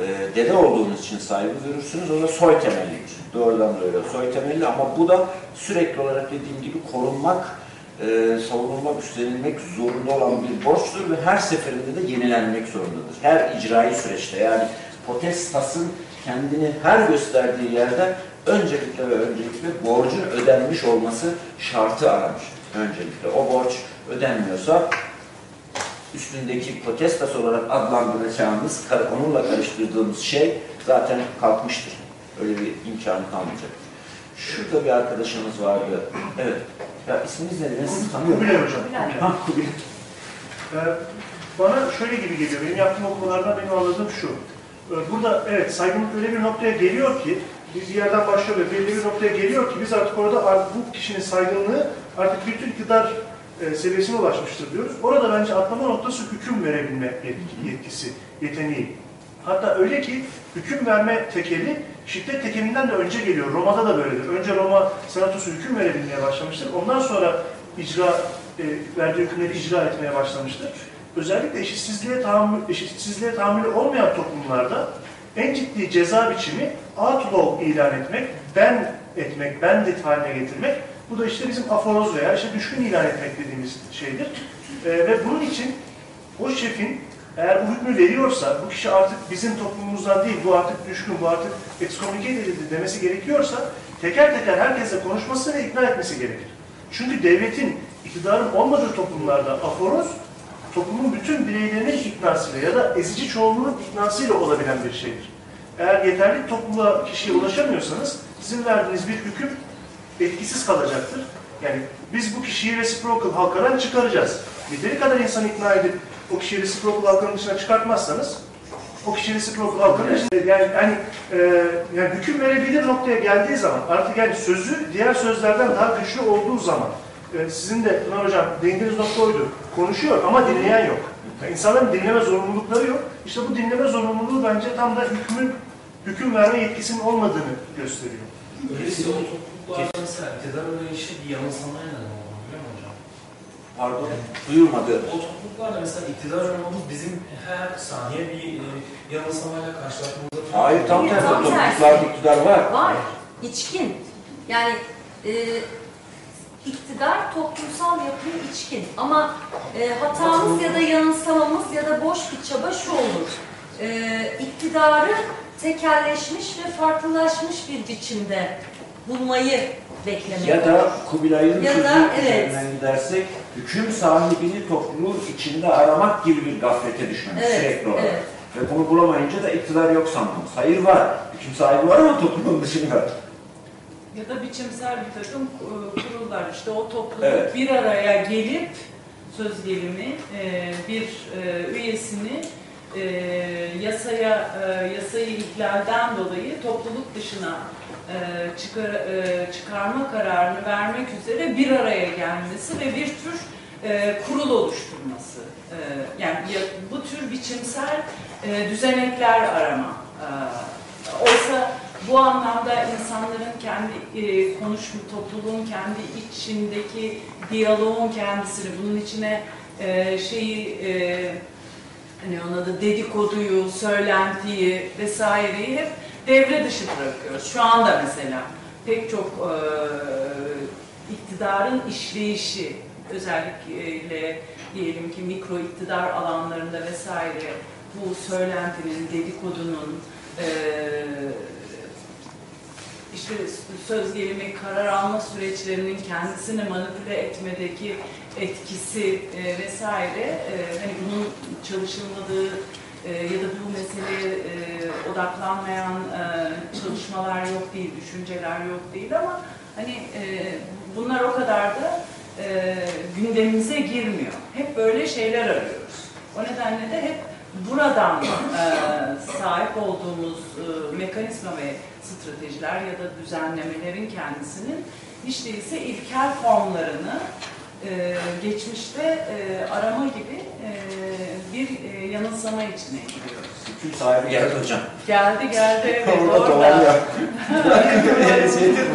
Ee, dede olduğunuz için saygı görürsünüz. O da soy temellidir. Doğrudan da öyle soy temelli ama bu da sürekli olarak dediğim gibi korunmak, e, savunulmak, üstlenilmek zorunda olan bir borçtur ve her seferinde de yenilenmek zorundadır. Her icraî süreçte yani potestasın kendini her gösterdiği yerde öncelikle ve öncelikle borcun ödenmiş olması şartı aranır. Öncelikle o borç ödenmiyorsa üstündeki potestas olarak adlandıracağımız, onunla karıştırdığımız şey zaten kalkmıştır. Öyle bir imkanı kalmayacak. Şurada bir arkadaşımız vardı. Evet. Ya isminiz sizi tanıyorum. Kubilay hocam. Ha, Kubilay. Ee, Bana şöyle gibi geliyor, benim yaptığım okumalardan benim anladığım şu. Ee, Burada evet saygınlık öyle bir noktaya geliyor ki, biz bir yerden başlıyor ve belli bir noktaya geliyor ki biz artık orada artık bu kişinin saygınlığı artık bütün iktidar e, seviyesine ulaşmıştır diyoruz. Orada bence atlama noktası hüküm verebilme yetki- yetkisi, yeteneği. Hatta öyle ki hüküm verme tekeli şiddet tekelinden de önce geliyor. Roma'da da böyledir. Önce Roma senatosu hüküm verebilmeye başlamıştır. Ondan sonra icra e, verdiği hükümleri icra etmeye başlamıştır. Özellikle eşitsizliğe tahammül, eşitsizliğe tahammülü olmayan toplumlarda en ciddi ceza biçimi outlaw ilan etmek, ben etmek, bandit haline getirmek. Bu da işte bizim aforoz veya işte düşkün ilan etmek dediğimiz şeydir. E, ve bunun için o şefin eğer bu hükmü veriyorsa, bu kişi artık bizim toplumumuzdan değil, bu artık düşkün, bu artık excommunicate edildi demesi gerekiyorsa, teker teker herkesle konuşması ve ikna etmesi gerekir. Çünkü devletin, iktidarın olmadığı toplumlarda aforoz, toplumun bütün bireylerinin iknasıyla ya da ezici çoğunluğun iknasıyla olabilen bir şeydir. Eğer yeterli topluluğa, kişiye ulaşamıyorsanız, sizin verdiğiniz bir hüküm etkisiz kalacaktır. Yani biz bu kişiyi reciprocal halkadan çıkaracağız. Yeteri kadar insanı ikna edip o kişiyi reciprocal halkanın dışına çıkartmazsanız o kişi reciprocal halkanın dışında yani, yani, e, yani hüküm verebilir noktaya geldiği zaman artık yani sözü diğer sözlerden daha güçlü olduğu zaman e, sizin de Pınar Hocam değindiğiniz nokta oydu. Konuşuyor ama dinleyen yok. Yani insanların dinleme zorunlulukları yok. İşte bu dinleme zorunluluğu bence tam da hükmün hüküm verme yetkisinin olmadığını gösteriyor. Öyleyse o topluluklarda mesela iktidar arayışı bir yanılsamaya neden oldu biliyor musun hocam? Pardon, duyulmadı. O topluluklarda mesela iktidar aramamız bizim her saniye bir e, yanılsamayla karşılaşmamıza... Hayır, tam Tam tersi. tersi. Topluluklarda iktidar var. Var. İçkin. Yani e, iktidar toplumsal yapıyı içkin. Ama e, hatamız ya da yanılsamamız ya da boş bir çaba şu olur. E, iktidarı tekelleşmiş ve farklılaşmış bir biçimde bulmayı beklemek Ya da Kubilay'ın Ya sözü da, evet. üzerinden gidersek, hüküm sahibini topluluğun içinde aramak gibi bir gaflete düşmemiz Evet, sürekli olarak. evet. Ve bunu bulamayınca da iktidar yok sanmamız. Hayır var, hüküm sahibi var ama toplumun dışında. Ya da biçimsel bir takım e, kurullar işte o topluluk Evet. bir araya gelip söz gelimi e, bir e, üyesini yasaya yasayı ihlalden dolayı topluluk dışına çıkar, e, çıkarma kararını vermek üzere bir araya gelmesi ve bir tür e, kurul oluşturması. E, yani ya- bu tür biçimsel e, düzenekler arama. E, oysa bu anlamda insanların kendi e, konuşma, topluluğun kendi içindeki diyaloğun kendisini, bunun içine e, şeyi, e, hani ona da dedikoduyu, söylentiyi vesaireyi hep devre dışı bırakıyoruz. Şu anda mesela pek çok e, iktidarın işleyişi, özellikle diyelim ki mikro iktidar alanlarında vesaire bu söylentinin, dedikodunun, e, işte söz gelimi karar alma süreçlerinin kendisini manipüle etmedeki etkisi e, vesaire e, hani bunun çalışılmadığı e, ya da bu meseleye e, odaklanmayan e, çalışmalar yok değil, düşünceler yok değil ama hani e, bunlar o kadar da e, gündemimize girmiyor. Hep böyle şeyler arıyoruz. O nedenle de hep buradan e, sahip olduğumuz e, mekanizma ve stratejiler ya da düzenlemelerin kendisinin hiç değilse ilkel formlarını e, geçmişte e, arama gibi e, bir e, yanılsama içine giriyoruz. Hüküm sahibi geldi hocam. Geldi geldi evet Orada dolanıyor.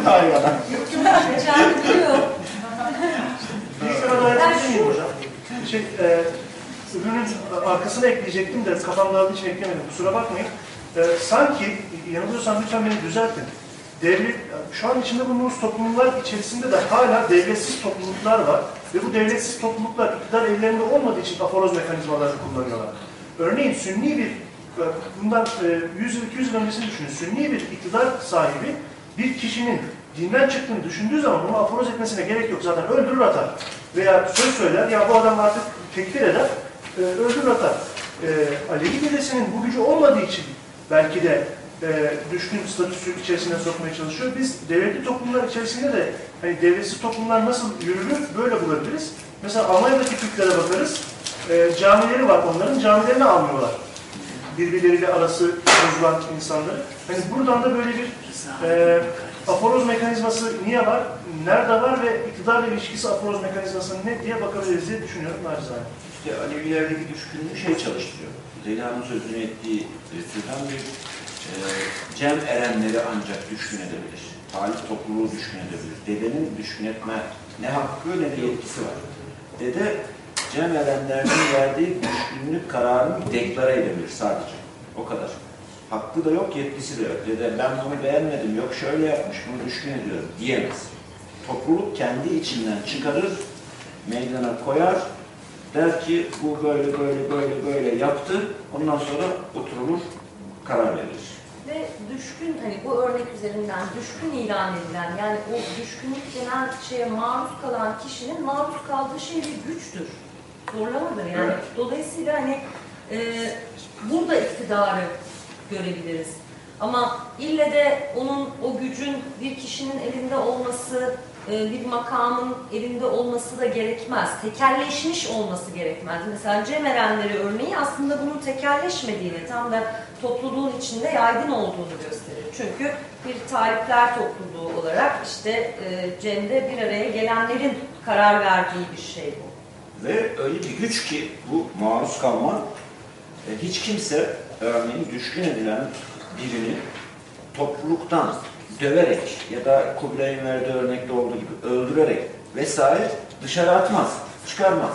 Hayvana. Hocam diyor. Bir sıra daha Ben ekleyeyim şu- hocam. Şey, e, ürünün arkasına ekleyecektim de kafam dağıldığı için eklemedim. Kusura bakmayın. E, sanki, yanılıyorsam lütfen beni düzeltin. Devlet, şu an içinde bulunduğumuz toplumlar içerisinde de hala devletsiz topluluklar var. Ve bu devletsiz topluluklar iktidar ellerinde olmadığı için aforoz mekanizmalarını kullanıyorlar. Örneğin Sünni bir, e, bundan e, 100 yıl, 200 yıl öncesini düşünün. Sünni bir iktidar sahibi bir kişinin dinden çıktığını düşündüğü zaman bunu aforoz etmesine gerek yok. Zaten öldürür atar. Veya söz söyler, ya bu adam artık tekfir eder, e, öldürür atar. E, Alevi dedesinin bu gücü olmadığı için belki de e, düşkün statüsü içerisine sokmaya çalışıyor. Biz devletli toplumlar içerisinde de hani devletsiz toplumlar nasıl yürürür böyle bulabiliriz. Mesela Almanya'daki Türklere bakarız. E, camileri var onların, camilerini almıyorlar. Birbirleriyle arası bozulan insanları. Hani buradan da böyle bir e, aforoz mekanizması niye var, nerede var ve iktidarla ilişkisi aforoz mekanizması ne diye bakabiliriz diye düşünüyorum nacizane. İşte Alevilerdeki düşkünlüğü şey çalıştırıyor. Zeliha'nın sözünü ettiği türden bir cem erenleri ancak düşkün edebilir. Talip topluluğu düşkün edebilir. Dedenin düşkün etme ne hakkı ne de yetkisi var. Dede cem erenlerinin verdiği düşkünlük kararını deklare edebilir sadece. O kadar. Hakkı da yok, yetkisi de yok. Dede ben bunu beğenmedim, yok şöyle yapmış, bunu düşkün ediyorum diyemez. Topluluk kendi içinden çıkarır, meydana koyar, Der ki bu böyle böyle böyle böyle yaptı. Ondan sonra oturulur karar verilir. Ve düşkün, hani bu örnek üzerinden düşkün ilan edilen, yani o düşkünlük denen şeye maruz kalan kişinin maruz kaldığı şey bir güçtür. Zorlamadır yani. Evet. Dolayısıyla hani e, burada iktidarı görebiliriz. Ama ille de onun o gücün bir kişinin elinde olması, bir makamın elinde olması da gerekmez. Tekelleşmiş olması gerekmez. Mesela Cem Erenleri örneği aslında bunun tekelleşmediğini, tam da topluluğun içinde yaygın olduğunu gösterir. Çünkü bir talipler topluluğu olarak işte e, Cem'de bir araya gelenlerin karar verdiği bir şey bu. Ve öyle bir güç ki bu maruz kalma e, hiç kimse örneğin düşkün edilen birini topluluktan döverek ya da Kubilay'ın verdiği örnekte olduğu gibi öldürerek vesaire dışarı atmaz, çıkarmaz.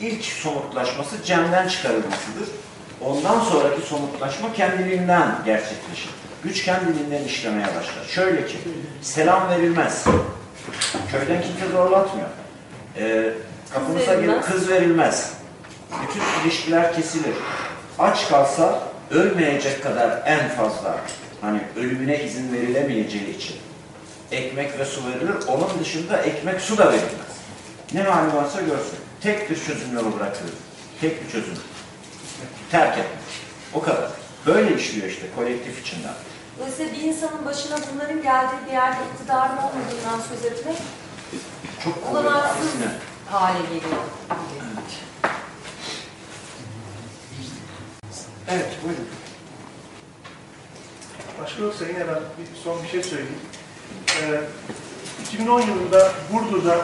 İlk somutlaşması Cem'den çıkarılmasıdır. Ondan sonraki somutlaşma kendiliğinden gerçekleşir. Güç kendiliğinden işlemeye başlar. Şöyle ki, selam verilmez. Köyden kimse zorlatmıyor. Ee, kapınıza gelip kız verilmez. Bütün ilişkiler kesilir. Aç kalsa ölmeyecek kadar en fazla hani ölümüne izin verilemeyeceği için ekmek ve su verilir. Onun dışında ekmek su da verilmez. Ne hali varsa görsün. Tek bir çözüm yolu bırakılır. Tek bir çözüm. Terk etmek. O kadar. Böyle işliyor işte kolektif içinden. Dolayısıyla bir insanın başına bunların geldiği bir yerde iktidarın olmadığından söz etmek Çok olanaksız hale geliyor. Evet, buyurun. Başka yoksa yine ben bir son bir şey söyleyeyim. Ee, 2010 yılında Burdur'da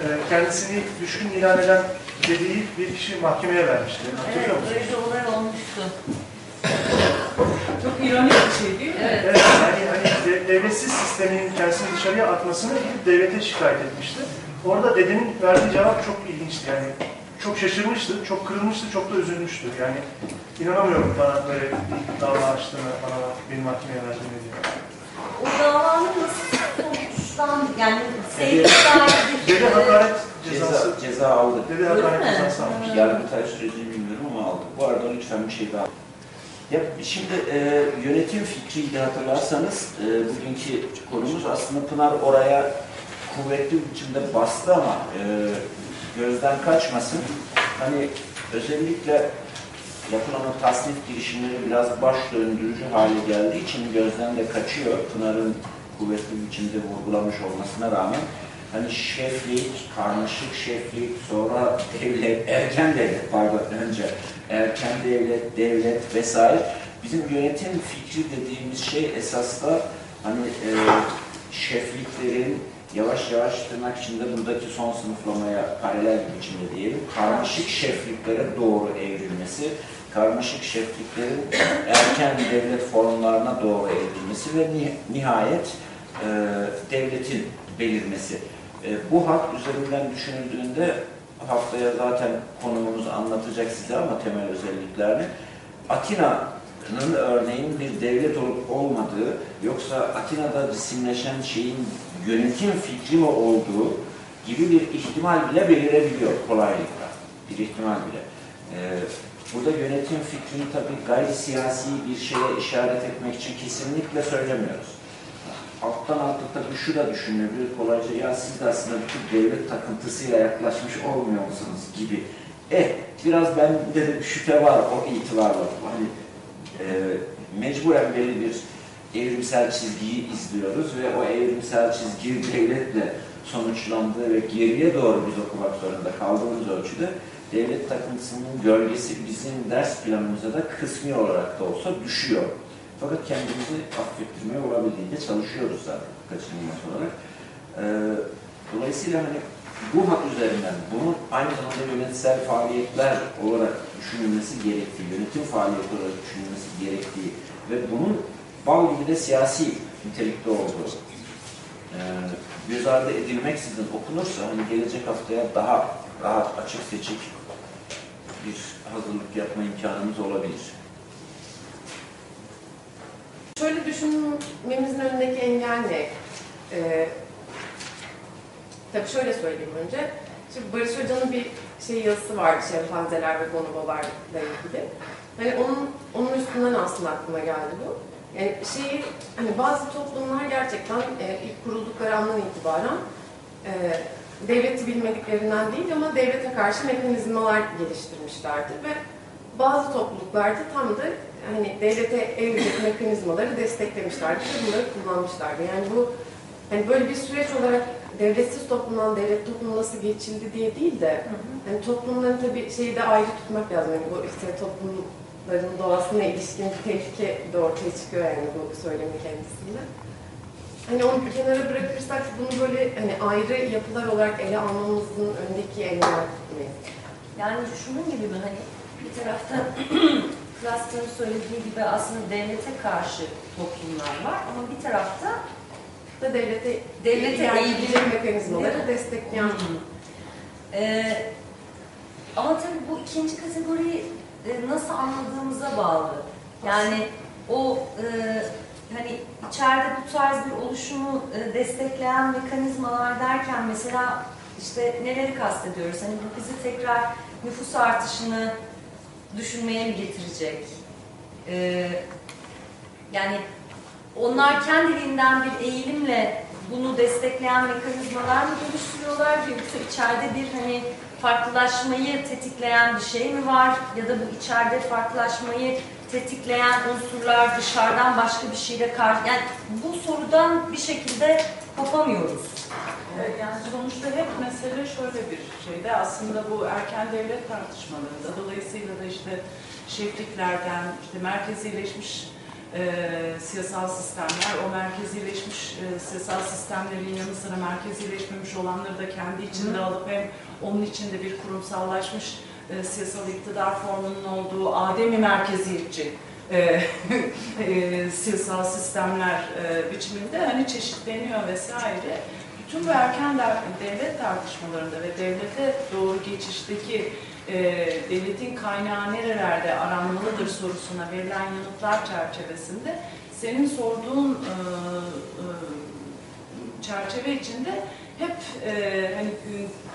e, kendisini düşkün ilan eden dediği bir kişi mahkemeye vermişti. Evet, Hatırlıyor musunuz? böyle bir olay olmuştu. Çok ironik bir şey değil mi? Evet. Evet, yani hani de- devletsiz sistemin kendisini dışarıya atmasını devlete şikayet etmişti. Orada dedenin verdiği cevap çok ilginçti yani. Çok şaşırmıştı, çok kırılmıştı, çok da üzülmüştü. Yani inanamıyorum bana böyle bir dava açtığını, bana benim mahkemeye verdiğini diye. O davanın nasıl sonuçlandı? Yani sevgi dair bir... Dede hakaret cezası, Ceza, ceza aldık. dede hakaret mi? cezası almış. Yargıtay sürecini bilmiyorum ama aldık. Bu arada lütfen bir şey daha. Ya şimdi e, yönetim fikriydi hatırlarsanız e, bugünkü konumuz aslında Pınar oraya kuvvetli biçimde bastı ama e, gözden kaçmasın. Hani özellikle yapılan o tasnif girişimleri biraz baş döndürücü hale geldiği için gözden de kaçıyor. Pınar'ın kuvvetli biçimde vurgulamış olmasına rağmen hani şeflik, karmaşık şeflik, sonra <laughs> devlet, erken devlet pardon önce erken devlet, devlet vesaire bizim yönetim fikri dediğimiz şey esas da hani e, şefliklerin yavaş yavaş tırnak içinde buradaki son sınıflamaya paralel bir biçimde diyelim karmaşık şefliklere doğru evrilmesi, karmaşık şefliklerin erken devlet formlarına doğru evrilmesi ve ni- nihayet e, devletin belirmesi. E, bu hat üzerinden düşünüldüğünde haftaya zaten konumumuzu anlatacak size ama temel özelliklerini. Atina'nın örneğin bir devlet olup olmadığı yoksa Atina'da cisimleşen şeyin yönetim fikri mi olduğu gibi bir ihtimal bile belirebiliyor kolaylıkla. Bir ihtimal bile. E, burada yönetim fikrini tabii gayri siyasi bir şeye işaret etmek için kesinlikle söylemiyoruz alttan altta tabii şu da düşünülebilir kolayca ya siz de aslında bir devlet takıntısıyla yaklaşmış olmuyor musunuz gibi. Eh biraz bende de şüphe var o itibarla. Hani e, mecburen belli bir evrimsel çizgiyi izliyoruz ve o evrimsel çizgi devletle sonuçlandığı ve geriye doğru biz okumak zorunda kaldığımız ölçüde devlet takıntısının gölgesi bizim ders planımıza da kısmi olarak da olsa düşüyor. Fakat kendimizi affettirmeye olabildiğince çalışıyoruz zaten kaçınılmaz olarak. Ee, dolayısıyla hani bu hak üzerinden bunun aynı zamanda yönetsel faaliyetler olarak düşünülmesi gerektiği, yönetim faaliyeti olarak düşünülmesi gerektiği ve bunun bal gibi de siyasi nitelikte olduğu e, göz ardı edilmeksizin okunursa hani gelecek haftaya daha rahat, açık seçik bir hazırlık yapma imkanımız olabilir. Şöyle düşünmemizin önündeki engel ne? Ee, tabii şöyle söyleyeyim önce. Şimdi Barış Hoca'nın bir şey yazısı vardı şempanzeler ve bonobolarla ilgili. Hani onun, onun üstünden aslında aklıma geldi bu. Yani şeyi, hani bazı toplumlar gerçekten e, ilk kuruldukları andan itibaren e, devleti bilmediklerinden değil ama devlete karşı mekanizmalar geliştirmişlerdir ve bazı topluluklarda tam da hani devlete evlilik mekanizmaları desteklemişlerdi ve bunları kullanmışlardı. Yani bu hani böyle bir süreç olarak devletsiz toplumdan devlet toplumuna nasıl geçildi diye değil de hani toplumların tabii şeyi de ayrı tutmak lazım. Yani bu işte toplumların doğasına ilişkin bir tehlike de ortaya çıkıyor yani bu söylemin kendisinde. Hani onu bir kenara bırakırsak bunu böyle hani ayrı yapılar olarak ele almamızın öndeki engeller tutmayız. Yani şunun gibi mi hani bir tarafta Cluster'ın <clears throat> söylediği gibi aslında devlete karşı toplumlar var ama bir tarafta Da devlete Devlete eğilim- mekanizmaları destekleyen Ee, ama tabii bu ikinci kategoriyi e, nasıl anladığımıza bağlı. Yani o e, hani içeride bu tarz bir oluşumu e, destekleyen mekanizmalar derken mesela işte neleri kastediyoruz? Hani bu bizi tekrar nüfus artışını düşünmeye mi getirecek? Ee, yani onlar kendiliğinden bir eğilimle bunu destekleyen mekanizmalar mı geliştiriyorlar yoksa içeride bir hani farklılaşmayı tetikleyen bir şey mi var ya da bu içeride farklılaşmayı tetikleyen unsurlar dışarıdan başka bir şeyle karşı yani bu sorudan bir şekilde kopamıyoruz. Evet, Yani sonuçta hep mesele şöyle bir şeyde aslında bu erken devlet tartışmalarında dolayısıyla da işte şefliklerden işte merkezileşmiş e, siyasal sistemler, o merkezileşmiş e, siyasal sistemlerin yanı sıra merkezileşmemiş olanları da kendi içinde alıp hem onun içinde bir kurumsallaşmış e, siyasal iktidar formunun olduğu ademi merkeziyetçi e, <laughs> e, siyasal sistemler e, biçiminde hani çeşitleniyor vesaire. Bütün bu erken de- devlet tartışmalarında ve devlete doğru geçişteki e, devletin kaynağı nerelerde aranmalıdır sorusuna verilen yanıtlar çerçevesinde senin sorduğun e, e, çerçeve içinde hep e, hani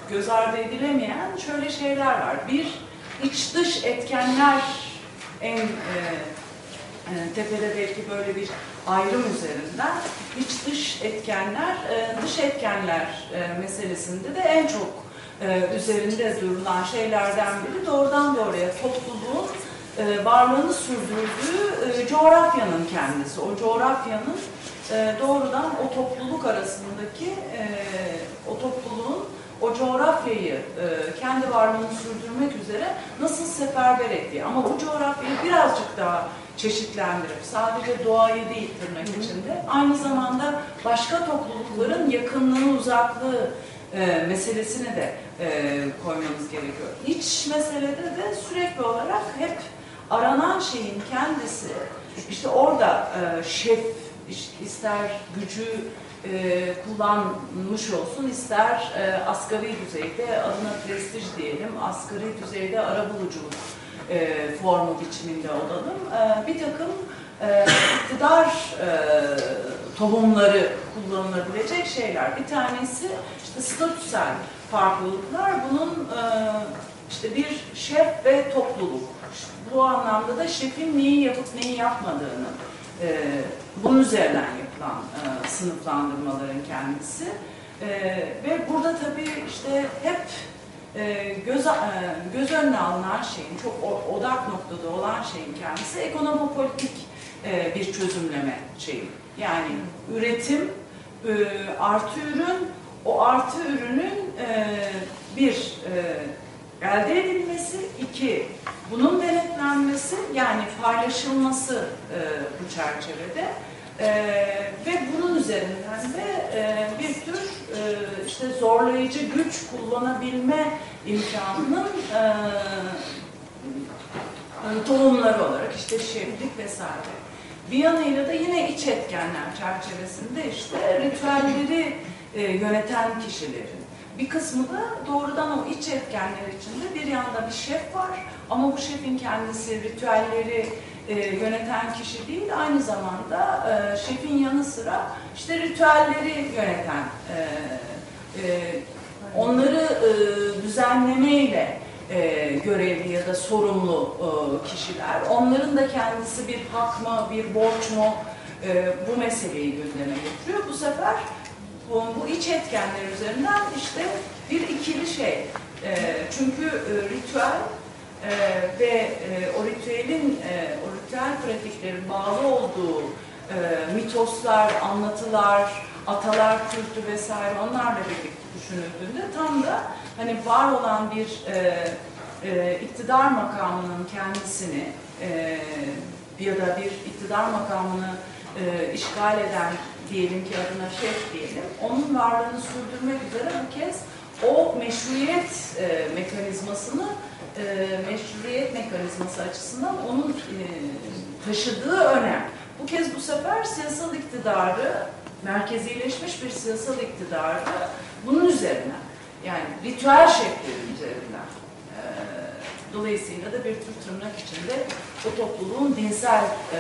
göz ardı edilemeyen şöyle şeyler var. Bir, iç dış etkenler en e, e, tepede belki böyle bir ayrım üzerinden iç dış etkenler, e, dış etkenler e, meselesinde de en çok e, üzerinde durulan şeylerden biri doğrudan doğruya topluluğun e, varlığını sürdürdüğü e, coğrafyanın kendisi. O coğrafyanın doğrudan o topluluk arasındaki o topluluğun o coğrafyayı kendi varlığını sürdürmek üzere nasıl seferber ettiği. Ama bu coğrafyayı birazcık daha çeşitlendirip sadece doğayı değil tırnak içinde aynı zamanda başka toplulukların yakınlığı, uzaklığı e, meselesini de e, koymamız gerekiyor. İç meselede de sürekli olarak hep aranan şeyin kendisi işte orada e, şef ister gücü e, kullanmış olsun ister e, asgari düzeyde adına prestij diyelim asgari düzeyde arabuluculuk e, formu biçiminde olalım. E, bir takım e, iktidar e, tohumları kullanılabilecek şeyler. Bir tanesi statüsel farklılıklar. Bunun e, işte bir şef ve topluluk. Bu anlamda da şefin neyi yapıp neyi yapmadığını e, bunun üzerinden yapılan e, sınıflandırmaların kendisi. Ve burada tabii işte hep göz, göz önüne alınan şeyin, çok odak noktada olan şeyin kendisi ekonomopolitik bir çözümleme şeyi. Yani üretim artı ürün, o artı ürünün e, bir e, elde edilmesi, iki bunun denetlenmesi yani paylaşılması e, bu çerçevede e, ve bunun üzerinden de e, bir tür e, işte zorlayıcı güç kullanabilme imkanının e, tohumları olarak işte şeflik vesaire. Bir yanıyla da yine iç etkenler çerçevesinde işte ritüelleri e, yöneten kişilerin. Bir kısmı da doğrudan o iç etkenler içinde bir yanda bir şef var ama bu şefin kendisi ritüelleri e, yöneten kişi değil aynı zamanda e, şefin yanı sıra işte ritüelleri yöneten e, e, onları e, düzenlemeyle e, görevli ya da sorumlu e, kişiler. Onların da kendisi bir hak mı, bir borç mu e, bu meseleyi gündeme getiriyor. Bu sefer bu, iç etkenler üzerinden işte bir ikili şey. E, çünkü e, ritüel e, ve e, o ritüelin, o ritüel pratiklerin bağlı olduğu mitoslar, anlatılar, atalar kültü vesaire onlarla birlikte düşünüldüğünde tam da hani var olan bir iktidar makamının kendisini e, ya da bir iktidar makamını işgal eden diyelim ki adına şef diyelim, onun varlığını sürdürmek üzere bu kez o meşruiyet e, mekanizmasını e, meşruiyet mekanizması açısından onun e, taşıdığı önem. Bu kez bu sefer siyasal iktidarı, merkezileşmiş bir siyasal iktidarı bunun üzerinden, yani ritüel şekli üzerinden dolayısıyla da bir tür tırnak içinde o topluluğun dinsel e,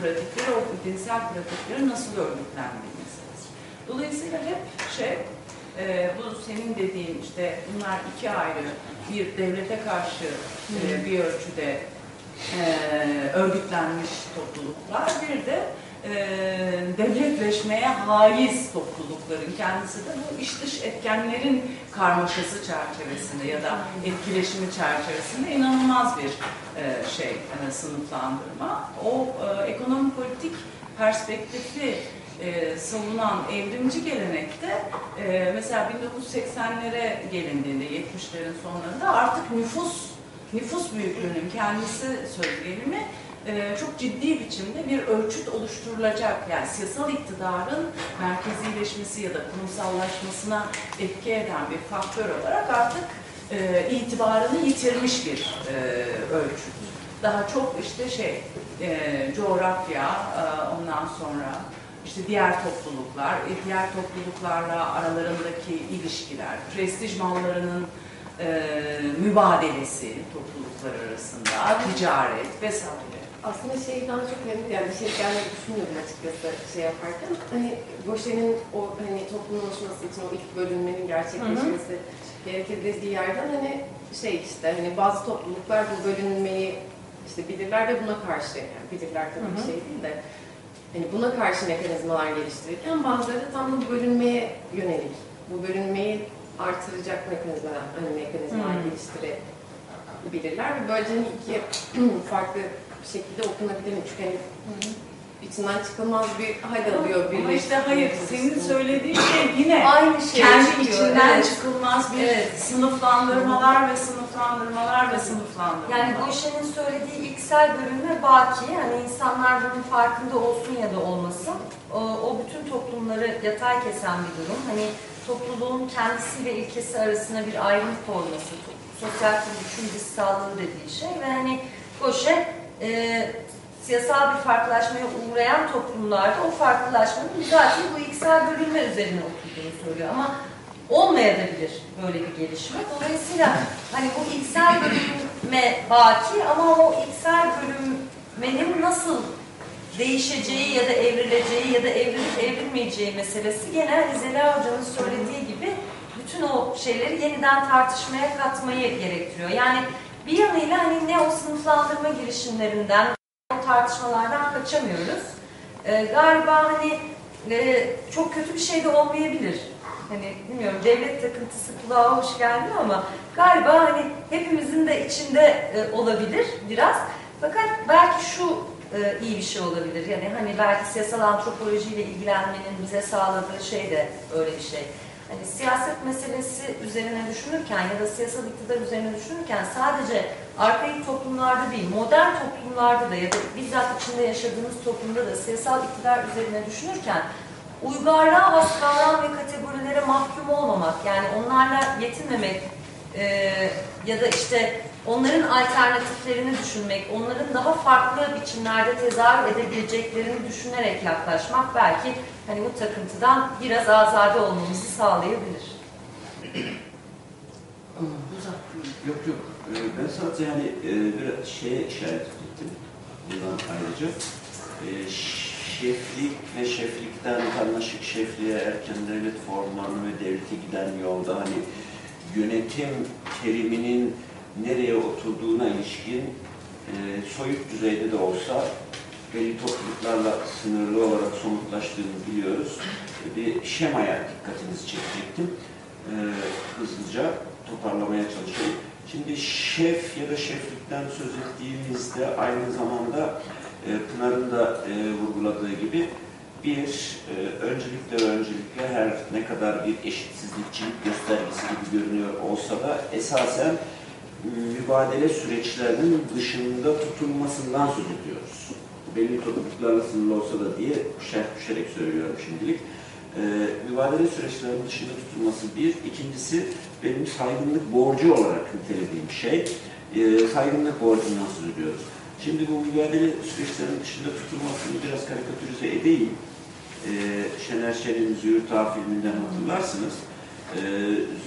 pratikleri, o dinsel pratiklerin nasıl örgütlendiği meselesi. Dolayısıyla hep şey, e, bu senin dediğin işte bunlar iki ayrı bir devlete karşı e, bir ölçüde e, örgütlenmiş topluluklar, bir de e, devletleşmeye haiz toplulukların kendisi de bu iç dış etkenlerin karmaşası çerçevesinde ya da etkileşimi çerçevesinde inanılmaz bir e, şey e, sınıflandırma. O e, ekonomi politik perspektifi e, savunan evrimci gelenekte e, mesela 1980'lere gelindiğinde 70'lerin sonlarında artık nüfus nüfus büyüklüğünün kendisi söz gelimi e, çok ciddi biçimde bir ölçüt oluşturulacak. Yani siyasal iktidarın merkezileşmesi ya da kurumsallaşmasına etki eden bir faktör olarak artık e, itibarını yitirmiş bir e, ölçüt. Daha çok işte şey, coğrafya, ondan sonra işte diğer topluluklar, diğer topluluklarla aralarındaki ilişkiler, prestij mallarının e, mübadelesi topluluklar arasında, ticaret vesaire. Aslında şeyden çok emin yani bir şey gelmeyi düşünmüyordum açıkçası şey yaparken. Hani Gauchet'in o hani toplumun oluşması için o ilk bölünmenin gerçekleşmesi gerekir dediği yerden hani şey işte hani bazı topluluklar bu bölünmeyi işte bilirler ve buna karşı yani bilirler tabii bir şey değil de hani buna karşı mekanizmalar geliştirirken bazıları da tam da bu bölünmeye yönelik bu bölünmeyi artıracak mekanizmalar hani mekanizmalar Hı. geliştirebilirler ve böylece hani iki <clears throat> farklı şekilde okunabilir mi? Çünkü hani içinden çıkılmaz bir hal alıyor Ama işte hayır, senin söylediğin şey yine Aynı şey kendi çıkıyor, içinden evet. çıkılmaz bir Evet. sınıflandırmalar ve sınıflandırmalar ve sınıflandırmalar. Yani Gauchet'in söylediği ilksel bölünme baki. Yani insanlar bunun farkında olsun ya da olmasın. O, o bütün toplumları yatay kesen bir durum. Hani topluluğun kendisiyle ilkesi arasında bir ayrım olması, sosyal kuruluşun dış sağlığı dediği şey ve hani Gauchet e, siyasal bir farklılaşmaya uğrayan toplumlarda o farklılaşmanın bizatihi bu ilksel bölünme üzerine oturduğunu söylüyor. Ama olmayabilir böyle bir gelişme. Dolayısıyla hani bu ilksel bölünme baki ama o ilksel bölünmenin nasıl değişeceği ya da evrileceği ya da evrilip evrilmeyeceği meselesi gene Zeliha Hoca'nın söylediği gibi bütün o şeyleri yeniden tartışmaya katmayı gerektiriyor. Yani bir yanıyla hani ne o sınıflandırma girişimlerinden, o tartışmalardan kaçamıyoruz. Ee, galiba hani e, çok kötü bir şey de olmayabilir. Hani bilmiyorum devlet takıntısı kulağa hoş geldi ama galiba hani hepimizin de içinde e, olabilir biraz. Fakat belki şu e, iyi bir şey olabilir. Yani hani belki siyasal antropolojiyle ilgilenmenin bize sağladığı şey de öyle bir şey. Hani siyaset meselesi üzerine düşünürken ya da siyasal iktidar üzerine düşünürken sadece arkaik toplumlarda değil, modern toplumlarda da ya da bizzat içinde yaşadığımız toplumda da siyasal iktidar üzerine düşünürken uygarlığa has ve kategorilere mahkum olmamak, yani onlarla yetinmemek e, ya da işte onların alternatiflerini düşünmek, onların daha farklı biçimlerde tezahür edebileceklerini düşünerek yaklaşmak belki hani bu takıntıdan biraz azade olmamızı sağlayabilir. Yok yok. Ee, Ben sadece hani e, biraz şeye işaret ettim. Bundan ayrıca. Ee, şeflik ve şeflikten karmaşık şefliğe erken devlet formlarını ve devlete giden yolda hani yönetim teriminin nereye oturduğuna ilişkin e, soyut düzeyde de olsa belli topluluklarla sınırlı olarak somutlaştığını biliyoruz. Bir şemaya dikkatinizi çekecektim. E, hızlıca toparlamaya çalışayım. Şimdi şef ya da şeflikten söz ettiğimizde aynı zamanda e, Pınar'ın da e, vurguladığı gibi bir e, öncelikle öncelikle her ne kadar bir eşitsizlikçilik göstergesi gibi görünüyor olsa da esasen mübadele süreçlerinin dışında tutulmasından söz ediyoruz. Belli topluluklarla sınırlı olsa da diye şerh düşerek söylüyorum şimdilik. Ee, mübadele süreçlerinin dışında tutulması bir. İkincisi benim saygınlık borcu olarak nitelediğim şey. Ee, saygınlık borcundan söz ediyoruz. Şimdi bu mübadele süreçlerinin dışında tutulmasını biraz karikatürize edeyim. Ee, Şener Şen'in Züğürt Ağa filminden hatırlarsınız. Ee,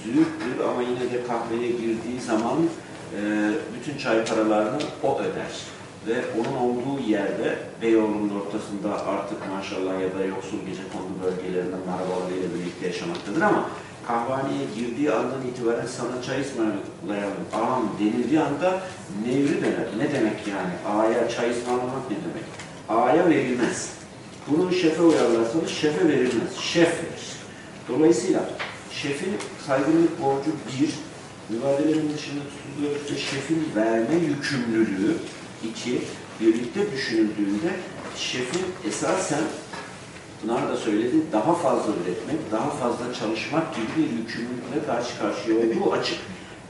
züğürttür ama yine de kahveye girdiği zaman e, bütün çay paralarını o öder. Ve onun olduğu yerde Beyoğlu'nun ortasında artık maşallah ya da yoksul gece kondu bölgelerinde marabalarıyla birlikte yaşamaktadır ama kahvaneye girdiği andan itibaren sana çay ısmarlayalım ağam denildiği anda nevri döner. Ne demek yani? Ağaya çay ısmarlamak ne demek? Ağaya verilmez. Bunu şefe uyarlarsanız şefe verilmez. Şef verir. Dolayısıyla şefin saygınlık borcu bir, mübadelenin dışında ve şefin verme yükümlülüğü iki, birlikte düşünüldüğünde şefin esasen Pınar da söyledi, daha fazla üretmek, daha fazla çalışmak gibi bir yükümlülükle karşı karşıya olduğu açık.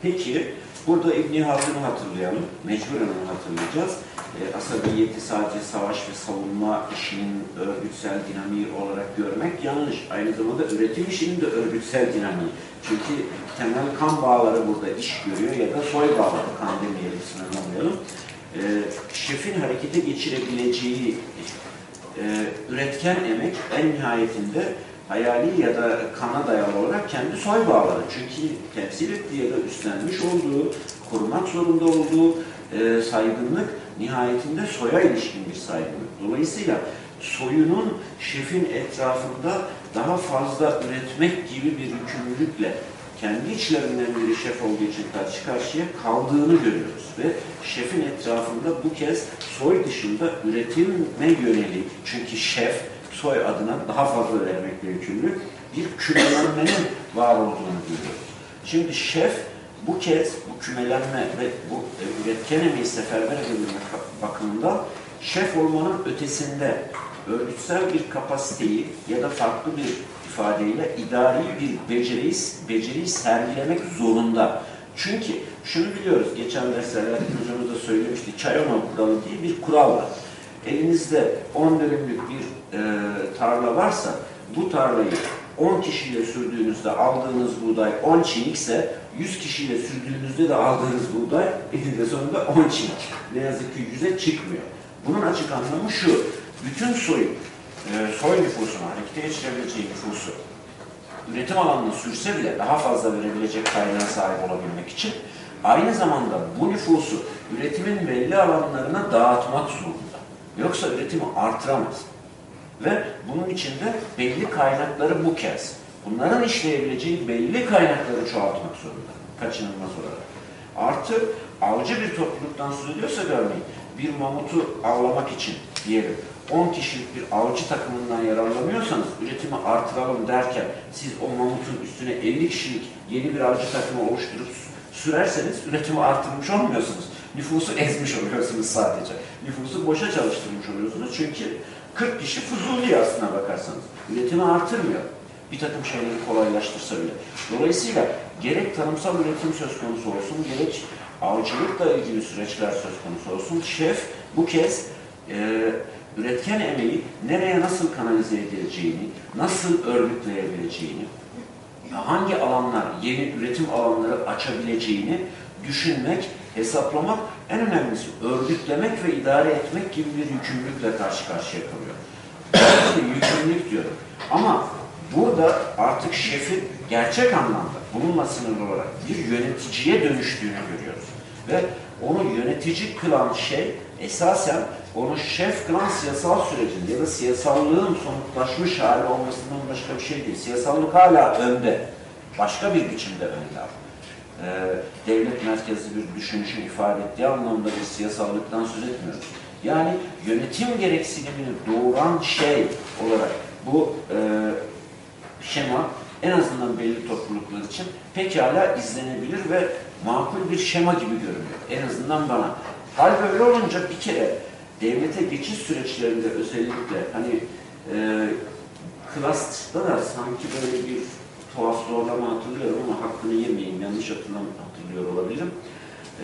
Peki, burada İbn Haldun'u hatırlayalım, mecburen onu hatırlayacağız. E, asabiyeti sadece savaş ve savunma işinin örgütsel dinamiği olarak görmek yanlış. Aynı zamanda üretim işinin de örgütsel dinamiği. Çünkü temel kan bağları burada iş görüyor ya da soy bağları, kan demeyelim, sınırlamayalım. E, şefin harekete geçirebileceği e, üretken emek en nihayetinde hayali ya da kana dayalı olarak kendi soy bağları. Çünkü temsil ettiği ya da üstlenmiş olduğu, korumak zorunda olduğu e, saygınlık nihayetinde soya ilişkin bir saygınlık. Dolayısıyla soyunun şefin etrafında daha fazla üretmek gibi bir yükümlülükle kendi içlerinden biri şef olduğu için karşı karşıya kaldığını görüyoruz. Ve şefin etrafında bu kez soy dışında üretime yönelik, çünkü şef soy adına daha fazla vermekle yükümlü bir kümelenmenin var olduğunu görüyoruz. Şimdi şef bu kez bu kümelenme ve bu e, üretken emeği seferber edilme bakımından şef olmanın ötesinde örgütsel bir kapasiteyi ya da farklı bir ifadeyle idari bir beceriyi, beceriyi sergilemek zorunda. Çünkü şunu biliyoruz, geçen derslerde hocamız da söylemişti, Çayona kuralı diye bir kural var. Elinizde 10 dönümlük bir e, tarla varsa, bu tarlayı 10 kişiyle sürdüğünüzde aldığınız buğday 10 çinikse 100 kişiyle sürdüğünüzde de aldığınız buğday eninde sonunda 10 çinik. Ne yazık ki 100'e çıkmıyor. Bunun açık anlamı şu, bütün soyun, soy nüfusuna, harekete geçirebileceği nüfusu üretim alanına sürse bile daha fazla verebilecek kaynağa sahip olabilmek için aynı zamanda bu nüfusu üretimin belli alanlarına dağıtmak zorunda. Yoksa üretimi artıramaz. Ve bunun içinde belli kaynakları bu kez. Bunların işleyebileceği belli kaynakları çoğaltmak zorunda. Kaçınılmaz olarak. Artı avcı bir topluluktan söz ediyorsa örneğin bir mamutu avlamak için diyelim 10 kişilik bir avcı takımından yararlanıyorsanız üretimi artıralım derken siz o mamutun üstüne 50 kişilik yeni bir avcı takımı oluşturup sürerseniz üretimi artırmış olmuyorsunuz. Nüfusu ezmiş oluyorsunuz sadece. Nüfusu boşa çalıştırmış oluyorsunuz çünkü 40 kişi fuzuli aslına bakarsanız. Üretimi artırmıyor. Bir takım şeyleri kolaylaştırsa bile. Dolayısıyla gerek tarımsal üretim söz konusu olsun, gerek avcılıkla ilgili süreçler söz konusu olsun, şef bu kez e, üretken emeği nereye nasıl kanalize edileceğini, nasıl örgütleyebileceğini, hangi alanlar, yeni üretim alanları açabileceğini düşünmek, hesaplamak, en önemlisi örgütlemek ve idare etmek gibi bir yükümlülükle karşı karşıya kalıyor. yükümlülük diyorum. Ama burada artık şefin gerçek anlamda bununla sınırlı olarak bir yöneticiye dönüştüğünü görüyoruz. Ve onu yönetici kılan şey esasen onu şef kılan siyasal sürecin ya da siyasallığın somutlaşmış hali olmasından başka bir şey değil. Siyasallık hala önde. Başka bir biçimde önde. Ee, devlet merkezli bir düşünüşün ifade ettiği anlamda bir siyasallıktan söz etmiyoruz. Yani yönetim gereksinimini doğuran şey olarak bu e, şema en azından belli topluluklar için pekala izlenebilir ve makul bir şema gibi görünüyor. En azından bana. Hal böyle olunca bir kere devlete geçiş süreçlerinde özellikle hani e, Klas'ta da sanki böyle bir tuhaf zorlama hatırlıyorum ama hakkını yemeyeyim, yanlış hatırlam hatırlıyor olabilirim.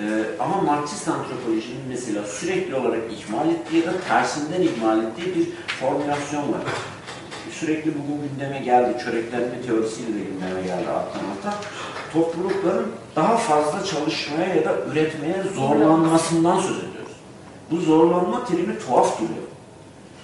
E, ama Marksist antropolojinin mesela sürekli olarak ihmal ettiği ya da tersinden ihmal ettiği bir formülasyon var sürekli bugün gündeme geldi, çöreklenme teorisiyle de gündeme geldi alttan Toplulukların daha fazla çalışmaya ya da üretmeye zorlanmasından söz ediyoruz. Bu zorlanma terimi tuhaf duruyor.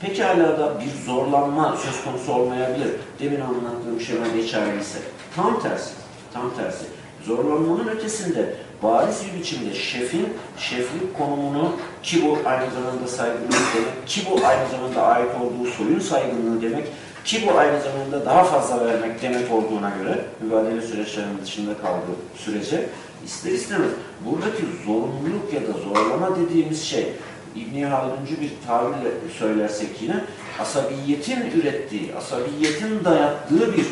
Pekala da bir zorlanma söz konusu olmayabilir. Demin anlattığım şema geçerliyse. Tam tersi, tam tersi. Zorlanmanın ötesinde bariz bir biçimde şefin şeflik konumunu ki bu aynı zamanda saygınlık demek, ki bu aynı zamanda ait olduğu soyun saygınlığı demek, ki bu aynı zamanda daha fazla vermek demek olduğuna göre mübadele süreçlerinin dışında kaldığı sürece ister istemez buradaki zorunluluk ya da zorlama dediğimiz şey İbn Halduncu bir tabirle söylersek yine asabiyetin ürettiği, asabiyetin dayattığı bir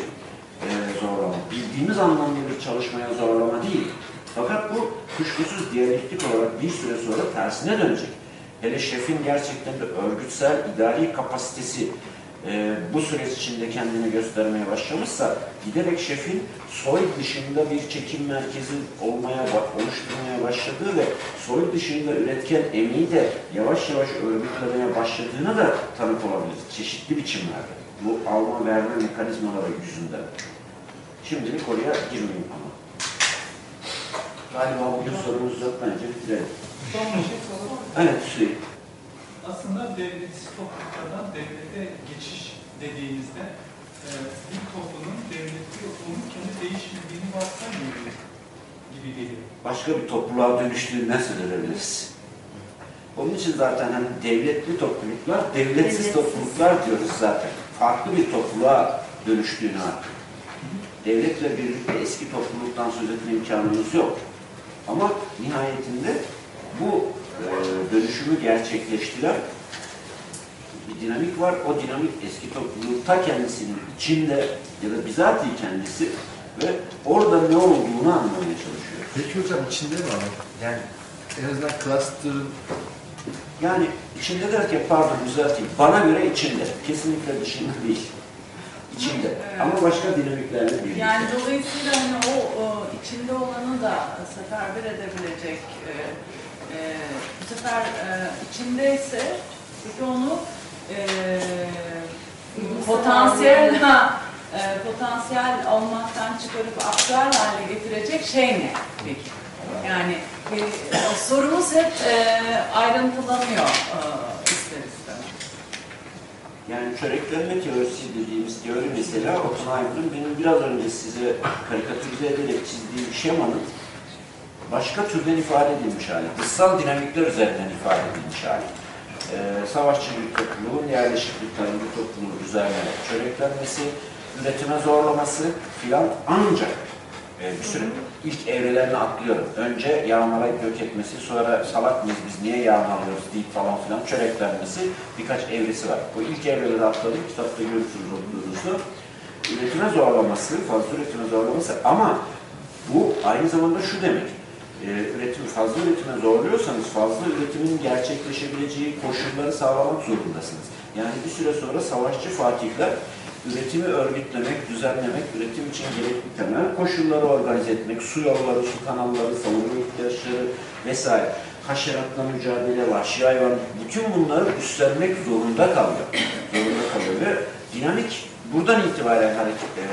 e, zorlama. Bildiğimiz anlamda bir çalışmaya zorlama değil. Fakat bu kuşkusuz diyalektik olarak bir süre sonra tersine dönecek. Hele şefin gerçekten de örgütsel, idari kapasitesi e, bu süreç içinde kendini göstermeye başlamışsa giderek şefin soy dışında bir çekim merkezi olmaya oluşturmaya başladığı ve soy dışında üretken emeği de yavaş yavaş örgütlemeye başladığına da tanık olabiliriz. Çeşitli biçimlerde. Bu alma verme mekanizmaları yüzünden. Şimdilik oraya girmeyeyim ama. Galiba bugün sorumuz yok bence bitirelim. Şey. Evet Hüseyin. Aslında devletsiz topluluklardan devlete geçiş dediğimizde e, bir toplumun devletli olurken değişmediğini varsaymıyor gibi geliyor. başka bir topluluğa dönüştüğünden söz edebiliriz. Onun için zaten hani devletli topluluklar, devletsiz Devletsiz. topluluklar diyoruz zaten. Farklı bir topluluğa dönüştüğünü artık. Devletle birlikte eski topluluktan söz etme imkanımız yok. Ama nihayetinde bu dönüşümü gerçekleştiren bir dinamik var. O dinamik eski topluluğun ta kendisinin içinde ya da bizatihi kendisi ve orada ne olduğunu anlamaya çalışıyor. Peki hocam içinde mi ama? Yani en azından cluster'ın Yani içinde derken pardon düzelteyim. Bana göre içinde. Kesinlikle dışında değil. İçinde. Ama başka dinamiklerle birlikte. Yani dolayısıyla hani o, o içinde olanı da seferber edebilecek e, e, bu sefer e, içindeyse peki onu e, potansiyel e, potansiyel olmaktan çıkarıp aktüel hale getirecek şey ne peki? Yani e, sorumuz hep e, ayrıntılanıyor e, ister istemez. Yani çöreklenme teorisi dediğimiz teori mesela Oppenheimer'ın benim biraz önce size karikatürize ederek çizdiğim şemanın başka türden ifade edilmiş hali. Dışsal dinamikler üzerinden ifade edilmiş hali. Ee, savaşçı bir topluluğun yerleşik bir tarımcı topluluğu üzerine çöreklenmesi, üretime zorlaması filan ancak e, bir sürü ilk evrelerini atlıyorum. Önce yağmalayıp yok etmesi, sonra salak mıyız biz niye yağmalıyoruz deyip falan filan çöreklenmesi birkaç evresi var. Bu ilk evreleri atladık, kitapta görürsünüz okuduğunuzda. Üretime zorlaması, fazla üretime zorlaması ama bu aynı zamanda şu demek. E, üretim, fazla üretime zorluyorsanız fazla üretimin gerçekleşebileceği koşulları sağlamak zorundasınız. Yani bir süre sonra savaşçı fatihler üretimi örgütlemek, düzenlemek, üretim için gerekli temel koşulları organize etmek, su yolları, su kanalları, savunma ihtiyaçları vesaire, haşeratla mücadele, vahşi hayvan, bütün bunları üstlenmek zorunda kalıyor. Zorunda kalıyor ve dinamik buradan itibaren hareket, e,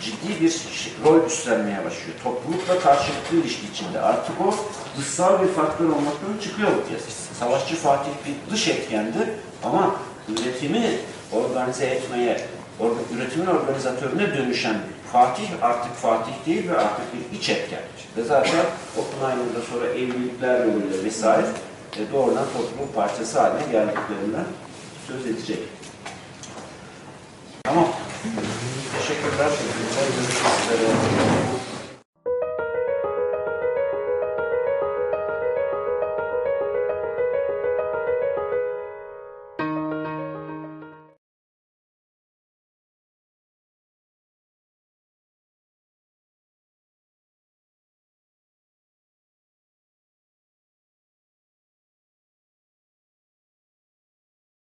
ciddi bir rol üstlenmeye başlıyor. Toplulukla karşılıklı ilişki içinde. Artık o dışsal bir faktör olmaktan çıkıyor bu kez. Savaşçı Fatih bir dış etkendi ama üretimi organize etmeye, or- üretimin organizatörüne dönüşen Fatih artık Fatih değil ve artık bir iç etken. Ve zaten Oppenheimer'da sonra evlilikler yoluyla vesaire e, doğrudan toplumun parçası haline geldiklerinden söz edecek. Tamam. Teşekkürler. Üzere.